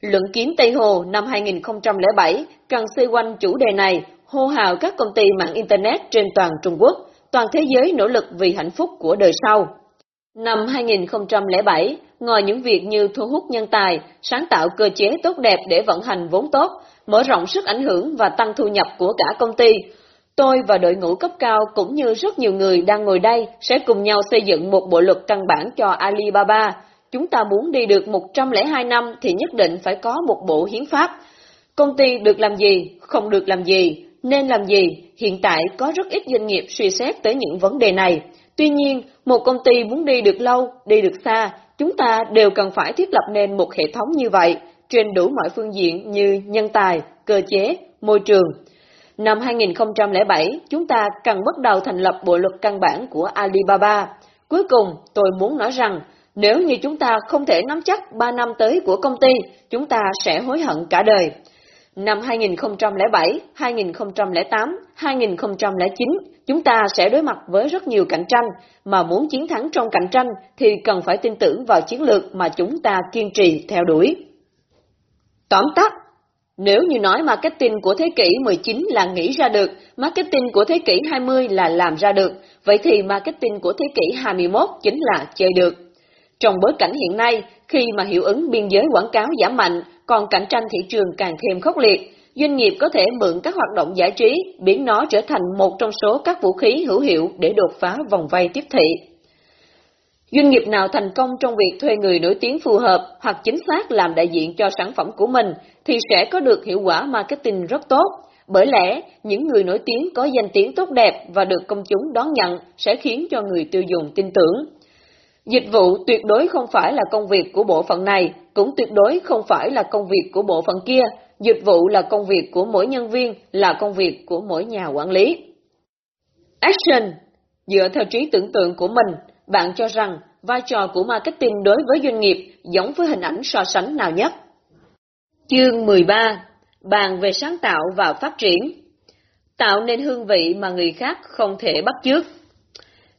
Luận kiếm Tây Hồ năm 2007 cần xoay quanh chủ đề này, hô hào các công ty mạng Internet trên toàn Trung Quốc, toàn thế giới nỗ lực vì hạnh phúc của đời sau. Năm 2007, ngoài những việc như thu hút nhân tài, sáng tạo cơ chế tốt đẹp để vận hành vốn tốt, mở rộng sức ảnh hưởng và tăng thu nhập của cả công ty, tôi và đội ngũ cấp cao cũng như rất nhiều người đang ngồi đây sẽ cùng nhau xây dựng một bộ luật căn bản cho Alibaba, Chúng ta muốn đi được 102 năm thì nhất định phải có một bộ hiến pháp. Công ty được làm gì, không được làm gì, nên làm gì, hiện tại có rất ít doanh nghiệp suy xét tới những vấn đề này. Tuy nhiên, một công ty muốn đi được lâu, đi được xa, chúng ta đều cần phải thiết lập nên một hệ thống như vậy, trên đủ mọi phương diện như nhân tài, cơ chế, môi trường. Năm 2007, chúng ta cần bắt đầu thành lập bộ luật căn bản của Alibaba. Cuối cùng, tôi muốn nói rằng, nếu như chúng ta không thể nắm chắc 3 năm tới của công ty, chúng ta sẽ hối hận cả đời. Năm 2007, 2008, 2009, chúng ta sẽ đối mặt với rất nhiều cạnh tranh, mà muốn chiến thắng trong cạnh tranh thì cần phải tin tưởng vào chiến lược mà chúng ta kiên trì theo đuổi. Tóm tắt, nếu như nói marketing của thế kỷ 19 là nghĩ ra được, marketing của thế kỷ 20 là làm ra được, vậy thì marketing của thế kỷ 21 chính là chơi được. Trong bối cảnh hiện nay, khi mà hiệu ứng biên giới quảng cáo giảm mạnh, còn cạnh tranh thị trường càng thêm khốc liệt, doanh nghiệp có thể mượn các hoạt động giải trí, biến nó trở thành một trong số các vũ khí hữu hiệu để đột phá vòng vây tiếp thị. Doanh nghiệp nào thành công trong việc thuê người nổi tiếng phù hợp hoặc chính xác làm đại diện cho sản phẩm của mình thì sẽ có được hiệu quả marketing rất tốt. Bởi lẽ, những người nổi tiếng có danh tiếng tốt đẹp và được công chúng đón nhận sẽ khiến cho người tiêu dùng tin tưởng. Dịch vụ tuyệt đối không phải là công việc của bộ phận này, cũng tuyệt đối không phải là công việc của bộ phận kia. Dịch vụ là công việc của mỗi nhân viên, là công việc của mỗi nhà quản lý. Action Dựa theo trí tưởng tượng của mình, bạn cho rằng vai trò của marketing đối với doanh nghiệp giống với hình ảnh so sánh nào nhất? Chương 13 Bàn về sáng tạo và phát triển Tạo nên hương vị mà người khác không thể bắt chước.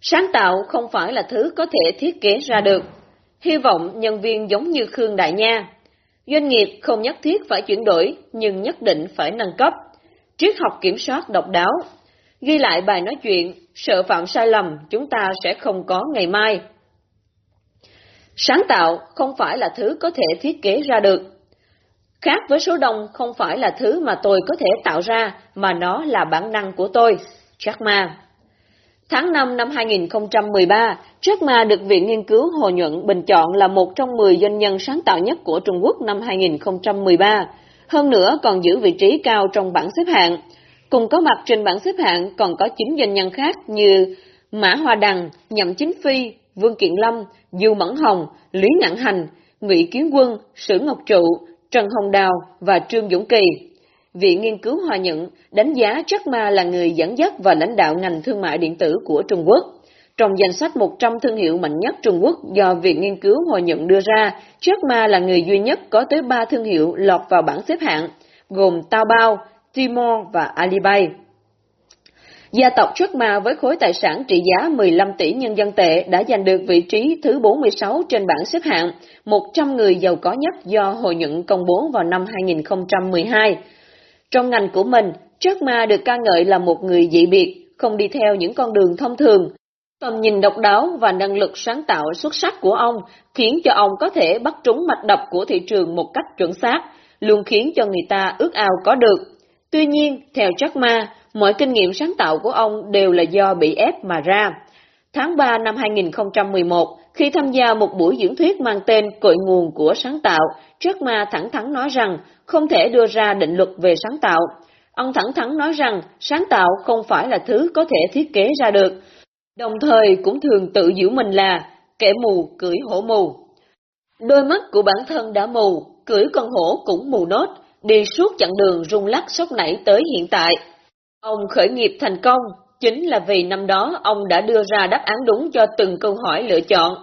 Sáng tạo không phải là thứ có thể thiết kế ra được. Hy vọng nhân viên giống như Khương Đại Nha. Doanh nghiệp không nhất thiết phải chuyển đổi, nhưng nhất định phải nâng cấp. Triết học kiểm soát độc đáo. Ghi lại bài nói chuyện, sợ phạm sai lầm, chúng ta sẽ không có ngày mai. Sáng tạo không phải là thứ có thể thiết kế ra được. Khác với số đông không phải là thứ mà tôi có thể tạo ra, mà nó là bản năng của tôi. Jack Ma Tháng 5 năm 2013, Jack Ma được Viện Nghiên cứu Hồ Nhuận bình chọn là một trong 10 doanh nhân sáng tạo nhất của Trung Quốc năm 2013. Hơn nữa còn giữ vị trí cao trong bảng xếp hạng. Cùng có mặt trên bảng xếp hạng còn có 9 doanh nhân khác như Mã Hoa Đằng, Nhậm Chính Phi, Vương Kiện Lâm, Du Mẫn Hồng, Lý Ngạn Hành, Ngụy Kiến Quân, Sử Ngọc Trụ, Trần Hồng Đào và Trương Dũng Kỳ. Viện Nghiên cứu Hòa Nhận đánh giá Jack Ma là người dẫn dắt và lãnh đạo ngành thương mại điện tử của Trung Quốc. Trong danh sách 100 thương hiệu mạnh nhất Trung Quốc do Viện Nghiên cứu Hòa Nhận đưa ra, Jack Ma là người duy nhất có tới 3 thương hiệu lọt vào bảng xếp hạng, gồm Taobao, Tmall và Alibaba. Gia tộc Jack Ma với khối tài sản trị giá 15 tỷ nhân dân tệ đã giành được vị trí thứ 46 trên bảng xếp hạng 100 người giàu có nhất do Hội Nhận công bố vào năm 2012. Trong ngành của mình, Jack Ma được ca ngợi là một người dị biệt, không đi theo những con đường thông thường. Tầm nhìn độc đáo và năng lực sáng tạo xuất sắc của ông khiến cho ông có thể bắt trúng mạch đập của thị trường một cách chuẩn xác, luôn khiến cho người ta ước ao có được. Tuy nhiên, theo Jack Ma, mọi kinh nghiệm sáng tạo của ông đều là do bị ép mà ra. Tháng 3 năm 2011, khi tham gia một buổi diễn thuyết mang tên Cội nguồn của sáng tạo, Jack Ma thẳng thắn nói rằng không thể đưa ra định luật về sáng tạo. Ông thẳng thắn nói rằng sáng tạo không phải là thứ có thể thiết kế ra được, đồng thời cũng thường tự giữ mình là kẻ mù cưỡi hổ mù. Đôi mắt của bản thân đã mù, cưỡi con hổ cũng mù nốt, đi suốt chặng đường rung lắc sốc nảy tới hiện tại. Ông khởi nghiệp thành công chính là vì năm đó ông đã đưa ra đáp án đúng cho từng câu hỏi lựa chọn.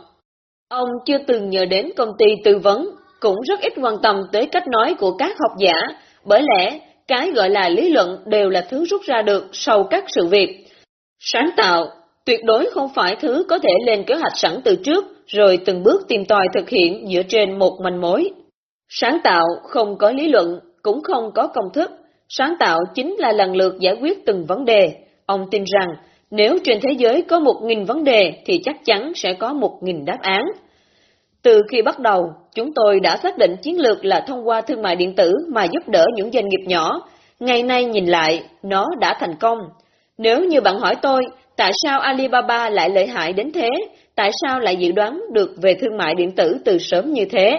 Ông chưa từng nhờ đến công ty tư vấn, cũng rất ít quan tâm tới cách nói của các học giả, bởi lẽ cái gọi là lý luận đều là thứ rút ra được sau các sự việc. Sáng tạo tuyệt đối không phải thứ có thể lên kế hoạch sẵn từ trước, rồi từng bước tìm tòi thực hiện dựa trên một manh mối. Sáng tạo không có lý luận, cũng không có công thức. Sáng tạo chính là lần lượt giải quyết từng vấn đề. Ông tin rằng, nếu trên thế giới có một nghìn vấn đề thì chắc chắn sẽ có một nghìn đáp án. Từ khi bắt đầu, chúng tôi đã xác định chiến lược là thông qua thương mại điện tử mà giúp đỡ những doanh nghiệp nhỏ. Ngày nay nhìn lại, nó đã thành công. Nếu như bạn hỏi tôi, tại sao Alibaba lại lợi hại đến thế? Tại sao lại dự đoán được về thương mại điện tử từ sớm như thế?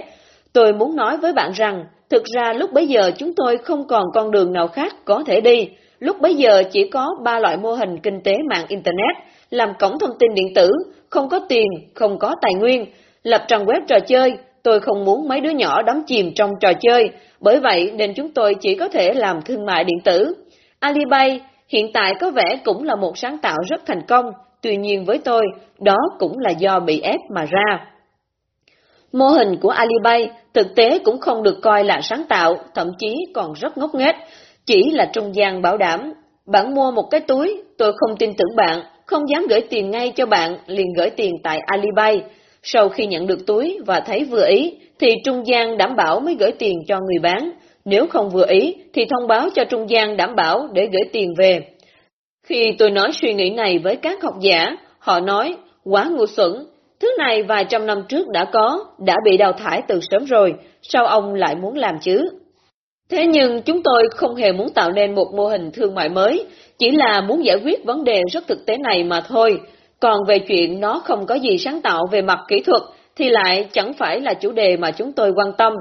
Tôi muốn nói với bạn rằng, thực ra lúc bấy giờ chúng tôi không còn con đường nào khác có thể đi. Lúc bấy giờ chỉ có ba loại mô hình kinh tế mạng Internet, làm cổng thông tin điện tử, không có tiền, không có tài nguyên, lập trang web trò chơi, tôi không muốn mấy đứa nhỏ đắm chìm trong trò chơi, bởi vậy nên chúng tôi chỉ có thể làm thương mại điện tử. Alibaba hiện tại có vẻ cũng là một sáng tạo rất thành công, tuy nhiên với tôi, đó cũng là do bị ép mà ra. Mô hình của Alibaba thực tế cũng không được coi là sáng tạo, thậm chí còn rất ngốc nghếch, chỉ là trung gian bảo đảm. Bạn mua một cái túi, tôi không tin tưởng bạn, không dám gửi tiền ngay cho bạn, liền gửi tiền tại Alibay. Sau khi nhận được túi và thấy vừa ý, thì trung gian đảm bảo mới gửi tiền cho người bán. Nếu không vừa ý, thì thông báo cho trung gian đảm bảo để gửi tiền về. Khi tôi nói suy nghĩ này với các học giả, họ nói, quá ngu xuẩn, thứ này vài trăm năm trước đã có, đã bị đào thải từ sớm rồi, sao ông lại muốn làm chứ? Thế nhưng chúng tôi không hề muốn tạo nên một mô hình thương mại mới, chỉ là muốn giải quyết vấn đề rất thực tế này mà thôi. Còn về chuyện nó không có gì sáng tạo về mặt kỹ thuật thì lại chẳng phải là chủ đề mà chúng tôi quan tâm.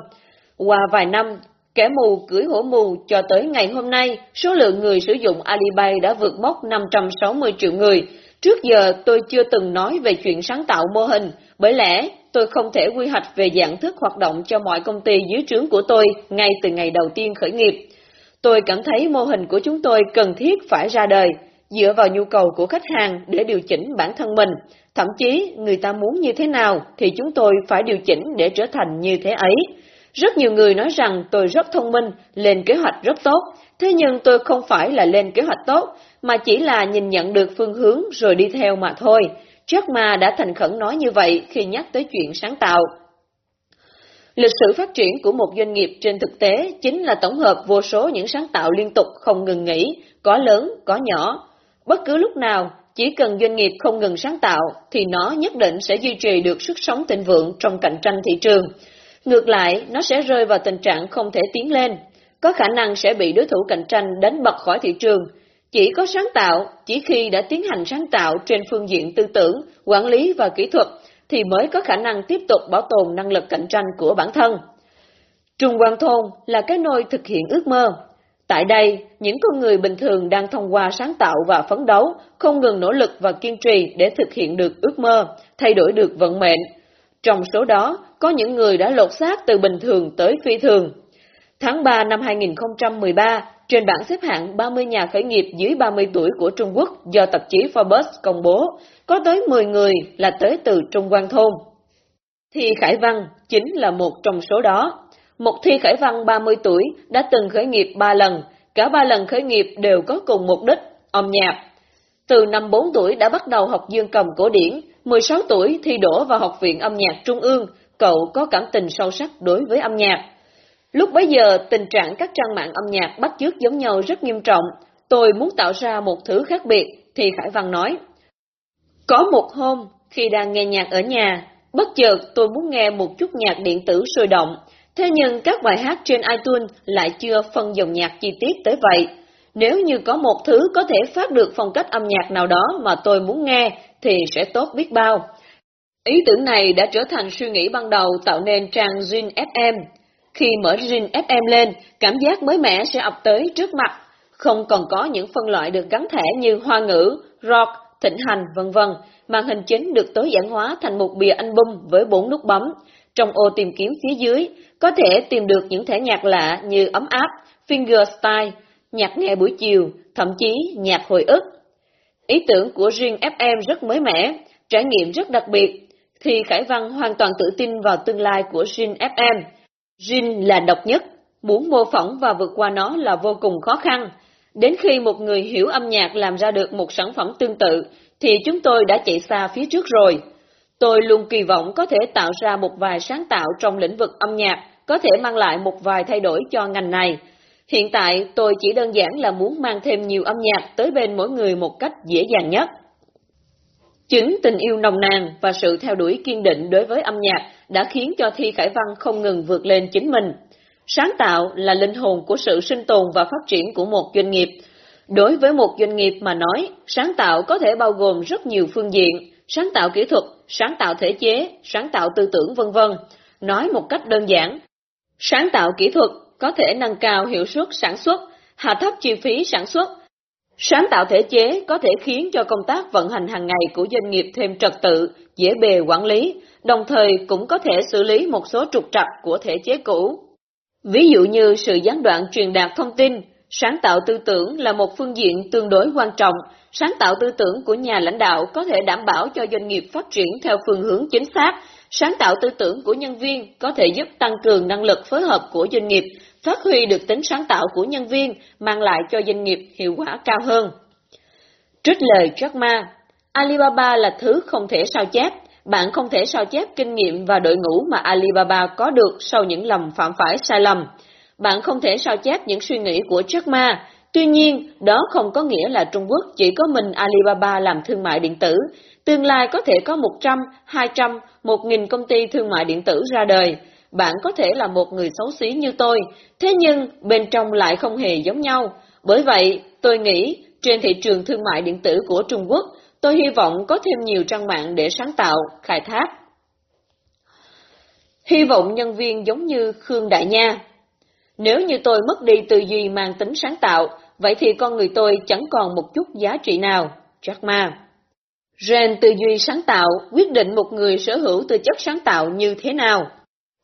Qua vài năm, kẻ mù cưỡi hổ mù cho tới ngày hôm nay, số lượng người sử dụng Alibay đã vượt mốc 560 triệu người. Trước giờ tôi chưa từng nói về chuyện sáng tạo mô hình, bởi lẽ tôi không thể quy hoạch về dạng thức hoạt động cho mọi công ty dưới trướng của tôi ngay từ ngày đầu tiên khởi nghiệp. Tôi cảm thấy mô hình của chúng tôi cần thiết phải ra đời, dựa vào nhu cầu của khách hàng để điều chỉnh bản thân mình. Thậm chí, người ta muốn như thế nào thì chúng tôi phải điều chỉnh để trở thành như thế ấy. Rất nhiều người nói rằng tôi rất thông minh, lên kế hoạch rất tốt, thế nhưng tôi không phải là lên kế hoạch tốt, mà chỉ là nhìn nhận được phương hướng rồi đi theo mà thôi. Jack Ma đã thành khẩn nói như vậy khi nhắc tới chuyện sáng tạo. Lịch sử phát triển của một doanh nghiệp trên thực tế chính là tổng hợp vô số những sáng tạo liên tục không ngừng nghỉ, có lớn, có nhỏ. Bất cứ lúc nào, chỉ cần doanh nghiệp không ngừng sáng tạo, thì nó nhất định sẽ duy trì được sức sống thịnh vượng trong cạnh tranh thị trường. Ngược lại, nó sẽ rơi vào tình trạng không thể tiến lên, có khả năng sẽ bị đối thủ cạnh tranh đánh bật khỏi thị trường. Chỉ có sáng tạo, chỉ khi đã tiến hành sáng tạo trên phương diện tư tưởng, quản lý và kỹ thuật, thì mới có khả năng tiếp tục bảo tồn năng lực cạnh tranh của bản thân. Trung quan thôn là cái nôi thực hiện ước mơ. Tại đây, những con người bình thường đang thông qua sáng tạo và phấn đấu, không ngừng nỗ lực và kiên trì để thực hiện được ước mơ, thay đổi được vận mệnh. Trong số đó, có những người đã lột xác từ bình thường tới phi thường. Tháng 3 năm 2013, trên bảng xếp hạng 30 nhà khởi nghiệp dưới 30 tuổi của Trung Quốc do tạp chí Forbes công bố, có tới 10 người là tới từ Trung Quan Thôn. Thi Khải Văn chính là một trong số đó. Một Thi Khải Văn 30 tuổi đã từng khởi nghiệp 3 lần, cả ba lần khởi nghiệp đều có cùng mục đích, âm nhạc. Từ năm 4 tuổi đã bắt đầu học dương cầm cổ điển, 16 tuổi thi đổ vào Học viện âm nhạc Trung ương, cậu có cảm tình sâu sắc đối với âm nhạc. Lúc bấy giờ, tình trạng các trang mạng âm nhạc bắt chước giống nhau rất nghiêm trọng. Tôi muốn tạo ra một thứ khác biệt, thì Khải Văn nói. Có một hôm, khi đang nghe nhạc ở nhà, bất chợt tôi muốn nghe một chút nhạc điện tử sôi động, thế nhưng các bài hát trên iTunes lại chưa phân dòng nhạc chi tiết tới vậy. Nếu như có một thứ có thể phát được phong cách âm nhạc nào đó mà tôi muốn nghe, thì sẽ tốt biết bao. Ý tưởng này đã trở thành suy nghĩ ban đầu tạo nên trang Zin FM. Khi mở Rin FM lên, cảm giác mới mẻ sẽ ập tới trước mặt, không còn có những phân loại được gắn thẻ như hoa ngữ, rock, thịnh hành, vân vân, màn hình chính được tối giản hóa thành một bìa album với bốn nút bấm. Trong ô tìm kiếm phía dưới, có thể tìm được những thẻ nhạc lạ như ấm áp, finger style, nhạc nghe buổi chiều, thậm chí nhạc hồi ức. Ý tưởng của riêng FM rất mới mẻ, trải nghiệm rất đặc biệt, thì Khải Văn hoàn toàn tự tin vào tương lai của Jin FM. Jin là độc nhất, muốn mô phỏng và vượt qua nó là vô cùng khó khăn. Đến khi một người hiểu âm nhạc làm ra được một sản phẩm tương tự, thì chúng tôi đã chạy xa phía trước rồi. Tôi luôn kỳ vọng có thể tạo ra một vài sáng tạo trong lĩnh vực âm nhạc, có thể mang lại một vài thay đổi cho ngành này. Hiện tại tôi chỉ đơn giản là muốn mang thêm nhiều âm nhạc tới bên mỗi người một cách dễ dàng nhất. Chính tình yêu nồng nàn và sự theo đuổi kiên định đối với âm nhạc đã khiến cho Thi Khải Văn không ngừng vượt lên chính mình. Sáng tạo là linh hồn của sự sinh tồn và phát triển của một doanh nghiệp. Đối với một doanh nghiệp mà nói, sáng tạo có thể bao gồm rất nhiều phương diện, sáng tạo kỹ thuật, sáng tạo thể chế, sáng tạo tư tưởng vân vân. Nói một cách đơn giản, sáng tạo kỹ thuật có thể nâng cao hiệu suất sản xuất, hạ thấp chi phí sản xuất. Sáng tạo thể chế có thể khiến cho công tác vận hành hàng ngày của doanh nghiệp thêm trật tự, dễ bề quản lý, đồng thời cũng có thể xử lý một số trục trặc của thể chế cũ. Ví dụ như sự gián đoạn truyền đạt thông tin, sáng tạo tư tưởng là một phương diện tương đối quan trọng. Sáng tạo tư tưởng của nhà lãnh đạo có thể đảm bảo cho doanh nghiệp phát triển theo phương hướng chính xác. Sáng tạo tư tưởng của nhân viên có thể giúp tăng cường năng lực phối hợp của doanh nghiệp, phát huy được tính sáng tạo của nhân viên, mang lại cho doanh nghiệp hiệu quả cao hơn. Trích lời Jack Ma, Alibaba là thứ không thể sao chép, bạn không thể sao chép kinh nghiệm và đội ngũ mà Alibaba có được sau những lầm phạm phải sai lầm. Bạn không thể sao chép những suy nghĩ của Jack Ma, tuy nhiên đó không có nghĩa là Trung Quốc chỉ có mình Alibaba làm thương mại điện tử. Tương lai có thể có 100, 200, 1.000 công ty thương mại điện tử ra đời. Bạn có thể là một người xấu xí như tôi, thế nhưng bên trong lại không hề giống nhau. Bởi vậy, tôi nghĩ trên thị trường thương mại điện tử của Trung Quốc, Tôi hy vọng có thêm nhiều trang mạng để sáng tạo, khai thác. Hy vọng nhân viên giống như Khương Đại Nha. Nếu như tôi mất đi tư duy mang tính sáng tạo, vậy thì con người tôi chẳng còn một chút giá trị nào. Jack Ma Gen tư duy sáng tạo quyết định một người sở hữu tư chất sáng tạo như thế nào.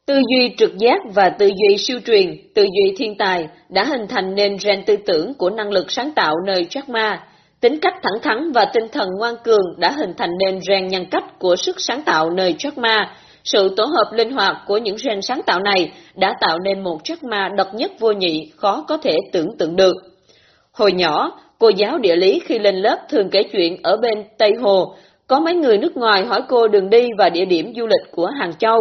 Tư duy trực giác và tư duy siêu truyền, tư duy thiên tài đã hình thành nên gen tư tưởng của năng lực sáng tạo nơi Jack Ma, Tính cách thẳng thắn và tinh thần ngoan cường đã hình thành nên rèn nhân cách của sức sáng tạo nơi Jack Ma. Sự tổ hợp linh hoạt của những gen sáng tạo này đã tạo nên một Jack Ma độc nhất vô nhị, khó có thể tưởng tượng được. Hồi nhỏ, cô giáo địa lý khi lên lớp thường kể chuyện ở bên Tây Hồ, có mấy người nước ngoài hỏi cô đường đi và địa điểm du lịch của Hàng Châu.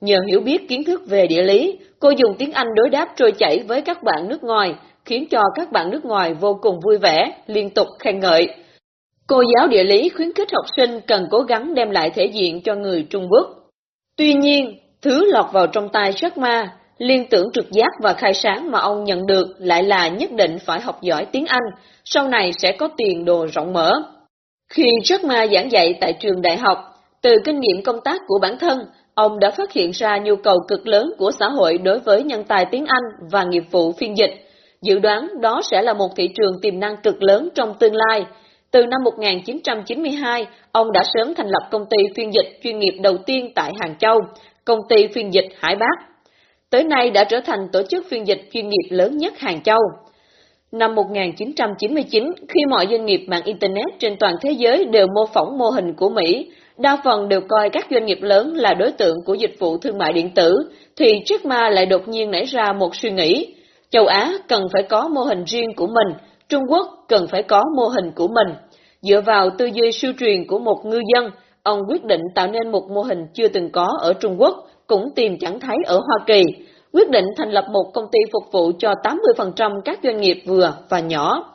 Nhờ hiểu biết kiến thức về địa lý, cô dùng tiếng Anh đối đáp trôi chảy với các bạn nước ngoài, khiến cho các bạn nước ngoài vô cùng vui vẻ, liên tục khen ngợi. Cô giáo địa lý khuyến khích học sinh cần cố gắng đem lại thể diện cho người Trung Quốc. Tuy nhiên, thứ lọt vào trong tay Jack Ma, liên tưởng trực giác và khai sáng mà ông nhận được lại là nhất định phải học giỏi tiếng Anh, sau này sẽ có tiền đồ rộng mở. Khi Jack Ma giảng dạy tại trường đại học, từ kinh nghiệm công tác của bản thân, ông đã phát hiện ra nhu cầu cực lớn của xã hội đối với nhân tài tiếng Anh và nghiệp vụ phiên dịch. Dự đoán đó sẽ là một thị trường tiềm năng cực lớn trong tương lai. Từ năm 1992, ông đã sớm thành lập công ty phiên dịch chuyên nghiệp đầu tiên tại Hàng Châu, công ty phiên dịch Hải Bắc. Tới nay đã trở thành tổ chức phiên dịch chuyên nghiệp lớn nhất Hàng Châu. Năm 1999, khi mọi doanh nghiệp mạng Internet trên toàn thế giới đều mô phỏng mô hình của Mỹ, đa phần đều coi các doanh nghiệp lớn là đối tượng của dịch vụ thương mại điện tử, thì Jack Ma lại đột nhiên nảy ra một suy nghĩ. Châu Á cần phải có mô hình riêng của mình, Trung Quốc cần phải có mô hình của mình. Dựa vào tư duy siêu truyền của một ngư dân, ông quyết định tạo nên một mô hình chưa từng có ở Trung Quốc, cũng tìm chẳng thấy ở Hoa Kỳ, quyết định thành lập một công ty phục vụ cho 80% các doanh nghiệp vừa và nhỏ.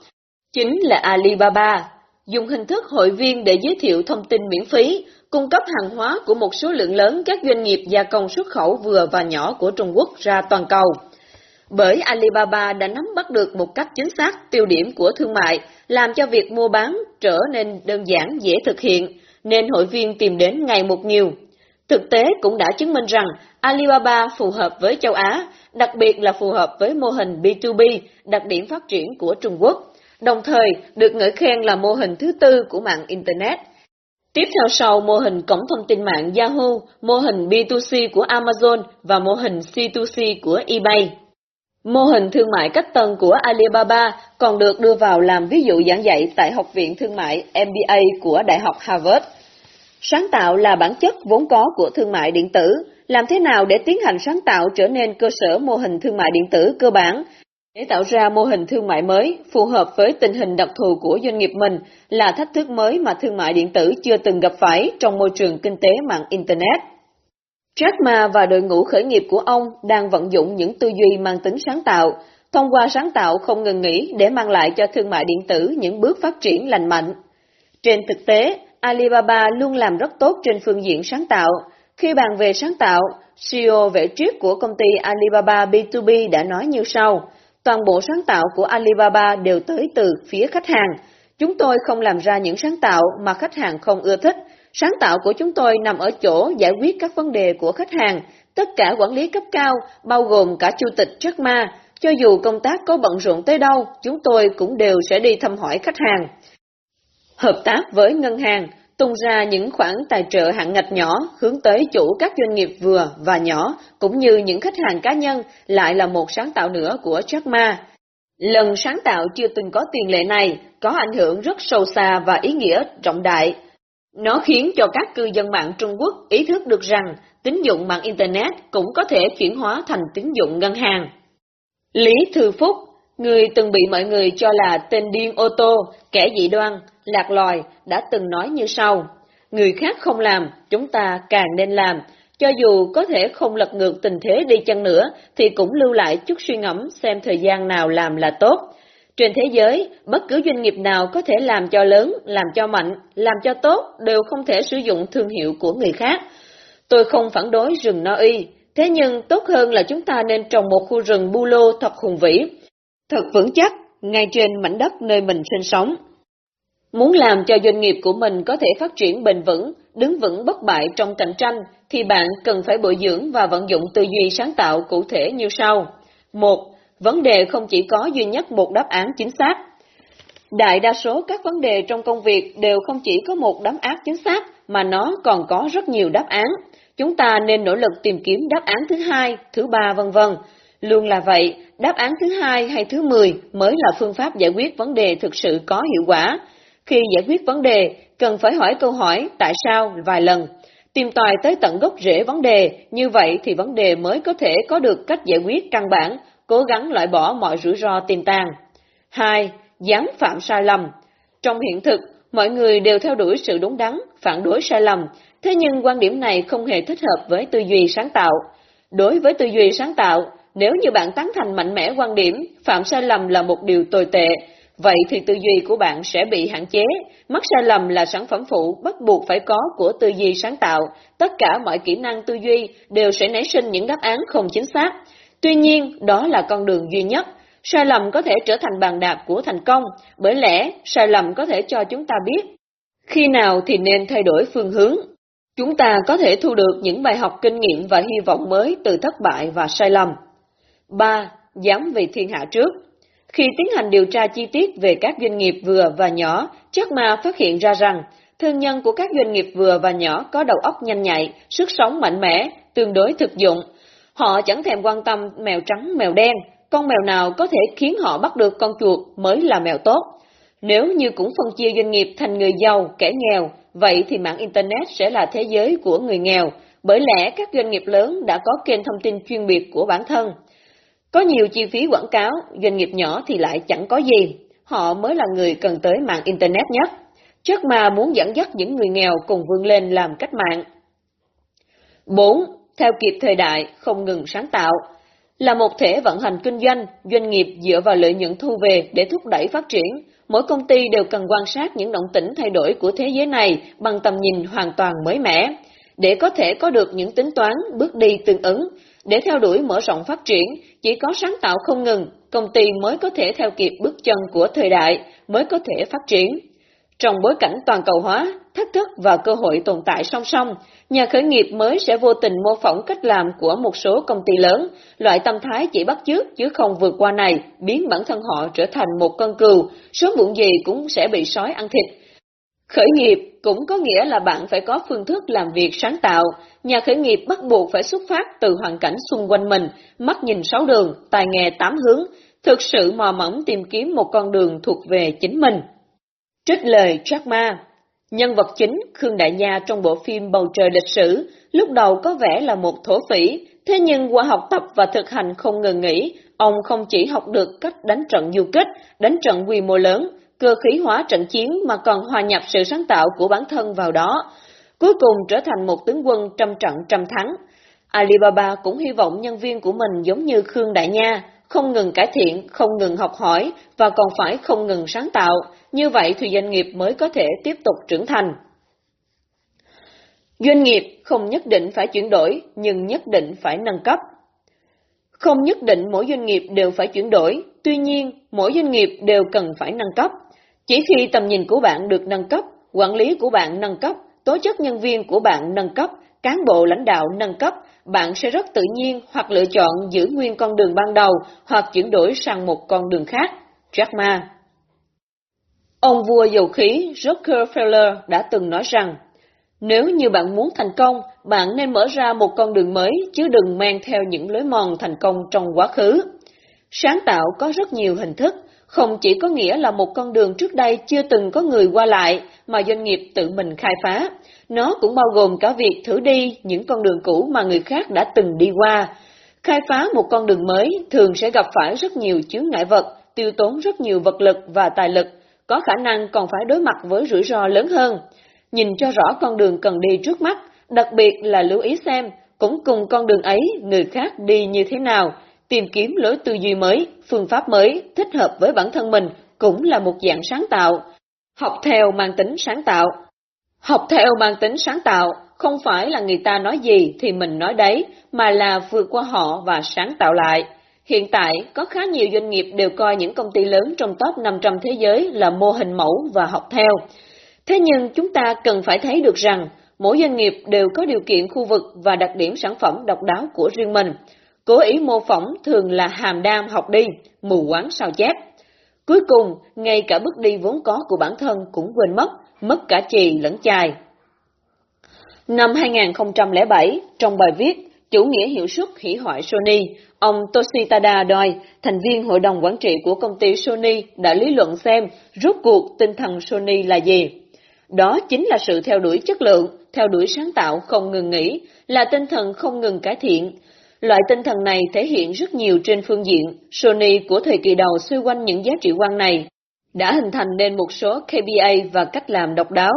Chính là Alibaba, dùng hình thức hội viên để giới thiệu thông tin miễn phí, cung cấp hàng hóa của một số lượng lớn các doanh nghiệp gia công xuất khẩu vừa và nhỏ của Trung Quốc ra toàn cầu. Bởi Alibaba đã nắm bắt được một cách chính xác tiêu điểm của thương mại, làm cho việc mua bán trở nên đơn giản dễ thực hiện, nên hội viên tìm đến ngày một nhiều. Thực tế cũng đã chứng minh rằng Alibaba phù hợp với châu Á, đặc biệt là phù hợp với mô hình B2B, đặc điểm phát triển của Trung Quốc, đồng thời được ngợi khen là mô hình thứ tư của mạng Internet. Tiếp theo sau mô hình cổng thông tin mạng Yahoo, mô hình B2C của Amazon và mô hình C2C của eBay. Mô hình thương mại cách tân của Alibaba còn được đưa vào làm ví dụ giảng dạy tại Học viện Thương mại MBA của Đại học Harvard. Sáng tạo là bản chất vốn có của thương mại điện tử, làm thế nào để tiến hành sáng tạo trở nên cơ sở mô hình thương mại điện tử cơ bản, để tạo ra mô hình thương mại mới phù hợp với tình hình đặc thù của doanh nghiệp mình là thách thức mới mà thương mại điện tử chưa từng gặp phải trong môi trường kinh tế mạng Internet. Jack Ma và đội ngũ khởi nghiệp của ông đang vận dụng những tư duy mang tính sáng tạo, thông qua sáng tạo không ngừng nghỉ để mang lại cho thương mại điện tử những bước phát triển lành mạnh. Trên thực tế, Alibaba luôn làm rất tốt trên phương diện sáng tạo. Khi bàn về sáng tạo, CEO vệ triết của công ty Alibaba B2B đã nói như sau, toàn bộ sáng tạo của Alibaba đều tới từ phía khách hàng. Chúng tôi không làm ra những sáng tạo mà khách hàng không ưa thích. Sáng tạo của chúng tôi nằm ở chỗ giải quyết các vấn đề của khách hàng. Tất cả quản lý cấp cao, bao gồm cả chủ tịch Jack Ma, cho dù công tác có bận rộn tới đâu, chúng tôi cũng đều sẽ đi thăm hỏi khách hàng hợp tác với ngân hàng, tung ra những khoản tài trợ hạng ngạch nhỏ hướng tới chủ các doanh nghiệp vừa và nhỏ, cũng như những khách hàng cá nhân lại là một sáng tạo nữa của Jack Ma. Lần sáng tạo chưa từng có tiền lệ này có ảnh hưởng rất sâu xa và ý nghĩa trọng đại. Nó khiến cho các cư dân mạng Trung Quốc ý thức được rằng tín dụng mạng Internet cũng có thể chuyển hóa thành tín dụng ngân hàng. Lý Thư Phúc, người từng bị mọi người cho là tên điên ô tô, kẻ dị đoan, lạc loài đã từng nói như sau, người khác không làm, chúng ta càng nên làm, cho dù có thể không lật ngược tình thế đi chăng nữa, thì cũng lưu lại chút suy ngẫm xem thời gian nào làm là tốt. Trên thế giới, bất cứ doanh nghiệp nào có thể làm cho lớn, làm cho mạnh, làm cho tốt đều không thể sử dụng thương hiệu của người khác. Tôi không phản đối rừng no y, thế nhưng tốt hơn là chúng ta nên trồng một khu rừng bu lô thật hùng vĩ, thật vững chắc, ngay trên mảnh đất nơi mình sinh sống. Muốn làm cho doanh nghiệp của mình có thể phát triển bền vững, đứng vững bất bại trong cạnh tranh, thì bạn cần phải bồi dưỡng và vận dụng tư duy sáng tạo cụ thể như sau. Một, vấn đề không chỉ có duy nhất một đáp án chính xác. Đại đa số các vấn đề trong công việc đều không chỉ có một đáp án chính xác, mà nó còn có rất nhiều đáp án. Chúng ta nên nỗ lực tìm kiếm đáp án thứ hai, thứ ba vân vân. Luôn là vậy, đáp án thứ hai hay thứ mười mới là phương pháp giải quyết vấn đề thực sự có hiệu quả. Khi giải quyết vấn đề, cần phải hỏi câu hỏi tại sao vài lần, tìm tòi tới tận gốc rễ vấn đề, như vậy thì vấn đề mới có thể có được cách giải quyết căn bản, cố gắng loại bỏ mọi rủi ro tiềm tàng. 2. Dám phạm sai lầm. Trong hiện thực, mọi người đều theo đuổi sự đúng đắn, phản đối sai lầm, thế nhưng quan điểm này không hề thích hợp với tư duy sáng tạo. Đối với tư duy sáng tạo, nếu như bạn tán thành mạnh mẽ quan điểm, phạm sai lầm là một điều tồi tệ, vậy thì tư duy của bạn sẽ bị hạn chế. Mắc sai lầm là sản phẩm phụ bắt buộc phải có của tư duy sáng tạo. Tất cả mọi kỹ năng tư duy đều sẽ nảy sinh những đáp án không chính xác. Tuy nhiên, đó là con đường duy nhất. Sai lầm có thể trở thành bàn đạp của thành công, bởi lẽ sai lầm có thể cho chúng ta biết khi nào thì nên thay đổi phương hướng. Chúng ta có thể thu được những bài học kinh nghiệm và hy vọng mới từ thất bại và sai lầm. 3. Dám về thiên hạ trước Khi tiến hành điều tra chi tiết về các doanh nghiệp vừa và nhỏ, chắc mà phát hiện ra rằng thương nhân của các doanh nghiệp vừa và nhỏ có đầu óc nhanh nhạy, sức sống mạnh mẽ, tương đối thực dụng. Họ chẳng thèm quan tâm mèo trắng mèo đen, con mèo nào có thể khiến họ bắt được con chuột mới là mèo tốt. Nếu như cũng phân chia doanh nghiệp thành người giàu, kẻ nghèo, vậy thì mạng Internet sẽ là thế giới của người nghèo, bởi lẽ các doanh nghiệp lớn đã có kênh thông tin chuyên biệt của bản thân. Có nhiều chi phí quảng cáo, doanh nghiệp nhỏ thì lại chẳng có gì, họ mới là người cần tới mạng Internet nhất. Chắc mà muốn dẫn dắt những người nghèo cùng vươn lên làm cách mạng. 4. Theo kịp thời đại, không ngừng sáng tạo. Là một thể vận hành kinh doanh, doanh nghiệp dựa vào lợi nhuận thu về để thúc đẩy phát triển. Mỗi công ty đều cần quan sát những động tĩnh thay đổi của thế giới này bằng tầm nhìn hoàn toàn mới mẻ, để có thể có được những tính toán, bước đi tương ứng. Để theo đuổi mở rộng phát triển, chỉ có sáng tạo không ngừng, công ty mới có thể theo kịp bước chân của thời đại, mới có thể phát triển. Trong bối cảnh toàn cầu hóa, thách thức và cơ hội tồn tại song song, nhà khởi nghiệp mới sẽ vô tình mô phỏng cách làm của một số công ty lớn, loại tâm thái chỉ bắt chước chứ không vượt qua này, biến bản thân họ trở thành một con cừu, số muộn gì cũng sẽ bị sói ăn thịt. Khởi nghiệp cũng có nghĩa là bạn phải có phương thức làm việc sáng tạo, nhà khởi nghiệp bắt buộc phải xuất phát từ hoàn cảnh xung quanh mình, mắt nhìn sáu đường, tài nghề tám hướng, thực sự mò mẫm tìm kiếm một con đường thuộc về chính mình. Trích lời Jack Ma Nhân vật chính Khương Đại Nha trong bộ phim Bầu trời lịch sử lúc đầu có vẻ là một thổ phỉ, thế nhưng qua học tập và thực hành không ngừng nghỉ, ông không chỉ học được cách đánh trận du kích, đánh trận quy mô lớn, cơ khí hóa trận chiến mà còn hòa nhập sự sáng tạo của bản thân vào đó, cuối cùng trở thành một tướng quân trăm trận trăm thắng. Alibaba cũng hy vọng nhân viên của mình giống như Khương Đại Nha, không ngừng cải thiện, không ngừng học hỏi và còn phải không ngừng sáng tạo, như vậy thì doanh nghiệp mới có thể tiếp tục trưởng thành. Doanh nghiệp không nhất định phải chuyển đổi, nhưng nhất định phải nâng cấp. Không nhất định mỗi doanh nghiệp đều phải chuyển đổi, tuy nhiên mỗi doanh nghiệp đều cần phải nâng cấp. Chỉ khi tầm nhìn của bạn được nâng cấp, quản lý của bạn nâng cấp, tố chất nhân viên của bạn nâng cấp, cán bộ lãnh đạo nâng cấp, bạn sẽ rất tự nhiên hoặc lựa chọn giữ nguyên con đường ban đầu hoặc chuyển đổi sang một con đường khác. Jack Ma Ông vua dầu khí Rockefeller đã từng nói rằng, nếu như bạn muốn thành công, bạn nên mở ra một con đường mới chứ đừng mang theo những lối mòn thành công trong quá khứ. Sáng tạo có rất nhiều hình thức, không chỉ có nghĩa là một con đường trước đây chưa từng có người qua lại mà doanh nghiệp tự mình khai phá, nó cũng bao gồm cả việc thử đi những con đường cũ mà người khác đã từng đi qua. Khai phá một con đường mới thường sẽ gặp phải rất nhiều chướng ngại vật, tiêu tốn rất nhiều vật lực và tài lực, có khả năng còn phải đối mặt với rủi ro lớn hơn. Nhìn cho rõ con đường cần đi trước mắt, đặc biệt là lưu ý xem, cũng cùng con đường ấy người khác đi như thế nào, tìm kiếm lối tư duy mới, phương pháp mới, thích hợp với bản thân mình cũng là một dạng sáng tạo. Học theo mang tính sáng tạo Học theo mang tính sáng tạo không phải là người ta nói gì thì mình nói đấy, mà là vượt qua họ và sáng tạo lại. Hiện tại, có khá nhiều doanh nghiệp đều coi những công ty lớn trong top 500 thế giới là mô hình mẫu và học theo. Thế nhưng chúng ta cần phải thấy được rằng, mỗi doanh nghiệp đều có điều kiện khu vực và đặc điểm sản phẩm độc đáo của riêng mình. Cố ý mô phỏng thường là hàm đam học đi, mù quáng sao chép. Cuối cùng, ngay cả bước đi vốn có của bản thân cũng quên mất, mất cả chì lẫn chài. Năm 2007, trong bài viết Chủ nghĩa hiệu suất hủy hoại Sony, ông Toshitada Doi, thành viên hội đồng quản trị của công ty Sony, đã lý luận xem rốt cuộc tinh thần Sony là gì. Đó chính là sự theo đuổi chất lượng, theo đuổi sáng tạo không ngừng nghỉ, là tinh thần không ngừng cải thiện. Loại tinh thần này thể hiện rất nhiều trên phương diện, Sony của thời kỳ đầu xoay quanh những giá trị quan này, đã hình thành nên một số KPA và cách làm độc đáo.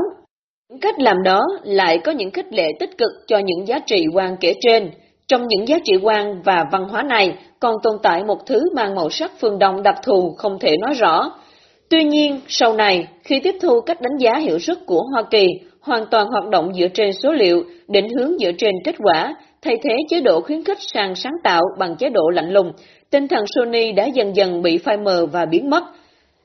Những cách làm đó lại có những khích lệ tích cực cho những giá trị quan kể trên. Trong những giá trị quan và văn hóa này còn tồn tại một thứ mang màu sắc phương Đông đặc thù không thể nói rõ. Tuy nhiên, sau này, khi tiếp thu cách đánh giá hiệu suất của Hoa Kỳ, hoàn toàn hoạt động dựa trên số liệu, định hướng dựa trên kết quả, thay thế chế độ khuyến khích sang sáng tạo bằng chế độ lạnh lùng, tinh thần Sony đã dần dần bị phai mờ và biến mất.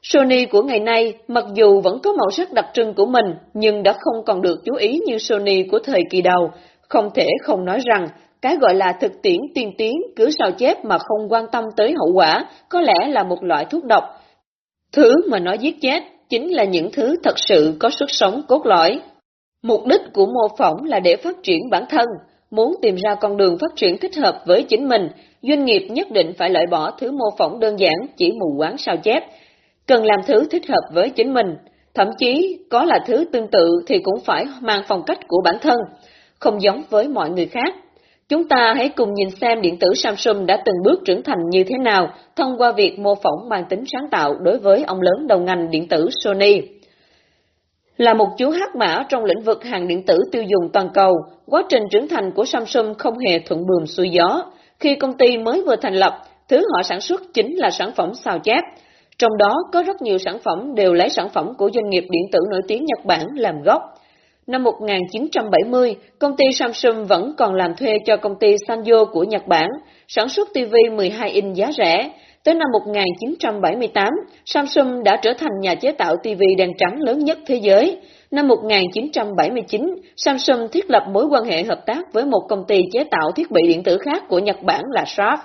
Sony của ngày nay, mặc dù vẫn có màu sắc đặc trưng của mình, nhưng đã không còn được chú ý như Sony của thời kỳ đầu. Không thể không nói rằng, cái gọi là thực tiễn tiên tiến cứ sao chép mà không quan tâm tới hậu quả, có lẽ là một loại thuốc độc. Thứ mà nó giết chết chính là những thứ thật sự có sức sống cốt lõi. Mục đích của mô phỏng là để phát triển bản thân, muốn tìm ra con đường phát triển thích hợp với chính mình, doanh nghiệp nhất định phải loại bỏ thứ mô phỏng đơn giản chỉ mù quáng sao chép, cần làm thứ thích hợp với chính mình, thậm chí có là thứ tương tự thì cũng phải mang phong cách của bản thân, không giống với mọi người khác. Chúng ta hãy cùng nhìn xem điện tử Samsung đã từng bước trưởng thành như thế nào thông qua việc mô phỏng mang tính sáng tạo đối với ông lớn đầu ngành điện tử Sony. Là một chú hát mã trong lĩnh vực hàng điện tử tiêu dùng toàn cầu, quá trình trưởng thành của Samsung không hề thuận buồm xuôi gió. Khi công ty mới vừa thành lập, thứ họ sản xuất chính là sản phẩm sao chép. Trong đó có rất nhiều sản phẩm đều lấy sản phẩm của doanh nghiệp điện tử nổi tiếng Nhật Bản làm gốc. Năm 1970, công ty Samsung vẫn còn làm thuê cho công ty Sanyo của Nhật Bản, sản xuất TV 12 inch giá rẻ. Tới năm 1978, Samsung đã trở thành nhà chế tạo TV đèn trắng lớn nhất thế giới. Năm 1979, Samsung thiết lập mối quan hệ hợp tác với một công ty chế tạo thiết bị điện tử khác của Nhật Bản là Sharp.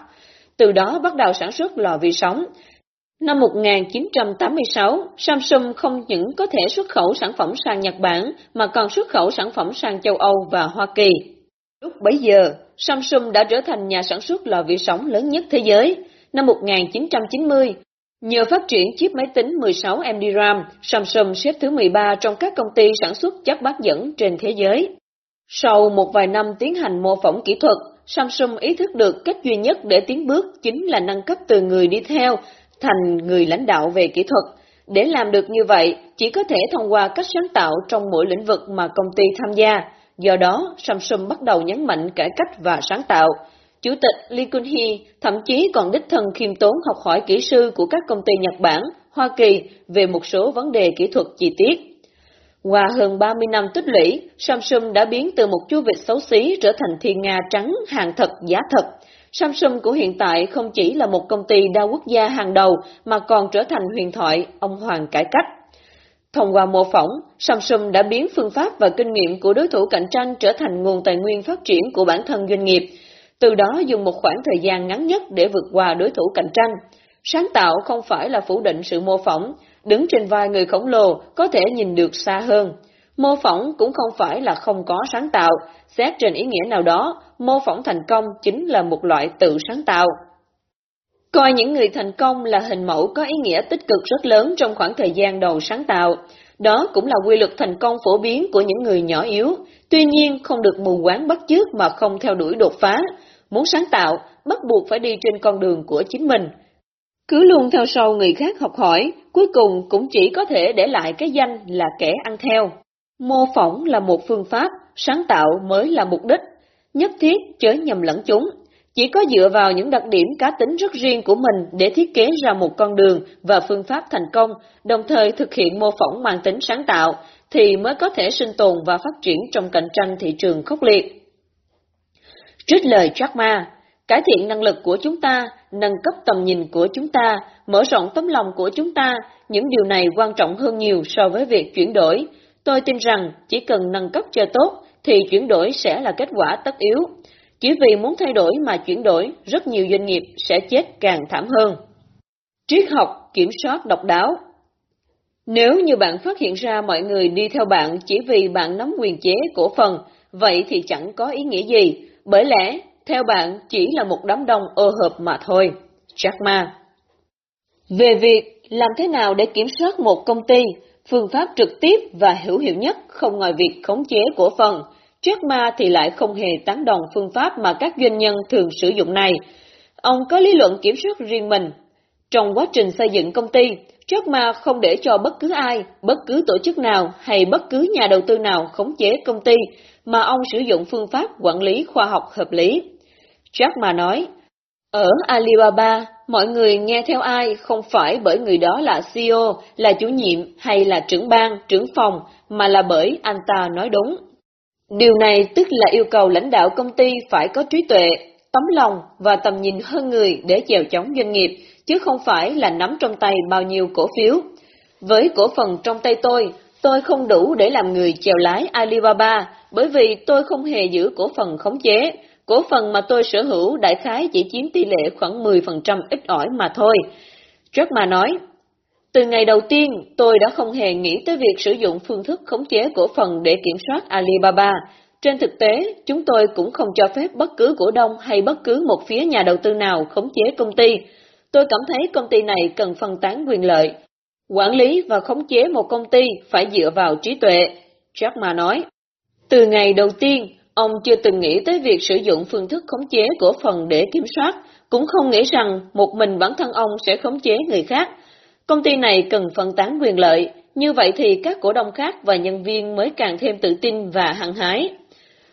Từ đó bắt đầu sản xuất lò vi sóng. Năm 1986, Samsung không những có thể xuất khẩu sản phẩm sang Nhật Bản mà còn xuất khẩu sản phẩm sang châu Âu và Hoa Kỳ. Lúc bấy giờ, Samsung đã trở thành nhà sản xuất lò vi sóng lớn nhất thế giới. Năm 1990, nhờ phát triển chip máy tính 16 MB RAM, Samsung xếp thứ 13 trong các công ty sản xuất chất bán dẫn trên thế giới. Sau một vài năm tiến hành mô phỏng kỹ thuật, Samsung ý thức được cách duy nhất để tiến bước chính là nâng cấp từ người đi theo thành người lãnh đạo về kỹ thuật. Để làm được như vậy, chỉ có thể thông qua cách sáng tạo trong mỗi lĩnh vực mà công ty tham gia. Do đó, Samsung bắt đầu nhấn mạnh cải cách và sáng tạo. Chủ tịch Lee Kun-hee thậm chí còn đích thân khiêm tốn học hỏi kỹ sư của các công ty Nhật Bản, Hoa Kỳ về một số vấn đề kỹ thuật chi tiết. Qua hơn 30 năm tích lũy, Samsung đã biến từ một chú vịt xấu xí trở thành thiên nga trắng hàng thật giá thật. Samsung của hiện tại không chỉ là một công ty đa quốc gia hàng đầu mà còn trở thành huyền thoại ông hoàng cải cách. Thông qua mô phỏng, Samsung đã biến phương pháp và kinh nghiệm của đối thủ cạnh tranh trở thành nguồn tài nguyên phát triển của bản thân doanh nghiệp, từ đó dùng một khoảng thời gian ngắn nhất để vượt qua đối thủ cạnh tranh. Sáng tạo không phải là phủ định sự mô phỏng, đứng trên vai người khổng lồ có thể nhìn được xa hơn. Mô phỏng cũng không phải là không có sáng tạo, xét trên ý nghĩa nào đó, mô phỏng thành công chính là một loại tự sáng tạo. Coi những người thành công là hình mẫu có ý nghĩa tích cực rất lớn trong khoảng thời gian đầu sáng tạo. Đó cũng là quy luật thành công phổ biến của những người nhỏ yếu, tuy nhiên không được mù quáng bắt chước mà không theo đuổi đột phá. Muốn sáng tạo, bắt buộc phải đi trên con đường của chính mình. Cứ luôn theo sau người khác học hỏi, cuối cùng cũng chỉ có thể để lại cái danh là kẻ ăn theo. Mô phỏng là một phương pháp, sáng tạo mới là mục đích. Nhất thiết chớ nhầm lẫn chúng. Chỉ có dựa vào những đặc điểm cá tính rất riêng của mình để thiết kế ra một con đường và phương pháp thành công, đồng thời thực hiện mô phỏng mang tính sáng tạo, thì mới có thể sinh tồn và phát triển trong cạnh tranh thị trường khốc liệt. Trích lời Jack Ma, cải thiện năng lực của chúng ta, nâng cấp tầm nhìn của chúng ta, mở rộng tấm lòng của chúng ta, những điều này quan trọng hơn nhiều so với việc chuyển đổi. Tôi tin rằng chỉ cần nâng cấp cho tốt thì chuyển đổi sẽ là kết quả tất yếu. Chỉ vì muốn thay đổi mà chuyển đổi, rất nhiều doanh nghiệp sẽ chết càng thảm hơn. Triết học kiểm soát độc đáo Nếu như bạn phát hiện ra mọi người đi theo bạn chỉ vì bạn nắm quyền chế cổ phần, vậy thì chẳng có ý nghĩa gì, bởi lẽ theo bạn chỉ là một đám đông ô hợp mà thôi. Jack Ma Về việc làm thế nào để kiểm soát một công ty, phương pháp trực tiếp và hữu hiệu nhất không ngoài việc khống chế cổ phần, Jack Ma thì lại không hề tán đồng phương pháp mà các doanh nhân thường sử dụng này. Ông có lý luận kiểm soát riêng mình. Trong quá trình xây dựng công ty, Jack Ma không để cho bất cứ ai, bất cứ tổ chức nào hay bất cứ nhà đầu tư nào khống chế công ty, mà ông sử dụng phương pháp quản lý khoa học hợp lý. Jack Ma nói, ở Alibaba, mọi người nghe theo ai không phải bởi người đó là CEO, là chủ nhiệm hay là trưởng ban, trưởng phòng, mà là bởi anh ta nói đúng. Điều này tức là yêu cầu lãnh đạo công ty phải có trí tuệ, tấm lòng và tầm nhìn hơn người để chèo chống doanh nghiệp, chứ không phải là nắm trong tay bao nhiêu cổ phiếu. Với cổ phần trong tay tôi, tôi không đủ để làm người chèo lái Alibaba, bởi vì tôi không hề giữ cổ phần khống chế. Cổ phần mà tôi sở hữu đại khái chỉ chiếm tỷ lệ khoảng 10% ít ỏi mà thôi. Rất mà nói, từ ngày đầu tiên, tôi đã không hề nghĩ tới việc sử dụng phương thức khống chế cổ phần để kiểm soát Alibaba. Trên thực tế, chúng tôi cũng không cho phép bất cứ cổ đông hay bất cứ một phía nhà đầu tư nào khống chế công ty. Tôi cảm thấy công ty này cần phân tán quyền lợi. Quản lý và khống chế một công ty phải dựa vào trí tuệ, Jack Ma nói. Từ ngày đầu tiên, ông chưa từng nghĩ tới việc sử dụng phương thức khống chế của phần để kiểm soát, cũng không nghĩ rằng một mình bản thân ông sẽ khống chế người khác. Công ty này cần phân tán quyền lợi, như vậy thì các cổ đông khác và nhân viên mới càng thêm tự tin và hăng hái.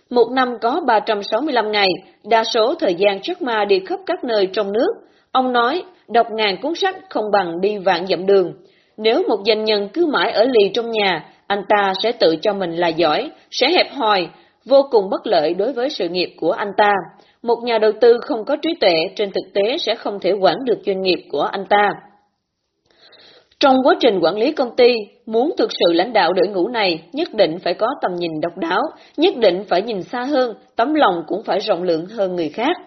Một năm có 365 ngày, đa số thời gian Jack Ma đi khắp các nơi trong nước. Ông nói, đọc ngàn cuốn sách không bằng đi vạn dặm đường. Nếu một doanh nhân cứ mãi ở lì trong nhà, anh ta sẽ tự cho mình là giỏi, sẽ hẹp hòi, vô cùng bất lợi đối với sự nghiệp của anh ta. Một nhà đầu tư không có trí tuệ trên thực tế sẽ không thể quản được doanh nghiệp của anh ta. Trong quá trình quản lý công ty, muốn thực sự lãnh đạo đội ngũ này, nhất định phải có tầm nhìn độc đáo, nhất định phải nhìn xa hơn, tấm lòng cũng phải rộng lượng hơn người khác.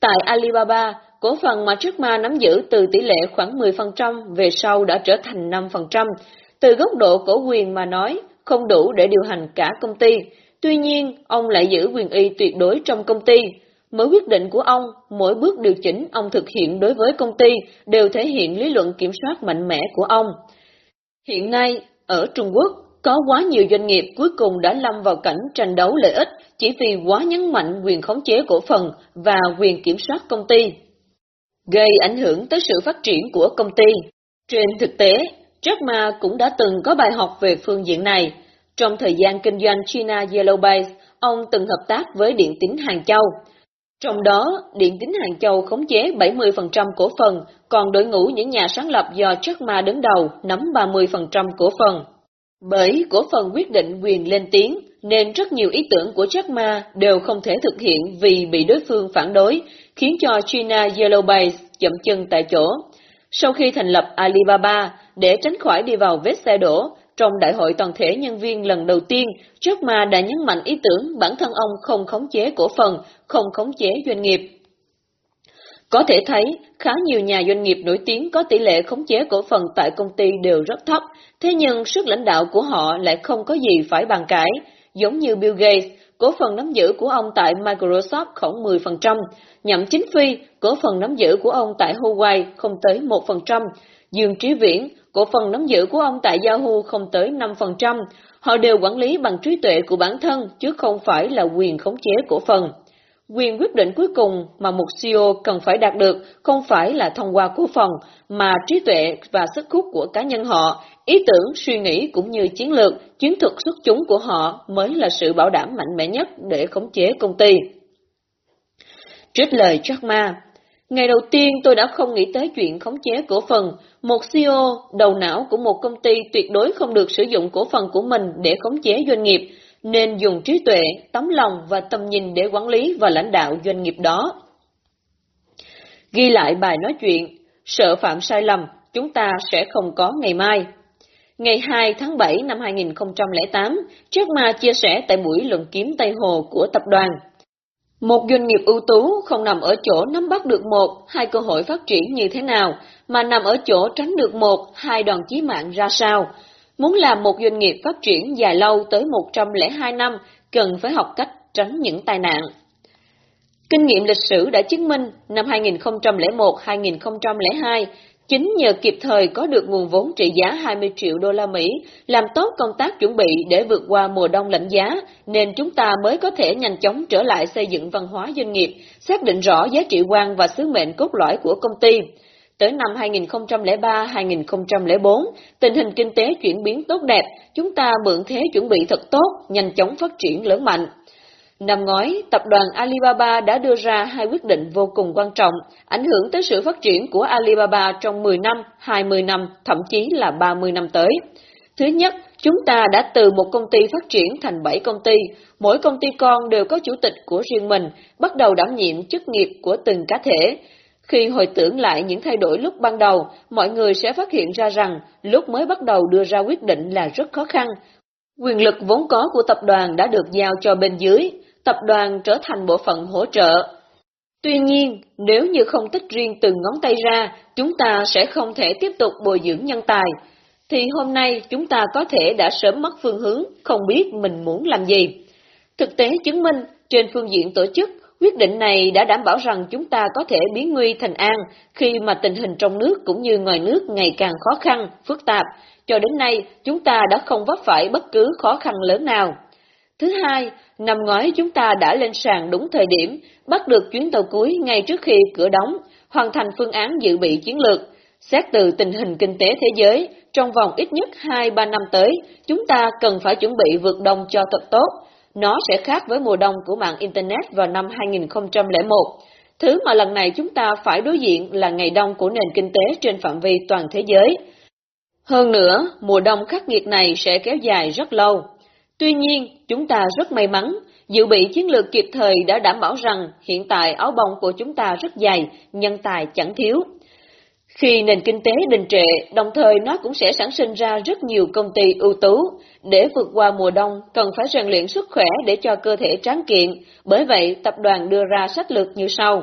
Tại Alibaba, cổ phần mà trước Ma nắm giữ từ tỷ lệ khoảng 10% về sau đã trở thành 5%. Từ góc độ cổ quyền mà nói, không đủ để điều hành cả công ty. Tuy nhiên, ông lại giữ quyền y tuyệt đối trong công ty, Mỗi quyết định của ông, mỗi bước điều chỉnh ông thực hiện đối với công ty đều thể hiện lý luận kiểm soát mạnh mẽ của ông. Hiện nay, ở Trung Quốc, có quá nhiều doanh nghiệp cuối cùng đã lâm vào cảnh tranh đấu lợi ích chỉ vì quá nhấn mạnh quyền khống chế cổ phần và quyền kiểm soát công ty, gây ảnh hưởng tới sự phát triển của công ty. Trên thực tế, Jack Ma cũng đã từng có bài học về phương diện này. Trong thời gian kinh doanh China Yellow Base, ông từng hợp tác với Điện tín Hàng Châu. Trong đó, Điện Tín Hàng Châu khống chế 70% cổ phần, còn đội ngũ những nhà sáng lập do Jack Ma đứng đầu nắm 30% cổ phần. Bởi cổ phần quyết định quyền lên tiếng, nên rất nhiều ý tưởng của Jack Ma đều không thể thực hiện vì bị đối phương phản đối, khiến cho China Yellow Base chậm chân tại chỗ. Sau khi thành lập Alibaba, để tránh khỏi đi vào vết xe đổ, trong đại hội toàn thể nhân viên lần đầu tiên, Jack Ma đã nhấn mạnh ý tưởng bản thân ông không khống chế cổ phần, không khống chế doanh nghiệp. Có thể thấy, khá nhiều nhà doanh nghiệp nổi tiếng có tỷ lệ khống chế cổ phần tại công ty đều rất thấp, thế nhưng sức lãnh đạo của họ lại không có gì phải bàn cãi. Giống như Bill Gates, cổ phần nắm giữ của ông tại Microsoft khoảng 10%, nhậm chính phi, cổ phần nắm giữ của ông tại Huawei không tới 1%, Dương Trí Viễn, cổ phần nắm giữ của ông tại Yahoo không tới 5%, họ đều quản lý bằng trí tuệ của bản thân chứ không phải là quyền khống chế cổ phần. Quyền quyết định cuối cùng mà một CEO cần phải đạt được không phải là thông qua cổ phần, mà trí tuệ và sức hút của cá nhân họ, ý tưởng, suy nghĩ cũng như chiến lược, chiến thuật xuất chúng của họ mới là sự bảo đảm mạnh mẽ nhất để khống chế công ty. Trích lời Jack Ma Ngày đầu tiên tôi đã không nghĩ tới chuyện khống chế cổ phần. Một CEO, đầu não của một công ty tuyệt đối không được sử dụng cổ phần của mình để khống chế doanh nghiệp, nên dùng trí tuệ, tấm lòng và tầm nhìn để quản lý và lãnh đạo doanh nghiệp đó. Ghi lại bài nói chuyện, sợ phạm sai lầm, chúng ta sẽ không có ngày mai. Ngày 2 tháng 7 năm 2008, Jack Ma chia sẻ tại buổi luận kiếm Tây Hồ của tập đoàn. Một doanh nghiệp ưu tú không nằm ở chỗ nắm bắt được một, hai cơ hội phát triển như thế nào, mà nằm ở chỗ tránh được một, hai đòn chí mạng ra sao. Muốn làm một doanh nghiệp phát triển dài lâu tới 102 năm, cần phải học cách tránh những tai nạn. Kinh nghiệm lịch sử đã chứng minh năm 2001-2002, Chính nhờ kịp thời có được nguồn vốn trị giá 20 triệu đô la Mỹ, làm tốt công tác chuẩn bị để vượt qua mùa đông lạnh giá, nên chúng ta mới có thể nhanh chóng trở lại xây dựng văn hóa doanh nghiệp, xác định rõ giá trị quan và sứ mệnh cốt lõi của công ty. Tới năm 2003-2004, tình hình kinh tế chuyển biến tốt đẹp, chúng ta mượn thế chuẩn bị thật tốt, nhanh chóng phát triển lớn mạnh. Năm ngoái, tập đoàn Alibaba đã đưa ra hai quyết định vô cùng quan trọng, ảnh hưởng tới sự phát triển của Alibaba trong 10 năm, 20 năm, thậm chí là 30 năm tới. Thứ nhất, chúng ta đã từ một công ty phát triển thành 7 công ty, mỗi công ty con đều có chủ tịch của riêng mình, bắt đầu đảm nhiệm chức nghiệp của từng cá thể. Khi hồi tưởng lại những thay đổi lúc ban đầu, mọi người sẽ phát hiện ra rằng lúc mới bắt đầu đưa ra quyết định là rất khó khăn. Quyền lực vốn có của tập đoàn đã được giao cho bên dưới, tập đoàn trở thành bộ phận hỗ trợ. Tuy nhiên, nếu như không tách riêng từng ngón tay ra, chúng ta sẽ không thể tiếp tục bồi dưỡng nhân tài, thì hôm nay chúng ta có thể đã sớm mất phương hướng, không biết mình muốn làm gì. Thực tế chứng minh, trên phương diện tổ chức, quyết định này đã đảm bảo rằng chúng ta có thể biến nguy thành an khi mà tình hình trong nước cũng như ngoài nước ngày càng khó khăn, phức tạp. Cho đến nay, chúng ta đã không vấp phải bất cứ khó khăn lớn nào. Thứ hai, năm ngoái chúng ta đã lên sàn đúng thời điểm, bắt được chuyến tàu cuối ngay trước khi cửa đóng, hoàn thành phương án dự bị chiến lược. Xét từ tình hình kinh tế thế giới, trong vòng ít nhất 2-3 năm tới, chúng ta cần phải chuẩn bị vượt đông cho thật tốt. Nó sẽ khác với mùa đông của mạng Internet vào năm 2001. Thứ mà lần này chúng ta phải đối diện là ngày đông của nền kinh tế trên phạm vi toàn thế giới. Hơn nữa, mùa đông khắc nghiệt này sẽ kéo dài rất lâu. Tuy nhiên, chúng ta rất may mắn, dự bị chiến lược kịp thời đã đảm bảo rằng hiện tại áo bông của chúng ta rất dày, nhân tài chẳng thiếu. Khi nền kinh tế đình trệ, đồng thời nó cũng sẽ sản sinh ra rất nhiều công ty ưu tú. Để vượt qua mùa đông, cần phải rèn luyện sức khỏe để cho cơ thể tráng kiện, bởi vậy tập đoàn đưa ra sách lược như sau.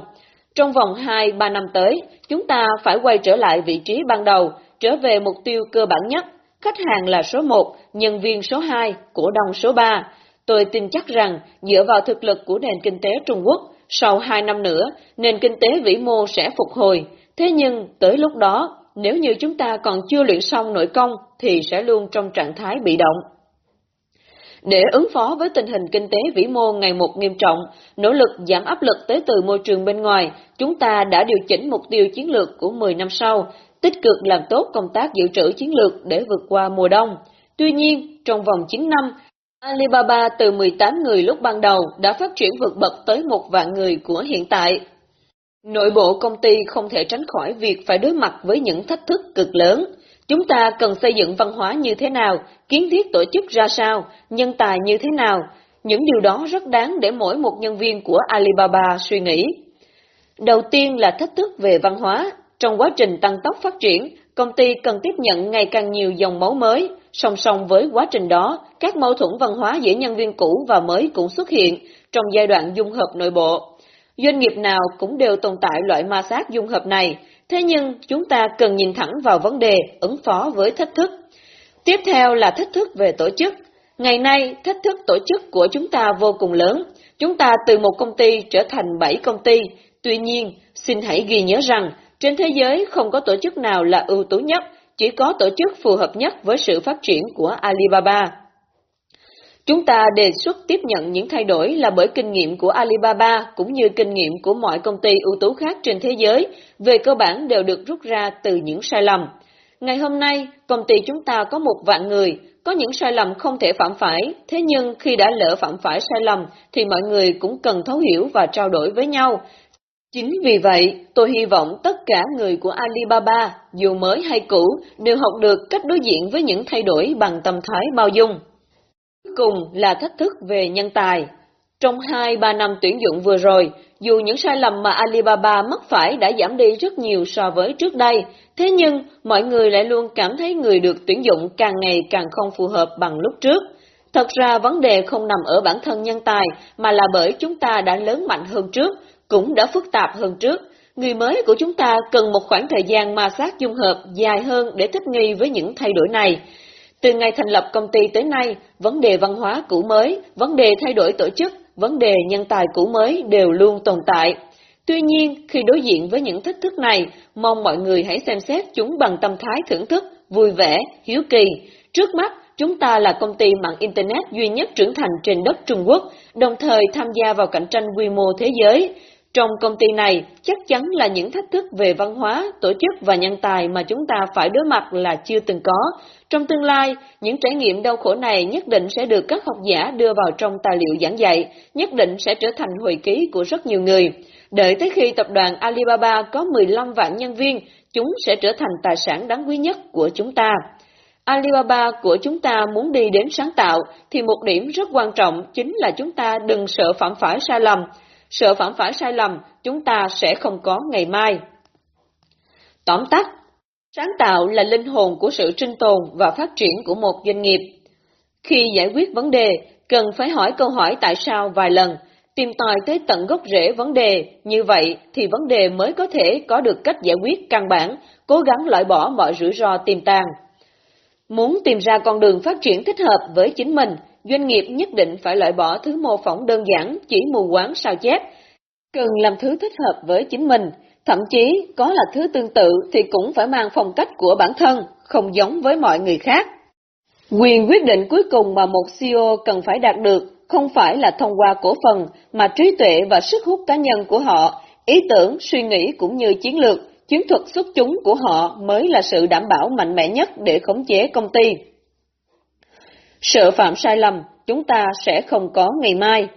Trong vòng 2-3 năm tới, chúng ta phải quay trở lại vị trí ban đầu, trở về mục tiêu cơ bản nhất. Khách hàng là số 1, nhân viên số 2, cổ đông số 3. Tôi tin chắc rằng, dựa vào thực lực của nền kinh tế Trung Quốc, sau 2 năm nữa, nền kinh tế vĩ mô sẽ phục hồi, Thế nhưng, tới lúc đó, nếu như chúng ta còn chưa luyện xong nội công, thì sẽ luôn trong trạng thái bị động. Để ứng phó với tình hình kinh tế vĩ mô ngày một nghiêm trọng, nỗ lực giảm áp lực tới từ môi trường bên ngoài, chúng ta đã điều chỉnh mục tiêu chiến lược của 10 năm sau, tích cực làm tốt công tác dự trữ chiến lược để vượt qua mùa đông. Tuy nhiên, trong vòng 9 năm, Alibaba từ 18 người lúc ban đầu đã phát triển vượt bậc tới một vạn người của hiện tại. Nội bộ công ty không thể tránh khỏi việc phải đối mặt với những thách thức cực lớn. Chúng ta cần xây dựng văn hóa như thế nào, kiến thiết tổ chức ra sao, nhân tài như thế nào. Những điều đó rất đáng để mỗi một nhân viên của Alibaba suy nghĩ. Đầu tiên là thách thức về văn hóa. Trong quá trình tăng tốc phát triển, công ty cần tiếp nhận ngày càng nhiều dòng máu mới. Song song với quá trình đó, các mâu thuẫn văn hóa giữa nhân viên cũ và mới cũng xuất hiện trong giai đoạn dung hợp nội bộ. Doanh nghiệp nào cũng đều tồn tại loại ma sát dung hợp này, thế nhưng chúng ta cần nhìn thẳng vào vấn đề ứng phó với thách thức. Tiếp theo là thách thức về tổ chức. Ngày nay, thách thức tổ chức của chúng ta vô cùng lớn. Chúng ta từ một công ty trở thành bảy công ty. Tuy nhiên, xin hãy ghi nhớ rằng, trên thế giới không có tổ chức nào là ưu tú nhất, chỉ có tổ chức phù hợp nhất với sự phát triển của Alibaba. Chúng ta đề xuất tiếp nhận những thay đổi là bởi kinh nghiệm của Alibaba cũng như kinh nghiệm của mọi công ty ưu tú khác trên thế giới, về cơ bản đều được rút ra từ những sai lầm. Ngày hôm nay, công ty chúng ta có một vạn người, có những sai lầm không thể phạm phải, thế nhưng khi đã lỡ phạm phải sai lầm thì mọi người cũng cần thấu hiểu và trao đổi với nhau. Chính vì vậy, tôi hy vọng tất cả người của Alibaba, dù mới hay cũ, đều học được cách đối diện với những thay đổi bằng tâm thái bao dung cùng là thách thức về nhân tài. Trong 2-3 năm tuyển dụng vừa rồi, dù những sai lầm mà Alibaba mắc phải đã giảm đi rất nhiều so với trước đây, thế nhưng mọi người lại luôn cảm thấy người được tuyển dụng càng ngày càng không phù hợp bằng lúc trước. Thật ra vấn đề không nằm ở bản thân nhân tài, mà là bởi chúng ta đã lớn mạnh hơn trước, cũng đã phức tạp hơn trước. Người mới của chúng ta cần một khoảng thời gian ma sát dung hợp dài hơn để thích nghi với những thay đổi này. Từ ngày thành lập công ty tới nay, vấn đề văn hóa cũ mới, vấn đề thay đổi tổ chức, vấn đề nhân tài cũ mới đều luôn tồn tại. Tuy nhiên, khi đối diện với những thách thức này, mong mọi người hãy xem xét chúng bằng tâm thái thưởng thức, vui vẻ, hiếu kỳ. Trước mắt, chúng ta là công ty mạng Internet duy nhất trưởng thành trên đất Trung Quốc, đồng thời tham gia vào cạnh tranh quy mô thế giới. Trong công ty này, chắc chắn là những thách thức về văn hóa, tổ chức và nhân tài mà chúng ta phải đối mặt là chưa từng có. Trong tương lai, những trải nghiệm đau khổ này nhất định sẽ được các học giả đưa vào trong tài liệu giảng dạy, nhất định sẽ trở thành hồi ký của rất nhiều người. Đợi tới khi tập đoàn Alibaba có 15 vạn nhân viên, chúng sẽ trở thành tài sản đáng quý nhất của chúng ta. Alibaba của chúng ta muốn đi đến sáng tạo thì một điểm rất quan trọng chính là chúng ta đừng sợ phạm phải sai lầm. Sợ phạm phải sai lầm, chúng ta sẽ không có ngày mai. Tóm tắt, sáng tạo là linh hồn của sự sinh tồn và phát triển của một doanh nghiệp. Khi giải quyết vấn đề, cần phải hỏi câu hỏi tại sao vài lần, tìm tòi tới tận gốc rễ vấn đề, như vậy thì vấn đề mới có thể có được cách giải quyết căn bản, cố gắng loại bỏ mọi rủi ro tiềm tàng. Muốn tìm ra con đường phát triển thích hợp với chính mình, doanh nghiệp nhất định phải loại bỏ thứ mô phỏng đơn giản, chỉ mù quáng sao chép. Cần làm thứ thích hợp với chính mình, thậm chí có là thứ tương tự thì cũng phải mang phong cách của bản thân, không giống với mọi người khác. Quyền quyết định cuối cùng mà một CEO cần phải đạt được không phải là thông qua cổ phần, mà trí tuệ và sức hút cá nhân của họ, ý tưởng, suy nghĩ cũng như chiến lược, chiến thuật xuất chúng của họ mới là sự đảm bảo mạnh mẽ nhất để khống chế công ty. Sợ phạm sai lầm, chúng ta sẽ không có ngày mai.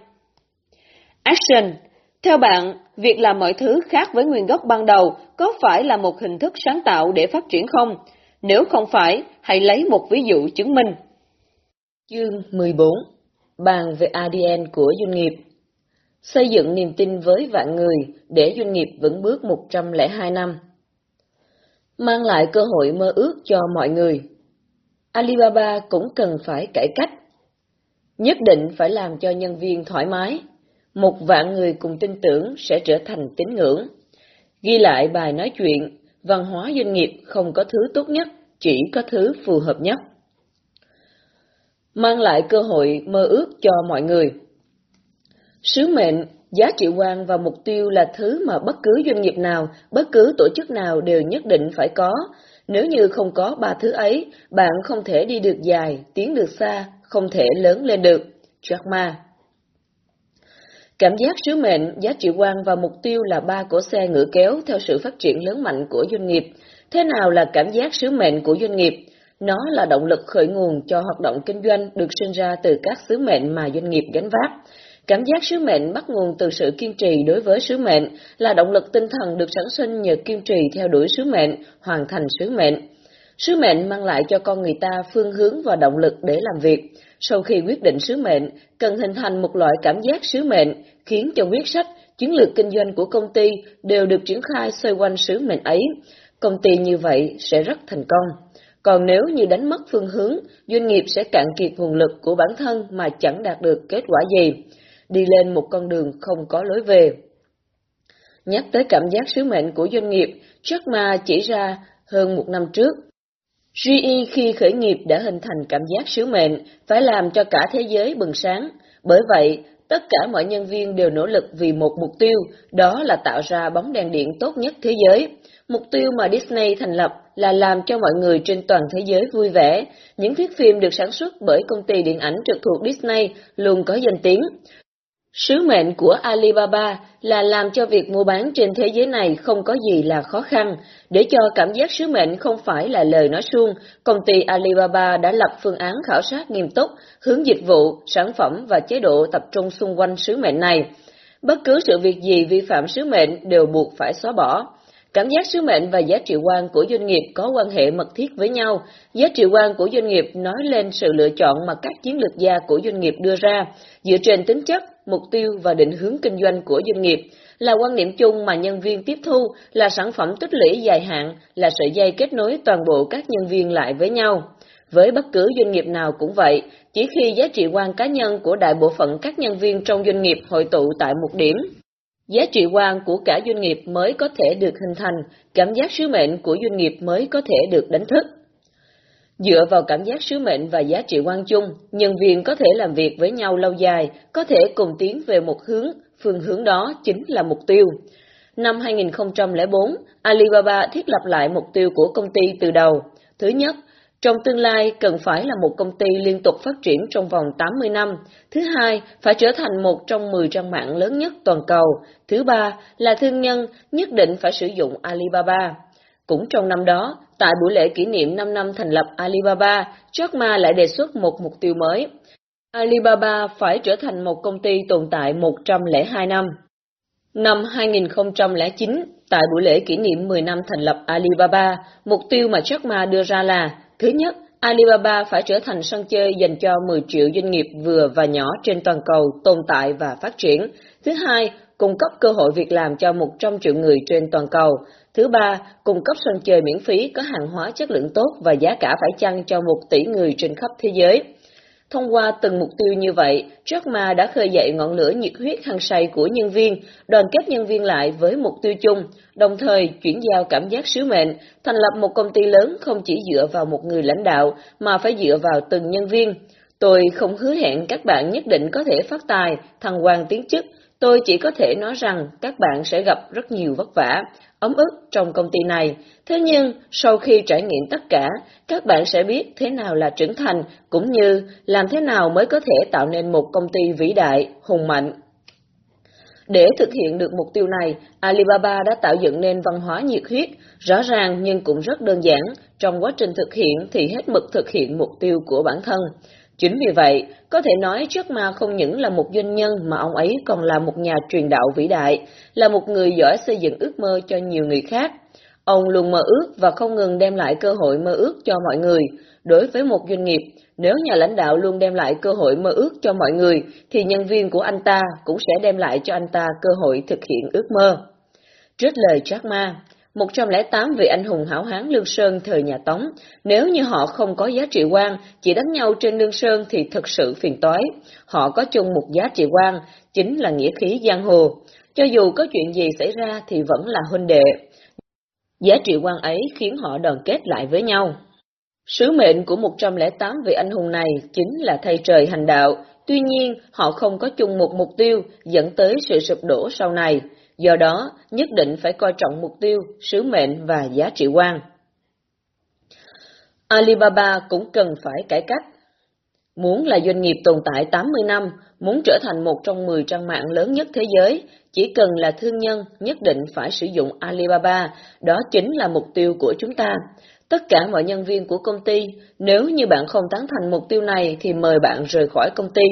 Action Theo bạn, việc làm mọi thứ khác với nguyên gốc ban đầu có phải là một hình thức sáng tạo để phát triển không? Nếu không phải, hãy lấy một ví dụ chứng minh. Chương 14 Bàn về ADN của doanh nghiệp Xây dựng niềm tin với vạn người để doanh nghiệp vững bước 102 năm. Mang lại cơ hội mơ ước cho mọi người. Alibaba cũng cần phải cải cách. Nhất định phải làm cho nhân viên thoải mái. Một vạn người cùng tin tưởng sẽ trở thành tín ngưỡng. Ghi lại bài nói chuyện, văn hóa doanh nghiệp không có thứ tốt nhất, chỉ có thứ phù hợp nhất. Mang lại cơ hội mơ ước cho mọi người. Sứ mệnh, giá trị quan và mục tiêu là thứ mà bất cứ doanh nghiệp nào, bất cứ tổ chức nào đều nhất định phải có, nếu như không có ba thứ ấy, bạn không thể đi được dài, tiến được xa, không thể lớn lên được. Jack Ma Cảm giác sứ mệnh, giá trị quan và mục tiêu là ba cổ xe ngựa kéo theo sự phát triển lớn mạnh của doanh nghiệp. Thế nào là cảm giác sứ mệnh của doanh nghiệp? Nó là động lực khởi nguồn cho hoạt động kinh doanh được sinh ra từ các sứ mệnh mà doanh nghiệp gánh vác. Cảm giác sứ mệnh bắt nguồn từ sự kiên trì đối với sứ mệnh, là động lực tinh thần được sản sinh nhờ kiên trì theo đuổi sứ mệnh, hoàn thành sứ mệnh. Sứ mệnh mang lại cho con người ta phương hướng và động lực để làm việc. Sau khi quyết định sứ mệnh, cần hình thành một loại cảm giác sứ mệnh, khiến cho quyết sách, chiến lược kinh doanh của công ty đều được triển khai xoay quanh sứ mệnh ấy. Công ty như vậy sẽ rất thành công. Còn nếu như đánh mất phương hướng, doanh nghiệp sẽ cạn kiệt nguồn lực của bản thân mà chẳng đạt được kết quả gì đi lên một con đường không có lối về. Nhắc tới cảm giác sứ mệnh của doanh nghiệp, Jack Ma chỉ ra hơn một năm trước. GE khi khởi nghiệp đã hình thành cảm giác sứ mệnh, phải làm cho cả thế giới bừng sáng. Bởi vậy, tất cả mọi nhân viên đều nỗ lực vì một mục tiêu, đó là tạo ra bóng đèn điện tốt nhất thế giới. Mục tiêu mà Disney thành lập là làm cho mọi người trên toàn thế giới vui vẻ. Những thuyết phim được sản xuất bởi công ty điện ảnh trực thuộc Disney luôn có danh tiếng. Sứ mệnh của Alibaba là làm cho việc mua bán trên thế giới này không có gì là khó khăn. Để cho cảm giác sứ mệnh không phải là lời nói suông, công ty Alibaba đã lập phương án khảo sát nghiêm túc, hướng dịch vụ, sản phẩm và chế độ tập trung xung quanh sứ mệnh này. Bất cứ sự việc gì vi phạm sứ mệnh đều buộc phải xóa bỏ. Cảm giác sứ mệnh và giá trị quan của doanh nghiệp có quan hệ mật thiết với nhau. Giá trị quan của doanh nghiệp nói lên sự lựa chọn mà các chiến lược gia của doanh nghiệp đưa ra, dựa trên tính chất, mục tiêu và định hướng kinh doanh của doanh nghiệp, là quan niệm chung mà nhân viên tiếp thu, là sản phẩm tích lũy dài hạn, là sợi dây kết nối toàn bộ các nhân viên lại với nhau. Với bất cứ doanh nghiệp nào cũng vậy, chỉ khi giá trị quan cá nhân của đại bộ phận các nhân viên trong doanh nghiệp hội tụ tại một điểm, giá trị quan của cả doanh nghiệp mới có thể được hình thành, cảm giác sứ mệnh của doanh nghiệp mới có thể được đánh thức. Dựa vào cảm giác sứ mệnh và giá trị quan chung, nhân viên có thể làm việc với nhau lâu dài, có thể cùng tiến về một hướng, phương hướng đó chính là mục tiêu. Năm 2004, Alibaba thiết lập lại mục tiêu của công ty từ đầu. Thứ nhất, Trong tương lai cần phải là một công ty liên tục phát triển trong vòng 80 năm. Thứ hai, phải trở thành một trong 10 trang mạng lớn nhất toàn cầu. Thứ ba, là thương nhân nhất định phải sử dụng Alibaba. Cũng trong năm đó, tại buổi lễ kỷ niệm 5 năm thành lập Alibaba, Jack Ma lại đề xuất một mục tiêu mới. Alibaba phải trở thành một công ty tồn tại 102 năm. Năm 2009, tại buổi lễ kỷ niệm 10 năm thành lập Alibaba, mục tiêu mà Jack Ma đưa ra là Thứ nhất, Alibaba phải trở thành sân chơi dành cho 10 triệu doanh nghiệp vừa và nhỏ trên toàn cầu tồn tại và phát triển. Thứ hai, cung cấp cơ hội việc làm cho 100 triệu người trên toàn cầu. Thứ ba, cung cấp sân chơi miễn phí có hàng hóa chất lượng tốt và giá cả phải chăng cho một tỷ người trên khắp thế giới. Thông qua từng mục tiêu như vậy, Jack Ma đã khơi dậy ngọn lửa nhiệt huyết hăng say của nhân viên, đoàn kết nhân viên lại với mục tiêu chung, đồng thời chuyển giao cảm giác sứ mệnh, thành lập một công ty lớn không chỉ dựa vào một người lãnh đạo, mà phải dựa vào từng nhân viên. Tôi không hứa hẹn các bạn nhất định có thể phát tài, thăng quan tiến chức, tôi chỉ có thể nói rằng các bạn sẽ gặp rất nhiều vất vả, ấm ức trong công ty này. Thế nhưng, sau khi trải nghiệm tất cả, các bạn sẽ biết thế nào là trưởng thành, cũng như làm thế nào mới có thể tạo nên một công ty vĩ đại, hùng mạnh. Để thực hiện được mục tiêu này, Alibaba đã tạo dựng nên văn hóa nhiệt huyết, rõ ràng nhưng cũng rất đơn giản, trong quá trình thực hiện thì hết mực thực hiện mục tiêu của bản thân. Chính vì vậy, có thể nói Jack Ma không những là một doanh nhân mà ông ấy còn là một nhà truyền đạo vĩ đại, là một người giỏi xây dựng ước mơ cho nhiều người khác. Ông luôn mơ ước và không ngừng đem lại cơ hội mơ ước cho mọi người. Đối với một doanh nghiệp, nếu nhà lãnh đạo luôn đem lại cơ hội mơ ước cho mọi người, thì nhân viên của anh ta cũng sẽ đem lại cho anh ta cơ hội thực hiện ước mơ. Trích lời Jack Ma, 108 vị anh hùng hảo hán Lương Sơn thời nhà Tống, nếu như họ không có giá trị quan, chỉ đánh nhau trên Lương Sơn thì thật sự phiền toái. Họ có chung một giá trị quan, chính là nghĩa khí giang hồ. Cho dù có chuyện gì xảy ra thì vẫn là huynh đệ. Giá trị quan ấy khiến họ đoàn kết lại với nhau. Sứ mệnh của 108 vị anh hùng này chính là thay trời hành đạo, tuy nhiên họ không có chung một mục tiêu dẫn tới sự sụp đổ sau này. Do đó, nhất định phải coi trọng mục tiêu, sứ mệnh và giá trị quan. Alibaba cũng cần phải cải cách. Muốn là doanh nghiệp tồn tại 80 năm, muốn trở thành một trong 10 trang mạng lớn nhất thế giới, chỉ cần là thương nhân nhất định phải sử dụng Alibaba, đó chính là mục tiêu của chúng ta. Tất cả mọi nhân viên của công ty, nếu như bạn không tán thành mục tiêu này thì mời bạn rời khỏi công ty,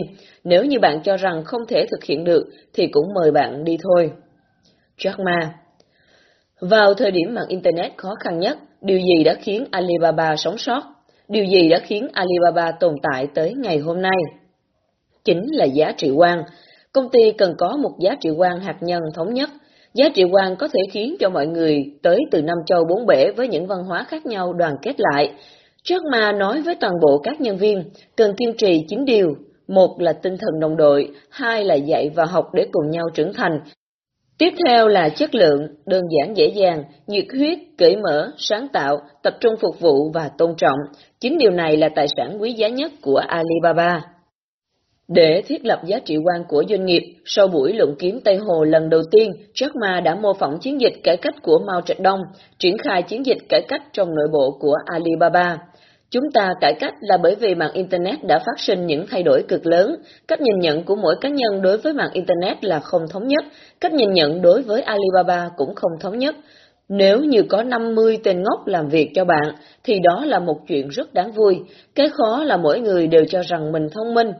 nếu như bạn cho rằng không thể thực hiện được thì cũng mời bạn đi thôi. Jack Ma Vào thời điểm mạng Internet khó khăn nhất, điều gì đã khiến Alibaba sống sót? Điều gì đã khiến Alibaba tồn tại tới ngày hôm nay? Chính là giá trị quan. Công ty cần có một giá trị quan hạt nhân thống nhất. Giá trị quan có thể khiến cho mọi người tới từ năm châu bốn bể với những văn hóa khác nhau đoàn kết lại. Jack Ma nói với toàn bộ các nhân viên, cần kiên trì chín điều. Một là tinh thần đồng đội, hai là dạy và học để cùng nhau trưởng thành, Tiếp theo là chất lượng, đơn giản dễ dàng, nhiệt huyết, cởi mở, sáng tạo, tập trung phục vụ và tôn trọng. Chính điều này là tài sản quý giá nhất của Alibaba. Để thiết lập giá trị quan của doanh nghiệp, sau buổi luận kiếm Tây Hồ lần đầu tiên, Jack Ma đã mô phỏng chiến dịch cải cách của Mao Trạch Đông, triển khai chiến dịch cải cách trong nội bộ của Alibaba. Chúng ta cải cách là bởi vì mạng Internet đã phát sinh những thay đổi cực lớn, cách nhìn nhận của mỗi cá nhân đối với mạng Internet là không thống nhất, cách nhìn nhận đối với Alibaba cũng không thống nhất. Nếu như có 50 tên ngốc làm việc cho bạn, thì đó là một chuyện rất đáng vui. Cái khó là mỗi người đều cho rằng mình thông minh.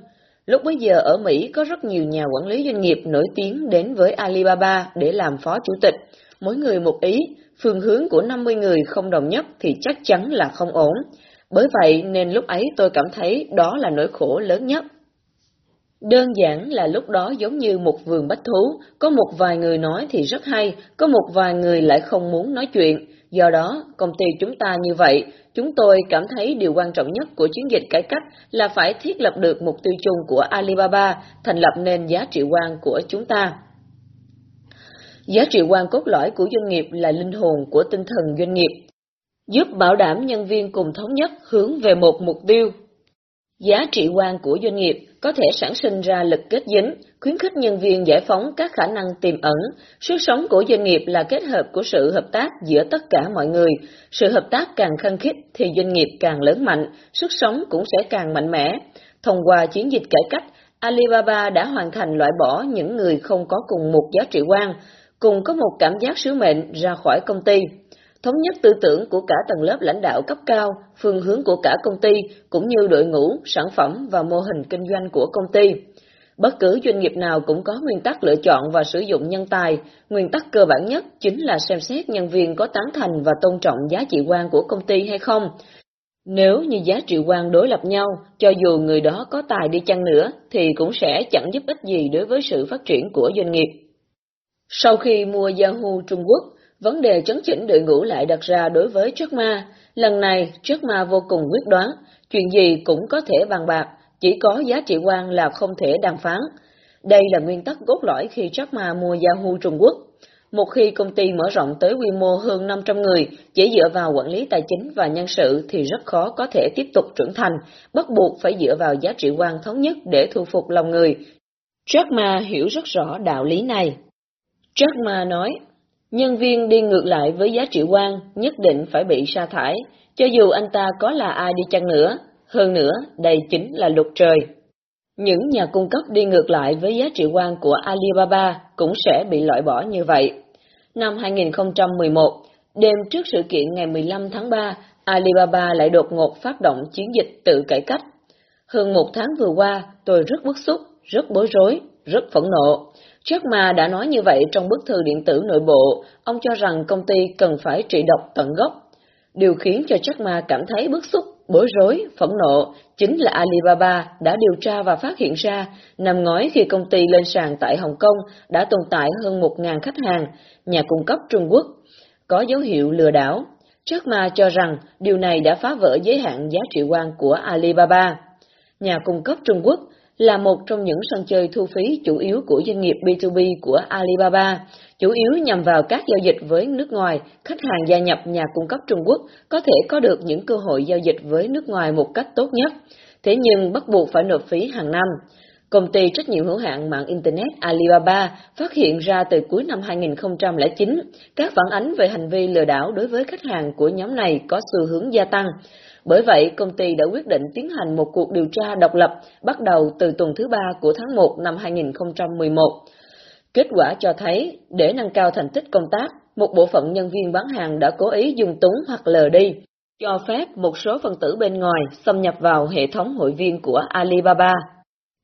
Lúc bấy giờ ở Mỹ có rất nhiều nhà quản lý doanh nghiệp nổi tiếng đến với Alibaba để làm phó chủ tịch. Mỗi người một ý, phương hướng của 50 người không đồng nhất thì chắc chắn là không ổn. Bởi vậy nên lúc ấy tôi cảm thấy đó là nỗi khổ lớn nhất. Đơn giản là lúc đó giống như một vườn bách thú, có một vài người nói thì rất hay, có một vài người lại không muốn nói chuyện. Do đó, công ty chúng ta như vậy, chúng tôi cảm thấy điều quan trọng nhất của chiến dịch cải cách là phải thiết lập được mục tiêu chung của Alibaba, thành lập nên giá trị quan của chúng ta. Giá trị quan cốt lõi của doanh nghiệp là linh hồn của tinh thần doanh nghiệp, giúp bảo đảm nhân viên cùng thống nhất hướng về một mục tiêu. Giá trị quan của doanh nghiệp có thể sản sinh ra lực kết dính, khuyến khích nhân viên giải phóng các khả năng tiềm ẩn. Sức sống của doanh nghiệp là kết hợp của sự hợp tác giữa tất cả mọi người. Sự hợp tác càng khăng khít thì doanh nghiệp càng lớn mạnh, sức sống cũng sẽ càng mạnh mẽ. Thông qua chiến dịch cải cách, Alibaba đã hoàn thành loại bỏ những người không có cùng một giá trị quan, cùng có một cảm giác sứ mệnh ra khỏi công ty thống nhất tư tưởng của cả tầng lớp lãnh đạo cấp cao, phương hướng của cả công ty, cũng như đội ngũ, sản phẩm và mô hình kinh doanh của công ty. Bất cứ doanh nghiệp nào cũng có nguyên tắc lựa chọn và sử dụng nhân tài. Nguyên tắc cơ bản nhất chính là xem xét nhân viên có tán thành và tôn trọng giá trị quan của công ty hay không. Nếu như giá trị quan đối lập nhau, cho dù người đó có tài đi chăng nữa, thì cũng sẽ chẳng giúp ích gì đối với sự phát triển của doanh nghiệp. Sau khi mua Yahoo Trung Quốc, Vấn đề chấn chỉnh đội ngũ lại đặt ra đối với Jack Ma. Lần này, Jack Ma vô cùng quyết đoán, chuyện gì cũng có thể bàn bạc, chỉ có giá trị quan là không thể đàm phán. Đây là nguyên tắc cốt lõi khi Jack Ma mua Yahoo Trung Quốc. Một khi công ty mở rộng tới quy mô hơn 500 người, chỉ dựa vào quản lý tài chính và nhân sự thì rất khó có thể tiếp tục trưởng thành, bắt buộc phải dựa vào giá trị quan thống nhất để thu phục lòng người. Jack Ma hiểu rất rõ đạo lý này. Jack Ma nói, Nhân viên đi ngược lại với giá trị quan nhất định phải bị sa thải, cho dù anh ta có là ai đi chăng nữa. Hơn nữa, đây chính là luật trời. Những nhà cung cấp đi ngược lại với giá trị quan của Alibaba cũng sẽ bị loại bỏ như vậy. Năm 2011, đêm trước sự kiện ngày 15 tháng 3, Alibaba lại đột ngột phát động chiến dịch tự cải cách. Hơn một tháng vừa qua, tôi rất bức xúc, rất bối rối, rất phẫn nộ. Jack Ma đã nói như vậy trong bức thư điện tử nội bộ, ông cho rằng công ty cần phải trị độc tận gốc. Điều khiến cho Jack Ma cảm thấy bức xúc, bối rối, phẫn nộ chính là Alibaba đã điều tra và phát hiện ra nằm ngói khi công ty lên sàn tại Hồng Kông đã tồn tại hơn 1.000 khách hàng, nhà cung cấp Trung Quốc, có dấu hiệu lừa đảo. Jack Ma cho rằng điều này đã phá vỡ giới hạn giá trị quan của Alibaba. Nhà cung cấp Trung Quốc là một trong những sân chơi thu phí chủ yếu của doanh nghiệp B2B của Alibaba, chủ yếu nhằm vào các giao dịch với nước ngoài, khách hàng gia nhập nhà cung cấp Trung Quốc có thể có được những cơ hội giao dịch với nước ngoài một cách tốt nhất, thế nhưng bắt buộc phải nộp phí hàng năm. Công ty trách nhiệm hữu hạn mạng Internet Alibaba phát hiện ra từ cuối năm 2009 các phản ánh về hành vi lừa đảo đối với khách hàng của nhóm này có xu hướng gia tăng. Bởi vậy, công ty đã quyết định tiến hành một cuộc điều tra độc lập bắt đầu từ tuần thứ ba của tháng 1 năm 2011. Kết quả cho thấy, để nâng cao thành tích công tác, một bộ phận nhân viên bán hàng đã cố ý dùng túng hoặc lờ đi, cho phép một số phân tử bên ngoài xâm nhập vào hệ thống hội viên của Alibaba,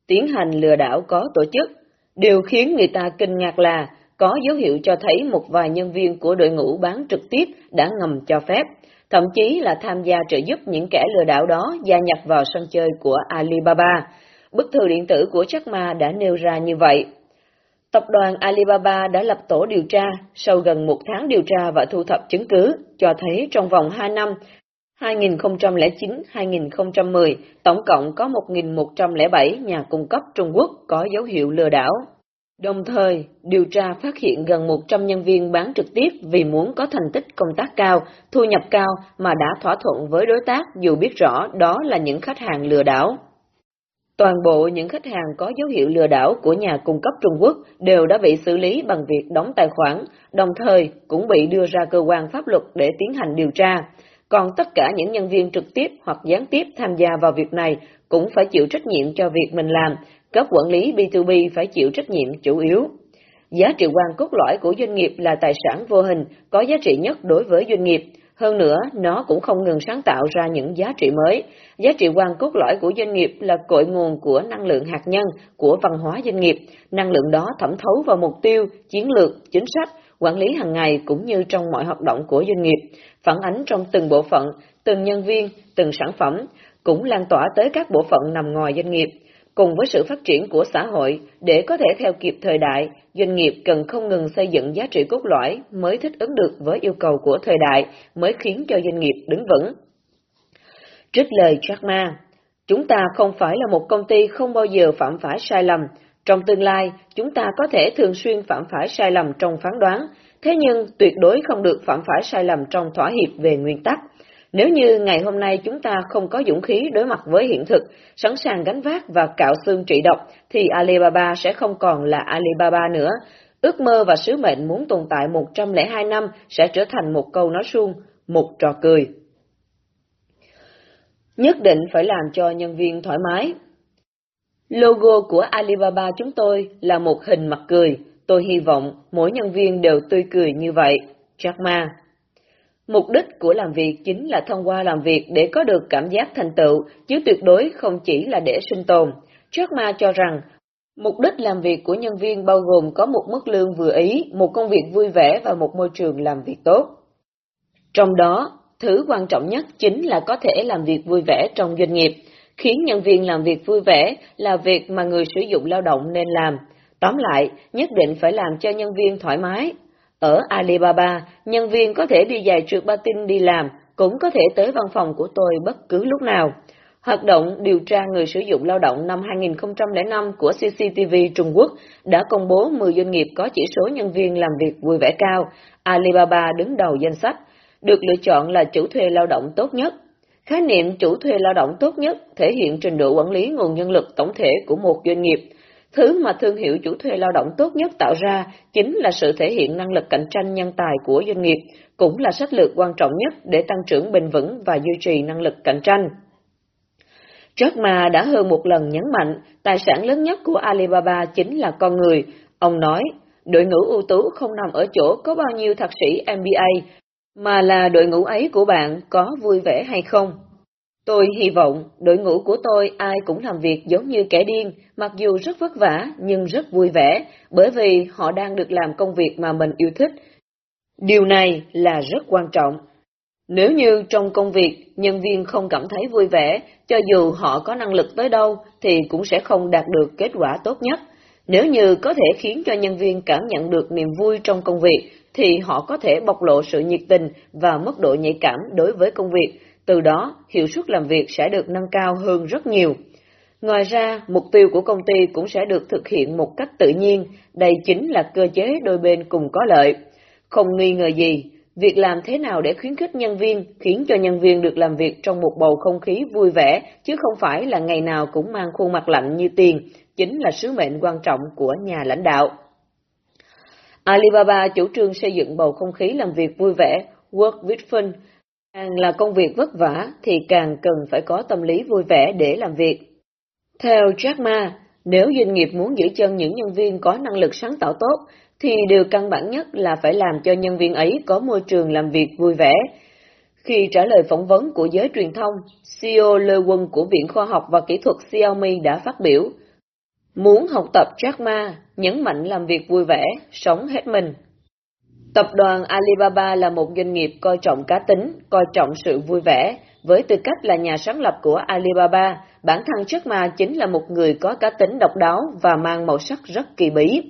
tiến hành lừa đảo có tổ chức. Điều khiến người ta kinh ngạc là có dấu hiệu cho thấy một vài nhân viên của đội ngũ bán trực tiếp đã ngầm cho phép, thậm chí là tham gia trợ giúp những kẻ lừa đảo đó gia nhập vào sân chơi của Alibaba. Bức thư điện tử của Jack Ma đã nêu ra như vậy. Tập đoàn Alibaba đã lập tổ điều tra, sau gần một tháng điều tra và thu thập chứng cứ, cho thấy trong vòng 2 năm, 2009-2010, tổng cộng có 1.107 nhà cung cấp Trung Quốc có dấu hiệu lừa đảo. Đồng thời, điều tra phát hiện gần 100 nhân viên bán trực tiếp vì muốn có thành tích công tác cao, thu nhập cao mà đã thỏa thuận với đối tác dù biết rõ đó là những khách hàng lừa đảo. Toàn bộ những khách hàng có dấu hiệu lừa đảo của nhà cung cấp Trung Quốc đều đã bị xử lý bằng việc đóng tài khoản, đồng thời cũng bị đưa ra cơ quan pháp luật để tiến hành điều tra. Còn tất cả những nhân viên trực tiếp hoặc gián tiếp tham gia vào việc này cũng phải chịu trách nhiệm cho việc mình làm, cấp quản lý B2B phải chịu trách nhiệm chủ yếu. Giá trị quan cốt lõi của doanh nghiệp là tài sản vô hình, có giá trị nhất đối với doanh nghiệp. Hơn nữa, nó cũng không ngừng sáng tạo ra những giá trị mới. Giá trị quan cốt lõi của doanh nghiệp là cội nguồn của năng lượng hạt nhân, của văn hóa doanh nghiệp. Năng lượng đó thẩm thấu vào mục tiêu, chiến lược, chính sách, quản lý hàng ngày cũng như trong mọi hoạt động của doanh nghiệp, phản ánh trong từng bộ phận, từng nhân viên, từng sản phẩm, cũng lan tỏa tới các bộ phận nằm ngoài doanh nghiệp. Cùng với sự phát triển của xã hội, để có thể theo kịp thời đại, doanh nghiệp cần không ngừng xây dựng giá trị cốt lõi mới thích ứng được với yêu cầu của thời đại, mới khiến cho doanh nghiệp đứng vững. Trích lời Jack Ma, chúng ta không phải là một công ty không bao giờ phạm phải sai lầm. Trong tương lai, chúng ta có thể thường xuyên phạm phải sai lầm trong phán đoán, thế nhưng tuyệt đối không được phạm phải sai lầm trong thỏa hiệp về nguyên tắc. Nếu như ngày hôm nay chúng ta không có dũng khí đối mặt với hiện thực, sẵn sàng gánh vác và cạo xương trị độc, thì Alibaba sẽ không còn là Alibaba nữa. Ước mơ và sứ mệnh muốn tồn tại 102 năm sẽ trở thành một câu nói suông, một trò cười. Nhất định phải làm cho nhân viên thoải mái. Logo của Alibaba chúng tôi là một hình mặt cười. Tôi hy vọng mỗi nhân viên đều tươi cười như vậy. Jack Ma Mục đích của làm việc chính là thông qua làm việc để có được cảm giác thành tựu, chứ tuyệt đối không chỉ là để sinh tồn. Jack Ma cho rằng, mục đích làm việc của nhân viên bao gồm có một mức lương vừa ý, một công việc vui vẻ và một môi trường làm việc tốt. Trong đó, thứ quan trọng nhất chính là có thể làm việc vui vẻ trong doanh nghiệp. Khiến nhân viên làm việc vui vẻ là việc mà người sử dụng lao động nên làm. Tóm lại, nhất định phải làm cho nhân viên thoải mái, ở Alibaba, nhân viên có thể đi dài trượt patin đi làm, cũng có thể tới văn phòng của tôi bất cứ lúc nào. Hoạt động điều tra người sử dụng lao động năm 2005 của CCTV Trung Quốc đã công bố 10 doanh nghiệp có chỉ số nhân viên làm việc vui vẻ cao. Alibaba đứng đầu danh sách, được lựa chọn là chủ thuê lao động tốt nhất. Khái niệm chủ thuê lao động tốt nhất thể hiện trình độ quản lý nguồn nhân lực tổng thể của một doanh nghiệp, Thứ mà thương hiệu chủ thuê lao động tốt nhất tạo ra chính là sự thể hiện năng lực cạnh tranh nhân tài của doanh nghiệp, cũng là sách lược quan trọng nhất để tăng trưởng bền vững và duy trì năng lực cạnh tranh. Jack Ma đã hơn một lần nhấn mạnh, tài sản lớn nhất của Alibaba chính là con người. Ông nói, đội ngũ ưu tú không nằm ở chỗ có bao nhiêu thạc sĩ MBA, mà là đội ngũ ấy của bạn có vui vẻ hay không. Tôi hy vọng đội ngũ của tôi ai cũng làm việc giống như kẻ điên, mặc dù rất vất vả nhưng rất vui vẻ, bởi vì họ đang được làm công việc mà mình yêu thích. Điều này là rất quan trọng. Nếu như trong công việc nhân viên không cảm thấy vui vẻ, cho dù họ có năng lực tới đâu thì cũng sẽ không đạt được kết quả tốt nhất. Nếu như có thể khiến cho nhân viên cảm nhận được niềm vui trong công việc, thì họ có thể bộc lộ sự nhiệt tình và mức độ nhạy cảm đối với công việc, từ đó hiệu suất làm việc sẽ được nâng cao hơn rất nhiều. Ngoài ra, mục tiêu của công ty cũng sẽ được thực hiện một cách tự nhiên, đây chính là cơ chế đôi bên cùng có lợi. Không nghi ngờ gì, việc làm thế nào để khuyến khích nhân viên, khiến cho nhân viên được làm việc trong một bầu không khí vui vẻ, chứ không phải là ngày nào cũng mang khuôn mặt lạnh như tiền, chính là sứ mệnh quan trọng của nhà lãnh đạo. Alibaba chủ trương xây dựng bầu không khí làm việc vui vẻ, work with fun, Càng là công việc vất vả thì càng cần phải có tâm lý vui vẻ để làm việc. Theo Jack Ma, nếu doanh nghiệp muốn giữ chân những nhân viên có năng lực sáng tạo tốt, thì điều căn bản nhất là phải làm cho nhân viên ấy có môi trường làm việc vui vẻ. Khi trả lời phỏng vấn của giới truyền thông, CEO Lê Quân của Viện Khoa học và Kỹ thuật Xiaomi đã phát biểu, Muốn học tập Jack Ma, nhấn mạnh làm việc vui vẻ, sống hết mình. Tập đoàn Alibaba là một doanh nghiệp coi trọng cá tính, coi trọng sự vui vẻ. Với tư cách là nhà sáng lập của Alibaba, bản thân Jack Ma chính là một người có cá tính độc đáo và mang màu sắc rất kỳ bí.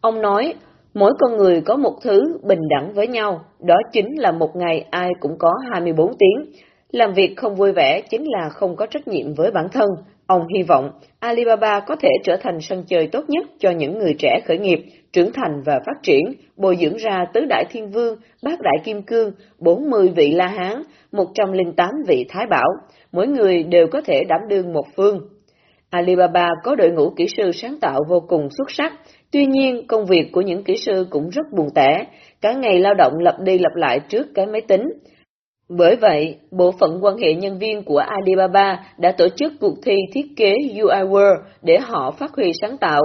Ông nói, mỗi con người có một thứ bình đẳng với nhau, đó chính là một ngày ai cũng có 24 tiếng. Làm việc không vui vẻ chính là không có trách nhiệm với bản thân. Ông hy vọng Alibaba có thể trở thành sân chơi tốt nhất cho những người trẻ khởi nghiệp, trưởng thành và phát triển, bồi dưỡng ra tứ đại thiên vương, bát đại kim cương, 40 vị La Hán, 108 vị Thái Bảo, mỗi người đều có thể đảm đương một phương. Alibaba có đội ngũ kỹ sư sáng tạo vô cùng xuất sắc, tuy nhiên công việc của những kỹ sư cũng rất buồn tẻ, cả ngày lao động lặp đi lặp lại trước cái máy tính. Bởi vậy, bộ phận quan hệ nhân viên của Alibaba đã tổ chức cuộc thi thiết kế UI World để họ phát huy sáng tạo.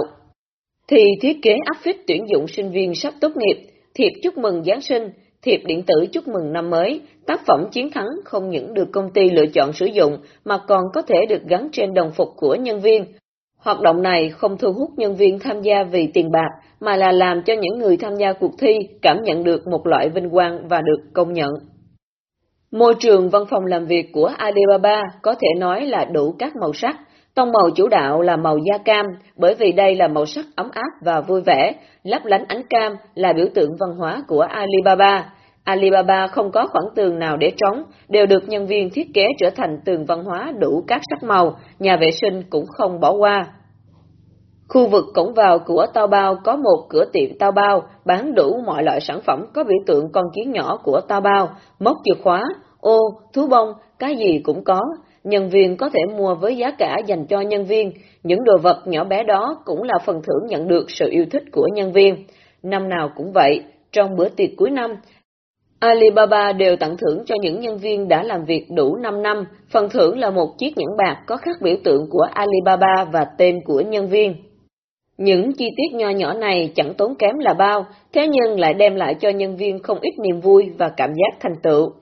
Thì thiết kế áp phích tuyển dụng sinh viên sắp tốt nghiệp, thiệp chúc mừng Giáng sinh, thiệp điện tử chúc mừng năm mới, tác phẩm chiến thắng không những được công ty lựa chọn sử dụng mà còn có thể được gắn trên đồng phục của nhân viên. Hoạt động này không thu hút nhân viên tham gia vì tiền bạc, mà là làm cho những người tham gia cuộc thi cảm nhận được một loại vinh quang và được công nhận. Môi trường văn phòng làm việc của Alibaba có thể nói là đủ các màu sắc, Tông màu chủ đạo là màu da cam, bởi vì đây là màu sắc ấm áp và vui vẻ, lấp lánh ánh cam là biểu tượng văn hóa của Alibaba. Alibaba không có khoảng tường nào để trống, đều được nhân viên thiết kế trở thành tường văn hóa đủ các sắc màu, nhà vệ sinh cũng không bỏ qua. Khu vực cổng vào của Tao Bao có một cửa tiệm Tao Bao bán đủ mọi loại sản phẩm có biểu tượng con kiến nhỏ của Tao Bao, móc chìa khóa, Ô, thú bông, cái gì cũng có, nhân viên có thể mua với giá cả dành cho nhân viên, những đồ vật nhỏ bé đó cũng là phần thưởng nhận được sự yêu thích của nhân viên. Năm nào cũng vậy, trong bữa tiệc cuối năm, Alibaba đều tặng thưởng cho những nhân viên đã làm việc đủ 5 năm, phần thưởng là một chiếc nhẫn bạc có khắc biểu tượng của Alibaba và tên của nhân viên. Những chi tiết nho nhỏ này chẳng tốn kém là bao, thế nhưng lại đem lại cho nhân viên không ít niềm vui và cảm giác thành tựu.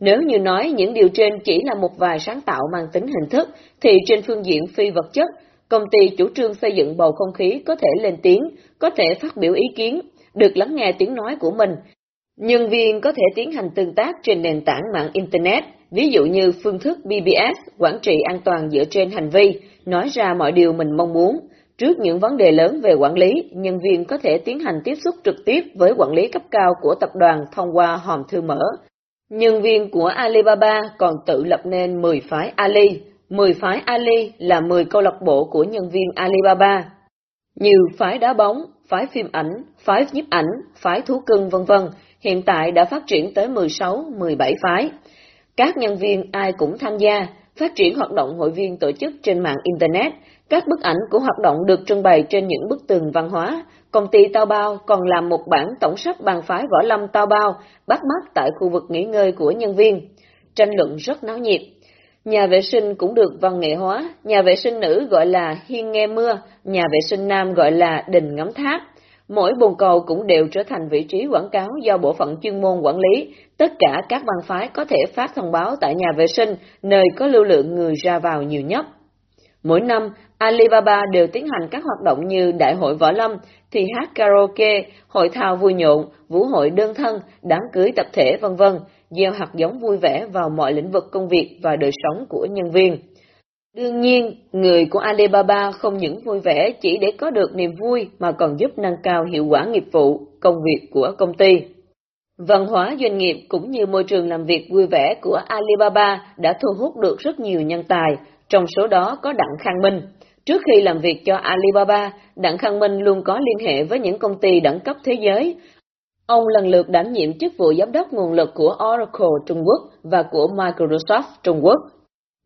Nếu như nói những điều trên chỉ là một vài sáng tạo mang tính hình thức, thì trên phương diện phi vật chất, công ty chủ trương xây dựng bầu không khí có thể lên tiếng, có thể phát biểu ý kiến, được lắng nghe tiếng nói của mình. Nhân viên có thể tiến hành tương tác trên nền tảng mạng Internet, ví dụ như phương thức BBS, quản trị an toàn dựa trên hành vi, nói ra mọi điều mình mong muốn. Trước những vấn đề lớn về quản lý, nhân viên có thể tiến hành tiếp xúc trực tiếp với quản lý cấp cao của tập đoàn thông qua hòm thư mở. Nhân viên của Alibaba còn tự lập nên 10 phái Ali. 10 phái Ali là 10 câu lạc bộ của nhân viên Alibaba. Như phái đá bóng, phái phim ảnh, phái nhiếp ảnh, phái thú cưng vân vân, hiện tại đã phát triển tới 16, 17 phái. Các nhân viên ai cũng tham gia, phát triển hoạt động hội viên tổ chức trên mạng Internet. Các bức ảnh của hoạt động được trưng bày trên những bức tường văn hóa. Công ty Tao Bao còn làm một bản tổng sách bàn phái võ lâm Tao Bao, bắt mắt tại khu vực nghỉ ngơi của nhân viên. Tranh luận rất náo nhiệt. Nhà vệ sinh cũng được văn nghệ hóa, nhà vệ sinh nữ gọi là hiên nghe mưa, nhà vệ sinh nam gọi là đình ngắm tháp. Mỗi bồn cầu cũng đều trở thành vị trí quảng cáo do bộ phận chuyên môn quản lý. Tất cả các bang phái có thể phát thông báo tại nhà vệ sinh, nơi có lưu lượng người ra vào nhiều nhất. Mỗi năm, Alibaba đều tiến hành các hoạt động như đại hội võ lâm, thì hát karaoke, hội thao vui nhộn, vũ hội đơn thân, đám cưới tập thể vân vân, gieo hạt giống vui vẻ vào mọi lĩnh vực công việc và đời sống của nhân viên. Đương nhiên, người của Alibaba không những vui vẻ chỉ để có được niềm vui mà còn giúp nâng cao hiệu quả nghiệp vụ, công việc của công ty. Văn hóa doanh nghiệp cũng như môi trường làm việc vui vẻ của Alibaba đã thu hút được rất nhiều nhân tài, trong số đó có Đặng Khang Minh. Trước khi làm việc cho Alibaba, Đặng Khang Minh luôn có liên hệ với những công ty đẳng cấp thế giới. Ông lần lượt đảm nhiệm chức vụ giám đốc nguồn lực của Oracle Trung Quốc và của Microsoft Trung Quốc.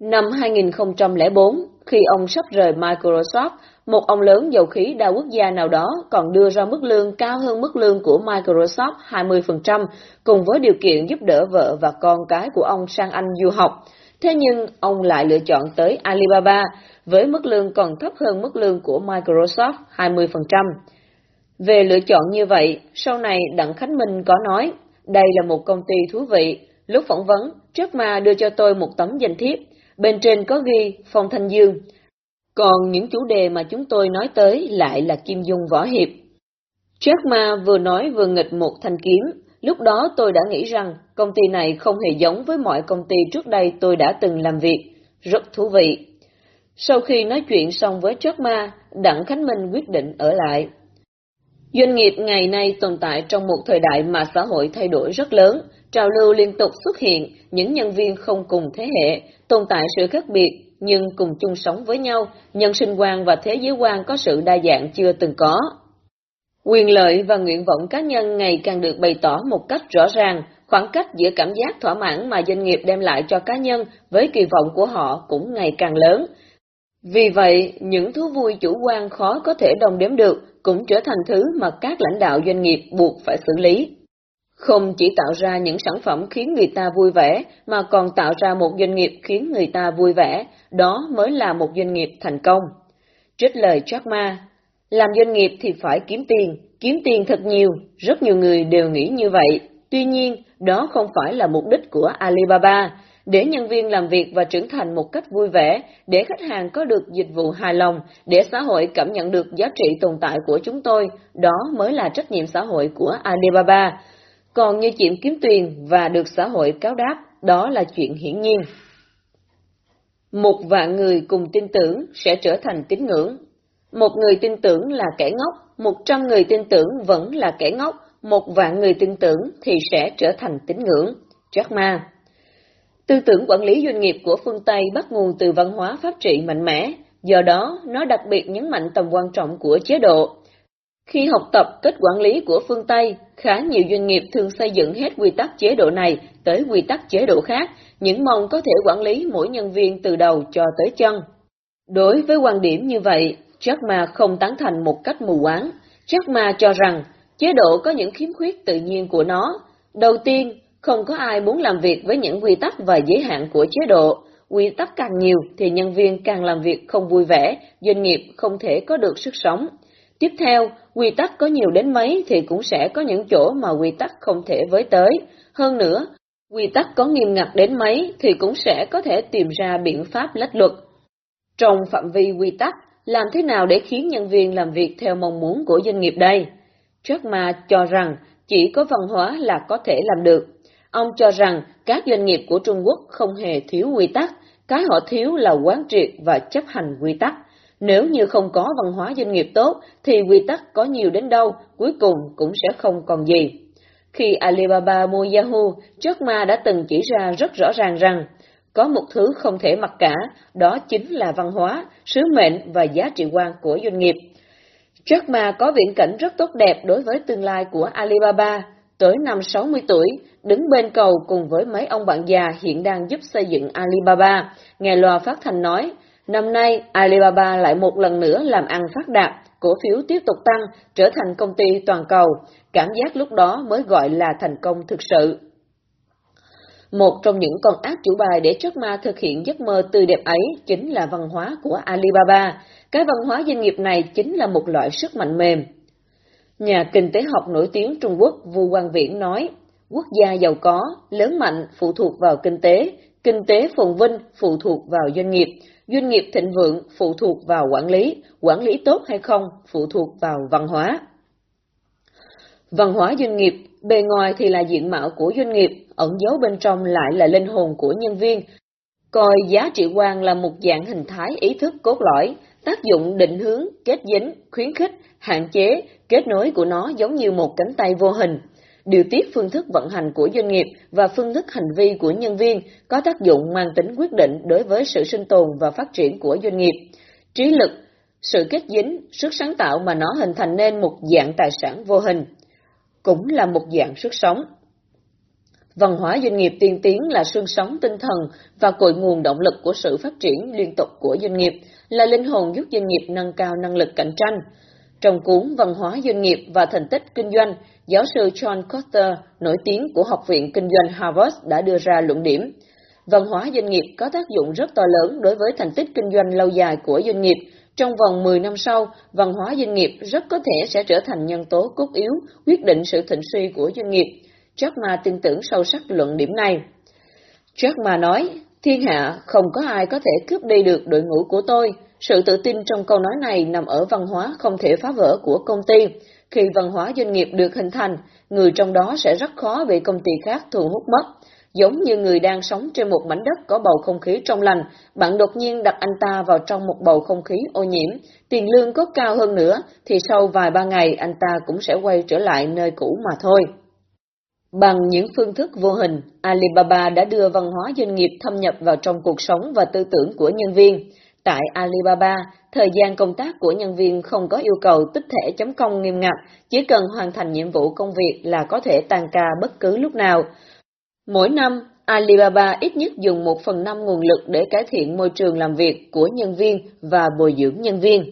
Năm 2004, khi ông sắp rời Microsoft, một ông lớn dầu khí đa quốc gia nào đó còn đưa ra mức lương cao hơn mức lương của Microsoft 20%, cùng với điều kiện giúp đỡ vợ và con cái của ông sang Anh du học. Thế nhưng ông lại lựa chọn tới Alibaba với mức lương còn thấp hơn mức lương của Microsoft 20%. Về lựa chọn như vậy, sau này Đặng Khánh Minh có nói, đây là một công ty thú vị. Lúc phỏng vấn, trước mà đưa cho tôi một tấm danh thiếp, bên trên có ghi Phong Thanh Dương. Còn những chủ đề mà chúng tôi nói tới lại là Kim Dung Võ Hiệp. Jack Ma vừa nói vừa nghịch một thanh kiếm, lúc đó tôi đã nghĩ rằng công ty này không hề giống với mọi công ty trước đây tôi đã từng làm việc, rất thú vị. Sau khi nói chuyện xong với Chót Ma, Đặng Khánh Minh quyết định ở lại. Doanh nghiệp ngày nay tồn tại trong một thời đại mà xã hội thay đổi rất lớn, trào lưu liên tục xuất hiện, những nhân viên không cùng thế hệ, tồn tại sự khác biệt nhưng cùng chung sống với nhau, nhân sinh quan và thế giới quan có sự đa dạng chưa từng có. Quyền lợi và nguyện vọng cá nhân ngày càng được bày tỏ một cách rõ ràng, khoảng cách giữa cảm giác thỏa mãn mà doanh nghiệp đem lại cho cá nhân với kỳ vọng của họ cũng ngày càng lớn. Vì vậy, những thú vui chủ quan khó có thể đồng đếm được cũng trở thành thứ mà các lãnh đạo doanh nghiệp buộc phải xử lý. Không chỉ tạo ra những sản phẩm khiến người ta vui vẻ, mà còn tạo ra một doanh nghiệp khiến người ta vui vẻ, đó mới là một doanh nghiệp thành công. Trích lời Jack Ma, làm doanh nghiệp thì phải kiếm tiền, kiếm tiền thật nhiều, rất nhiều người đều nghĩ như vậy. Tuy nhiên, đó không phải là mục đích của Alibaba, để nhân viên làm việc và trưởng thành một cách vui vẻ, để khách hàng có được dịch vụ hài lòng, để xã hội cảm nhận được giá trị tồn tại của chúng tôi, đó mới là trách nhiệm xã hội của Alibaba. Còn như chuyện kiếm tiền và được xã hội cáo đáp, đó là chuyện hiển nhiên. Một vạn người cùng tin tưởng sẽ trở thành tín ngưỡng. Một người tin tưởng là kẻ ngốc, một trăm người tin tưởng vẫn là kẻ ngốc, một vạn người tin tưởng thì sẽ trở thành tín ngưỡng. Jack Ma Tư tưởng quản lý doanh nghiệp của phương Tây bắt nguồn từ văn hóa pháp trị mạnh mẽ, do đó nó đặc biệt nhấn mạnh tầm quan trọng của chế độ. Khi học tập cách quản lý của phương Tây, khá nhiều doanh nghiệp thường xây dựng hết quy tắc chế độ này tới quy tắc chế độ khác, những mong có thể quản lý mỗi nhân viên từ đầu cho tới chân. Đối với quan điểm như vậy, Jack Ma không tán thành một cách mù quáng. Jack Ma cho rằng chế độ có những khiếm khuyết tự nhiên của nó. Đầu tiên, không có ai muốn làm việc với những quy tắc và giới hạn của chế độ. Quy tắc càng nhiều thì nhân viên càng làm việc không vui vẻ, doanh nghiệp không thể có được sức sống. Tiếp theo, quy tắc có nhiều đến mấy thì cũng sẽ có những chỗ mà quy tắc không thể với tới. Hơn nữa, quy tắc có nghiêm ngặt đến mấy thì cũng sẽ có thể tìm ra biện pháp lách luật. Trong phạm vi quy tắc, làm thế nào để khiến nhân viên làm việc theo mong muốn của doanh nghiệp đây? Jack Ma cho rằng chỉ có văn hóa là có thể làm được. Ông cho rằng các doanh nghiệp của Trung Quốc không hề thiếu quy tắc, cái họ thiếu là quán triệt và chấp hành quy tắc. Nếu như không có văn hóa doanh nghiệp tốt, thì quy tắc có nhiều đến đâu, cuối cùng cũng sẽ không còn gì. Khi Alibaba mua Yahoo, Jack Ma đã từng chỉ ra rất rõ ràng rằng, có một thứ không thể mặc cả, đó chính là văn hóa, sứ mệnh và giá trị quan của doanh nghiệp. Jack Ma có viễn cảnh rất tốt đẹp đối với tương lai của Alibaba. Tới năm 60 tuổi, đứng bên cầu cùng với mấy ông bạn già hiện đang giúp xây dựng Alibaba, nghe loa phát thanh nói, năm nay Alibaba lại một lần nữa làm ăn phát đạt, cổ phiếu tiếp tục tăng, trở thành công ty toàn cầu. Cảm giác lúc đó mới gọi là thành công thực sự. Một trong những con ác chủ bài để Jack Ma thực hiện giấc mơ tươi đẹp ấy chính là văn hóa của Alibaba. Cái văn hóa doanh nghiệp này chính là một loại sức mạnh mềm. Nhà kinh tế học nổi tiếng Trung Quốc Vu Quang Viễn nói, quốc gia giàu có, lớn mạnh phụ thuộc vào kinh tế, kinh tế phồn vinh phụ thuộc vào doanh nghiệp, doanh nghiệp thịnh vượng phụ thuộc vào quản lý, quản lý tốt hay không phụ thuộc vào văn hóa. Văn hóa doanh nghiệp, bề ngoài thì là diện mạo của doanh nghiệp, ẩn giấu bên trong lại là linh hồn của nhân viên. Coi giá trị quan là một dạng hình thái ý thức cốt lõi, tác dụng định hướng, kết dính, khuyến khích, hạn chế, kết nối của nó giống như một cánh tay vô hình. Điều tiết phương thức vận hành của doanh nghiệp và phương thức hành vi của nhân viên có tác dụng mang tính quyết định đối với sự sinh tồn và phát triển của doanh nghiệp. Trí lực, sự kết dính, sức sáng tạo mà nó hình thành nên một dạng tài sản vô hình, cũng là một dạng sức sống. Văn hóa doanh nghiệp tiên tiến là xương sống tinh thần và cội nguồn động lực của sự phát triển liên tục của doanh nghiệp, là linh hồn giúp doanh nghiệp nâng cao năng lực cạnh tranh. Trong cuốn Văn hóa doanh nghiệp và thành tích kinh doanh, giáo sư John Cotter, nổi tiếng của Học viện Kinh doanh Harvard đã đưa ra luận điểm. Văn hóa doanh nghiệp có tác dụng rất to lớn đối với thành tích kinh doanh lâu dài của doanh nghiệp. Trong vòng 10 năm sau, văn hóa doanh nghiệp rất có thể sẽ trở thành nhân tố cốt yếu, quyết định sự thịnh suy của doanh nghiệp. Jack Ma tin tưởng sâu sắc luận điểm này. Jack Ma nói, thiên hạ không có ai có thể cướp đi được đội ngũ của tôi. Sự tự tin trong câu nói này nằm ở văn hóa không thể phá vỡ của công ty. Khi văn hóa doanh nghiệp được hình thành, người trong đó sẽ rất khó bị công ty khác thu hút mất. Giống như người đang sống trên một mảnh đất có bầu không khí trong lành, bạn đột nhiên đặt anh ta vào trong một bầu không khí ô nhiễm, tiền lương có cao hơn nữa, thì sau vài ba ngày anh ta cũng sẽ quay trở lại nơi cũ mà thôi. Bằng những phương thức vô hình, Alibaba đã đưa văn hóa doanh nghiệp thâm nhập vào trong cuộc sống và tư tưởng của nhân viên. Tại Alibaba, thời gian công tác của nhân viên không có yêu cầu tích thể chấm công nghiêm ngặt, chỉ cần hoàn thành nhiệm vụ công việc là có thể tan ca bất cứ lúc nào. Mỗi năm, Alibaba ít nhất dùng một phần năm nguồn lực để cải thiện môi trường làm việc của nhân viên và bồi dưỡng nhân viên.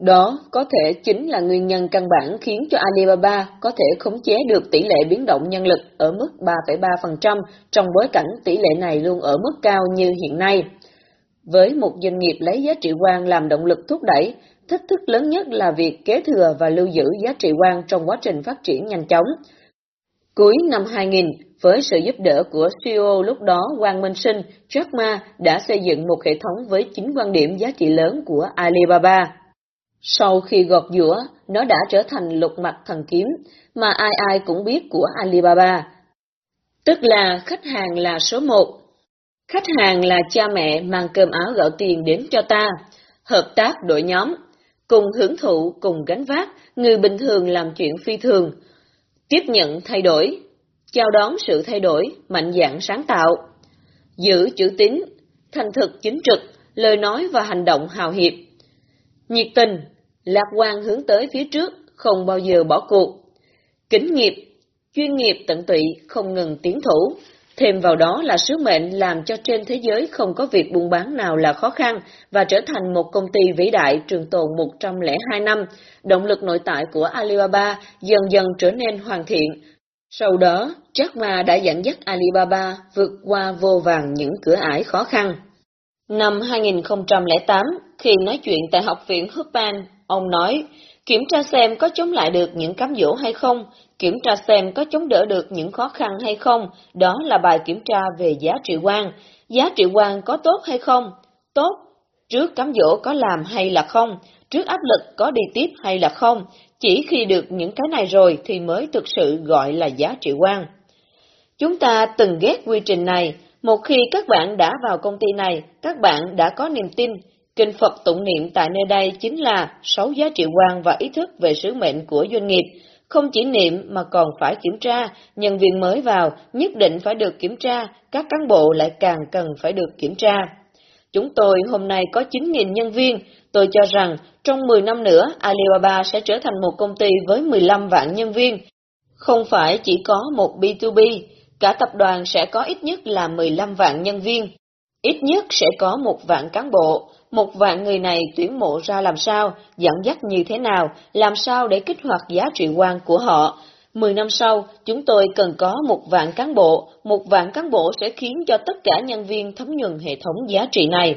Đó có thể chính là nguyên nhân căn bản khiến cho Alibaba có thể khống chế được tỷ lệ biến động nhân lực ở mức 3,3% trong bối cảnh tỷ lệ này luôn ở mức cao như hiện nay. Với một doanh nghiệp lấy giá trị quan làm động lực thúc đẩy, thách thức lớn nhất là việc kế thừa và lưu giữ giá trị quan trong quá trình phát triển nhanh chóng. Cuối năm 2000, với sự giúp đỡ của CEO lúc đó Quang Minh Sinh, Jack Ma đã xây dựng một hệ thống với chín quan điểm giá trị lớn của Alibaba. Sau khi gọt giũa, nó đã trở thành lục mặt thần kiếm mà ai ai cũng biết của Alibaba. Tức là khách hàng là số một. Khách hàng là cha mẹ mang cơm áo gạo tiền đến cho ta. Hợp tác đội nhóm, cùng hưởng thụ, cùng gánh vác, người bình thường làm chuyện phi thường. Tiếp nhận thay đổi, chào đón sự thay đổi, mạnh dạn sáng tạo. Giữ chữ tín, thành thực chính trực, lời nói và hành động hào hiệp. Nhiệt tình, lạc quan hướng tới phía trước, không bao giờ bỏ cuộc. Kính nghiệp, chuyên nghiệp tận tụy, không ngừng tiến thủ. Thêm vào đó là sứ mệnh làm cho trên thế giới không có việc buôn bán nào là khó khăn và trở thành một công ty vĩ đại trường tồn 102 năm. Động lực nội tại của Alibaba dần dần trở nên hoàn thiện. Sau đó, Jack Ma đã dẫn dắt Alibaba vượt qua vô vàng những cửa ải khó khăn. Năm 2008, khi nói chuyện tại Học viện Huppan, ông nói, kiểm tra xem có chống lại được những cám dỗ hay không, kiểm tra xem có chống đỡ được những khó khăn hay không, đó là bài kiểm tra về giá trị quan. Giá trị quan có tốt hay không? Tốt. Trước cám dỗ có làm hay là không? Trước áp lực có đi tiếp hay là không? Chỉ khi được những cái này rồi thì mới thực sự gọi là giá trị quan. Chúng ta từng ghét quy trình này, một khi các bạn đã vào công ty này, các bạn đã có niềm tin, kinh Phật tụng niệm tại nơi đây chính là sáu giá trị quan và ý thức về sứ mệnh của doanh nghiệp. Không chỉ niệm mà còn phải kiểm tra, nhân viên mới vào nhất định phải được kiểm tra, các cán bộ lại càng cần phải được kiểm tra. Chúng tôi hôm nay có 9.000 nhân viên, tôi cho rằng trong 10 năm nữa Alibaba sẽ trở thành một công ty với 15 vạn nhân viên. Không phải chỉ có một B2B, cả tập đoàn sẽ có ít nhất là 15 vạn nhân viên, ít nhất sẽ có một vạn cán bộ, một vạn người này tuyển mộ ra làm sao, dẫn dắt như thế nào, làm sao để kích hoạt giá trị quan của họ. Mười năm sau, chúng tôi cần có một vạn cán bộ, một vạn cán bộ sẽ khiến cho tất cả nhân viên thấm nhuần hệ thống giá trị này.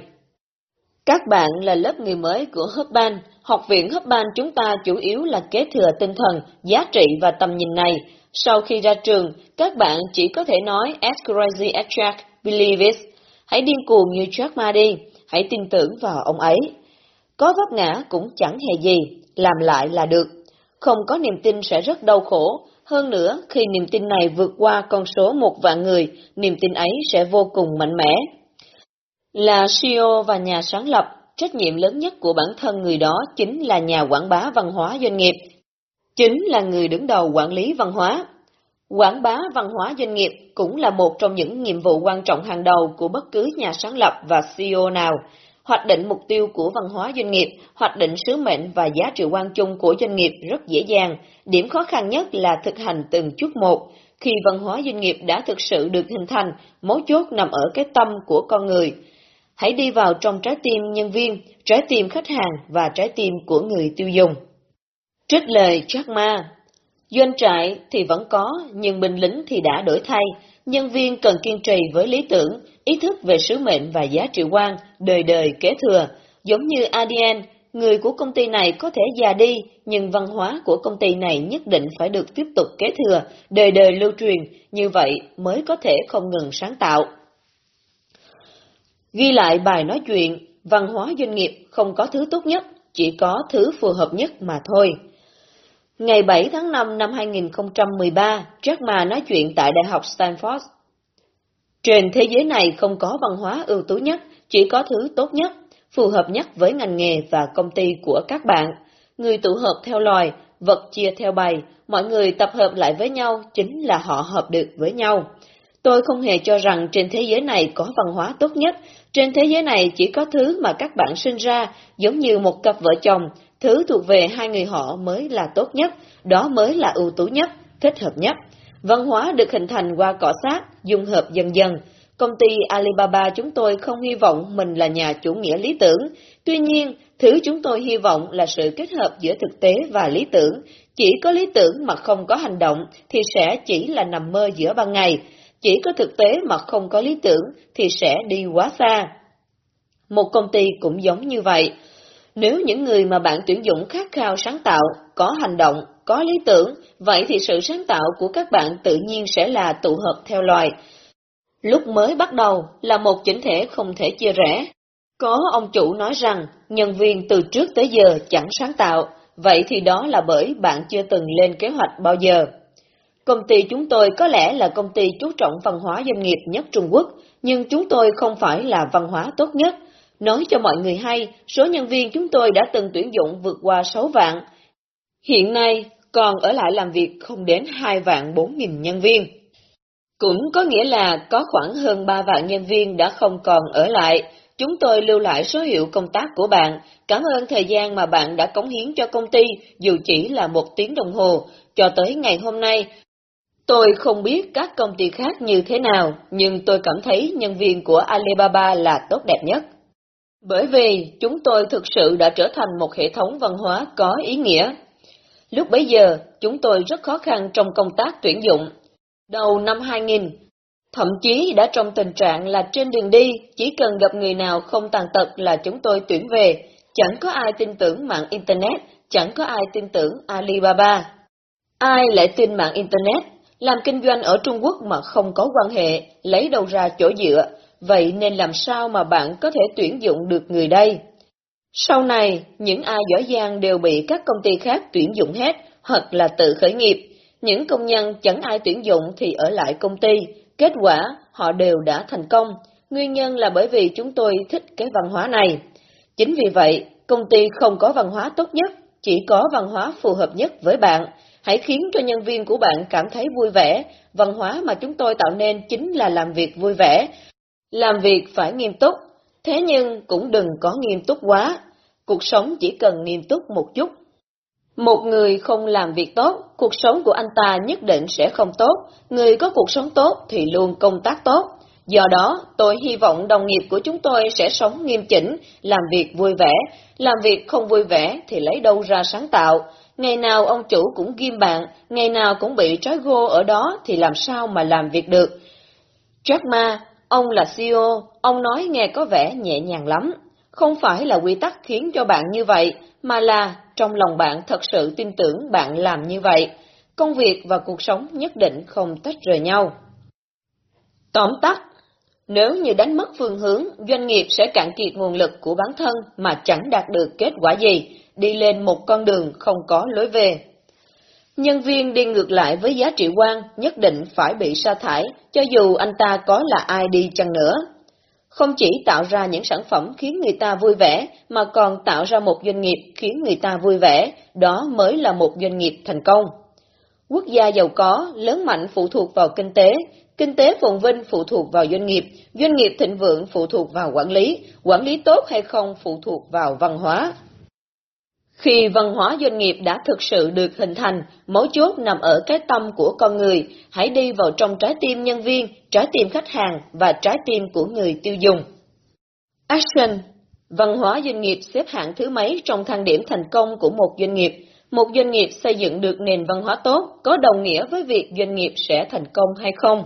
Các bạn là lớp người mới của Hubban, học viện Hubban chúng ta chủ yếu là kế thừa tinh thần, giá trị và tầm nhìn này. Sau khi ra trường, các bạn chỉ có thể nói as crazy as Jack, believe it. Hãy điên cuồng như Jack Ma đi, hãy tin tưởng vào ông ấy. Có vấp ngã cũng chẳng hề gì, làm lại là được. Không có niềm tin sẽ rất đau khổ, hơn nữa khi niềm tin này vượt qua con số một vạn người, niềm tin ấy sẽ vô cùng mạnh mẽ. Là CEO và nhà sáng lập, trách nhiệm lớn nhất của bản thân người đó chính là nhà quảng bá văn hóa doanh nghiệp, chính là người đứng đầu quản lý văn hóa. Quảng bá văn hóa doanh nghiệp cũng là một trong những nhiệm vụ quan trọng hàng đầu của bất cứ nhà sáng lập và CEO nào. Hoạch định mục tiêu của văn hóa doanh nghiệp, hoạch định sứ mệnh và giá trị quan chung của doanh nghiệp rất dễ dàng. Điểm khó khăn nhất là thực hành từng chút một. Khi văn hóa doanh nghiệp đã thực sự được hình thành, mấu chốt nằm ở cái tâm của con người. Hãy đi vào trong trái tim nhân viên, trái tim khách hàng và trái tim của người tiêu dùng. Trích lời Jack Ma Doanh trại thì vẫn có, nhưng binh lính thì đã đổi thay. Nhân viên cần kiên trì với lý tưởng, ý thức về sứ mệnh và giá trị quan, đời đời kế thừa. Giống như ADN, người của công ty này có thể già đi, nhưng văn hóa của công ty này nhất định phải được tiếp tục kế thừa, đời đời lưu truyền, như vậy mới có thể không ngừng sáng tạo. Ghi lại bài nói chuyện, văn hóa doanh nghiệp không có thứ tốt nhất, chỉ có thứ phù hợp nhất mà thôi. Ngày 7 tháng 5 năm 2013, Jack Ma nói chuyện tại Đại học Stanford. Trên thế giới này không có văn hóa ưu tú nhất, chỉ có thứ tốt nhất, phù hợp nhất với ngành nghề và công ty của các bạn. Người tụ hợp theo loài, vật chia theo bầy, mọi người tập hợp lại với nhau chính là họ hợp được với nhau. Tôi không hề cho rằng trên thế giới này có văn hóa tốt nhất, trên thế giới này chỉ có thứ mà các bạn sinh ra, giống như một cặp vợ chồng, Thứ thuộc về hai người họ mới là tốt nhất, đó mới là ưu tú nhất, thích hợp nhất. Văn hóa được hình thành qua cọ sát, dung hợp dần dần. Công ty Alibaba chúng tôi không hy vọng mình là nhà chủ nghĩa lý tưởng. Tuy nhiên, thứ chúng tôi hy vọng là sự kết hợp giữa thực tế và lý tưởng. Chỉ có lý tưởng mà không có hành động thì sẽ chỉ là nằm mơ giữa ban ngày. Chỉ có thực tế mà không có lý tưởng thì sẽ đi quá xa. Một công ty cũng giống như vậy. Nếu những người mà bạn tuyển dụng khát khao sáng tạo, có hành động, có lý tưởng, vậy thì sự sáng tạo của các bạn tự nhiên sẽ là tụ hợp theo loài. Lúc mới bắt đầu là một chỉnh thể không thể chia rẽ. Có ông chủ nói rằng nhân viên từ trước tới giờ chẳng sáng tạo, vậy thì đó là bởi bạn chưa từng lên kế hoạch bao giờ. Công ty chúng tôi có lẽ là công ty chú trọng văn hóa doanh nghiệp nhất Trung Quốc, nhưng chúng tôi không phải là văn hóa tốt nhất, Nói cho mọi người hay, số nhân viên chúng tôi đã từng tuyển dụng vượt qua 6 vạn. Hiện nay, còn ở lại làm việc không đến 2 vạn 4 nghìn nhân viên. Cũng có nghĩa là có khoảng hơn 3 vạn nhân viên đã không còn ở lại. chúng tôi lưu lại số hiệu công tác của bạn. Cảm ơn thời gian mà bạn đã cống hiến cho công ty, dù chỉ là một tiếng đồng hồ. Cho tới ngày hôm nay, tôi không biết các công ty khác như thế nào, nhưng tôi cảm thấy nhân viên của Alibaba là tốt đẹp nhất. Bởi vì chúng tôi thực sự đã trở thành một hệ thống văn hóa có ý nghĩa. Lúc bấy giờ, chúng tôi rất khó khăn trong công tác tuyển dụng. Đầu năm 2000, thậm chí đã trong tình trạng là trên đường đi, chỉ cần gặp người nào không tàn tật là chúng tôi tuyển về, chẳng có ai tin tưởng mạng Internet, chẳng có ai tin tưởng Alibaba. Ai lại tin mạng Internet? Làm kinh doanh ở Trung Quốc mà không có quan hệ, lấy đâu ra chỗ dựa, vậy nên làm sao mà bạn có thể tuyển dụng được người đây? Sau này, những ai giỏi giang đều bị các công ty khác tuyển dụng hết, hoặc là tự khởi nghiệp. Những công nhân chẳng ai tuyển dụng thì ở lại công ty, kết quả họ đều đã thành công. Nguyên nhân là bởi vì chúng tôi thích cái văn hóa này. Chính vì vậy, công ty không có văn hóa tốt nhất, chỉ có văn hóa phù hợp nhất với bạn. Hãy khiến cho nhân viên của bạn cảm thấy vui vẻ. Văn hóa mà chúng tôi tạo nên chính là làm việc vui vẻ. Làm việc phải nghiêm túc, thế nhưng cũng đừng có nghiêm túc quá. Cuộc sống chỉ cần nghiêm túc một chút. Một người không làm việc tốt, cuộc sống của anh ta nhất định sẽ không tốt. Người có cuộc sống tốt thì luôn công tác tốt. Do đó, tôi hy vọng đồng nghiệp của chúng tôi sẽ sống nghiêm chỉnh, làm việc vui vẻ. Làm việc không vui vẻ thì lấy đâu ra sáng tạo. Ngày nào ông chủ cũng ghim bạn, ngày nào cũng bị trói gô ở đó thì làm sao mà làm việc được. Jack Ma, ông là CEO, ông nói nghe có vẻ nhẹ nhàng lắm. Không phải là quy tắc khiến cho bạn như vậy, mà là trong lòng bạn thật sự tin tưởng bạn làm như vậy. Công việc và cuộc sống nhất định không tách rời nhau. Tóm tắt, nếu như đánh mất phương hướng, doanh nghiệp sẽ cạn kiệt nguồn lực của bản thân mà chẳng đạt được kết quả gì, đi lên một con đường không có lối về. Nhân viên đi ngược lại với giá trị quan nhất định phải bị sa thải, cho dù anh ta có là ai đi chăng nữa. Không chỉ tạo ra những sản phẩm khiến người ta vui vẻ, mà còn tạo ra một doanh nghiệp khiến người ta vui vẻ, đó mới là một doanh nghiệp thành công. Quốc gia giàu có, lớn mạnh phụ thuộc vào kinh tế, kinh tế phồn vinh phụ thuộc vào doanh nghiệp, doanh nghiệp thịnh vượng phụ thuộc vào quản lý, quản lý tốt hay không phụ thuộc vào văn hóa. Khi văn hóa doanh nghiệp đã thực sự được hình thành, mấu chốt nằm ở cái tâm của con người, hãy đi vào trong trái tim nhân viên, trái tim khách hàng và trái tim của người tiêu dùng. Action Văn hóa doanh nghiệp xếp hạng thứ mấy trong thang điểm thành công của một doanh nghiệp. Một doanh nghiệp xây dựng được nền văn hóa tốt có đồng nghĩa với việc doanh nghiệp sẽ thành công hay không?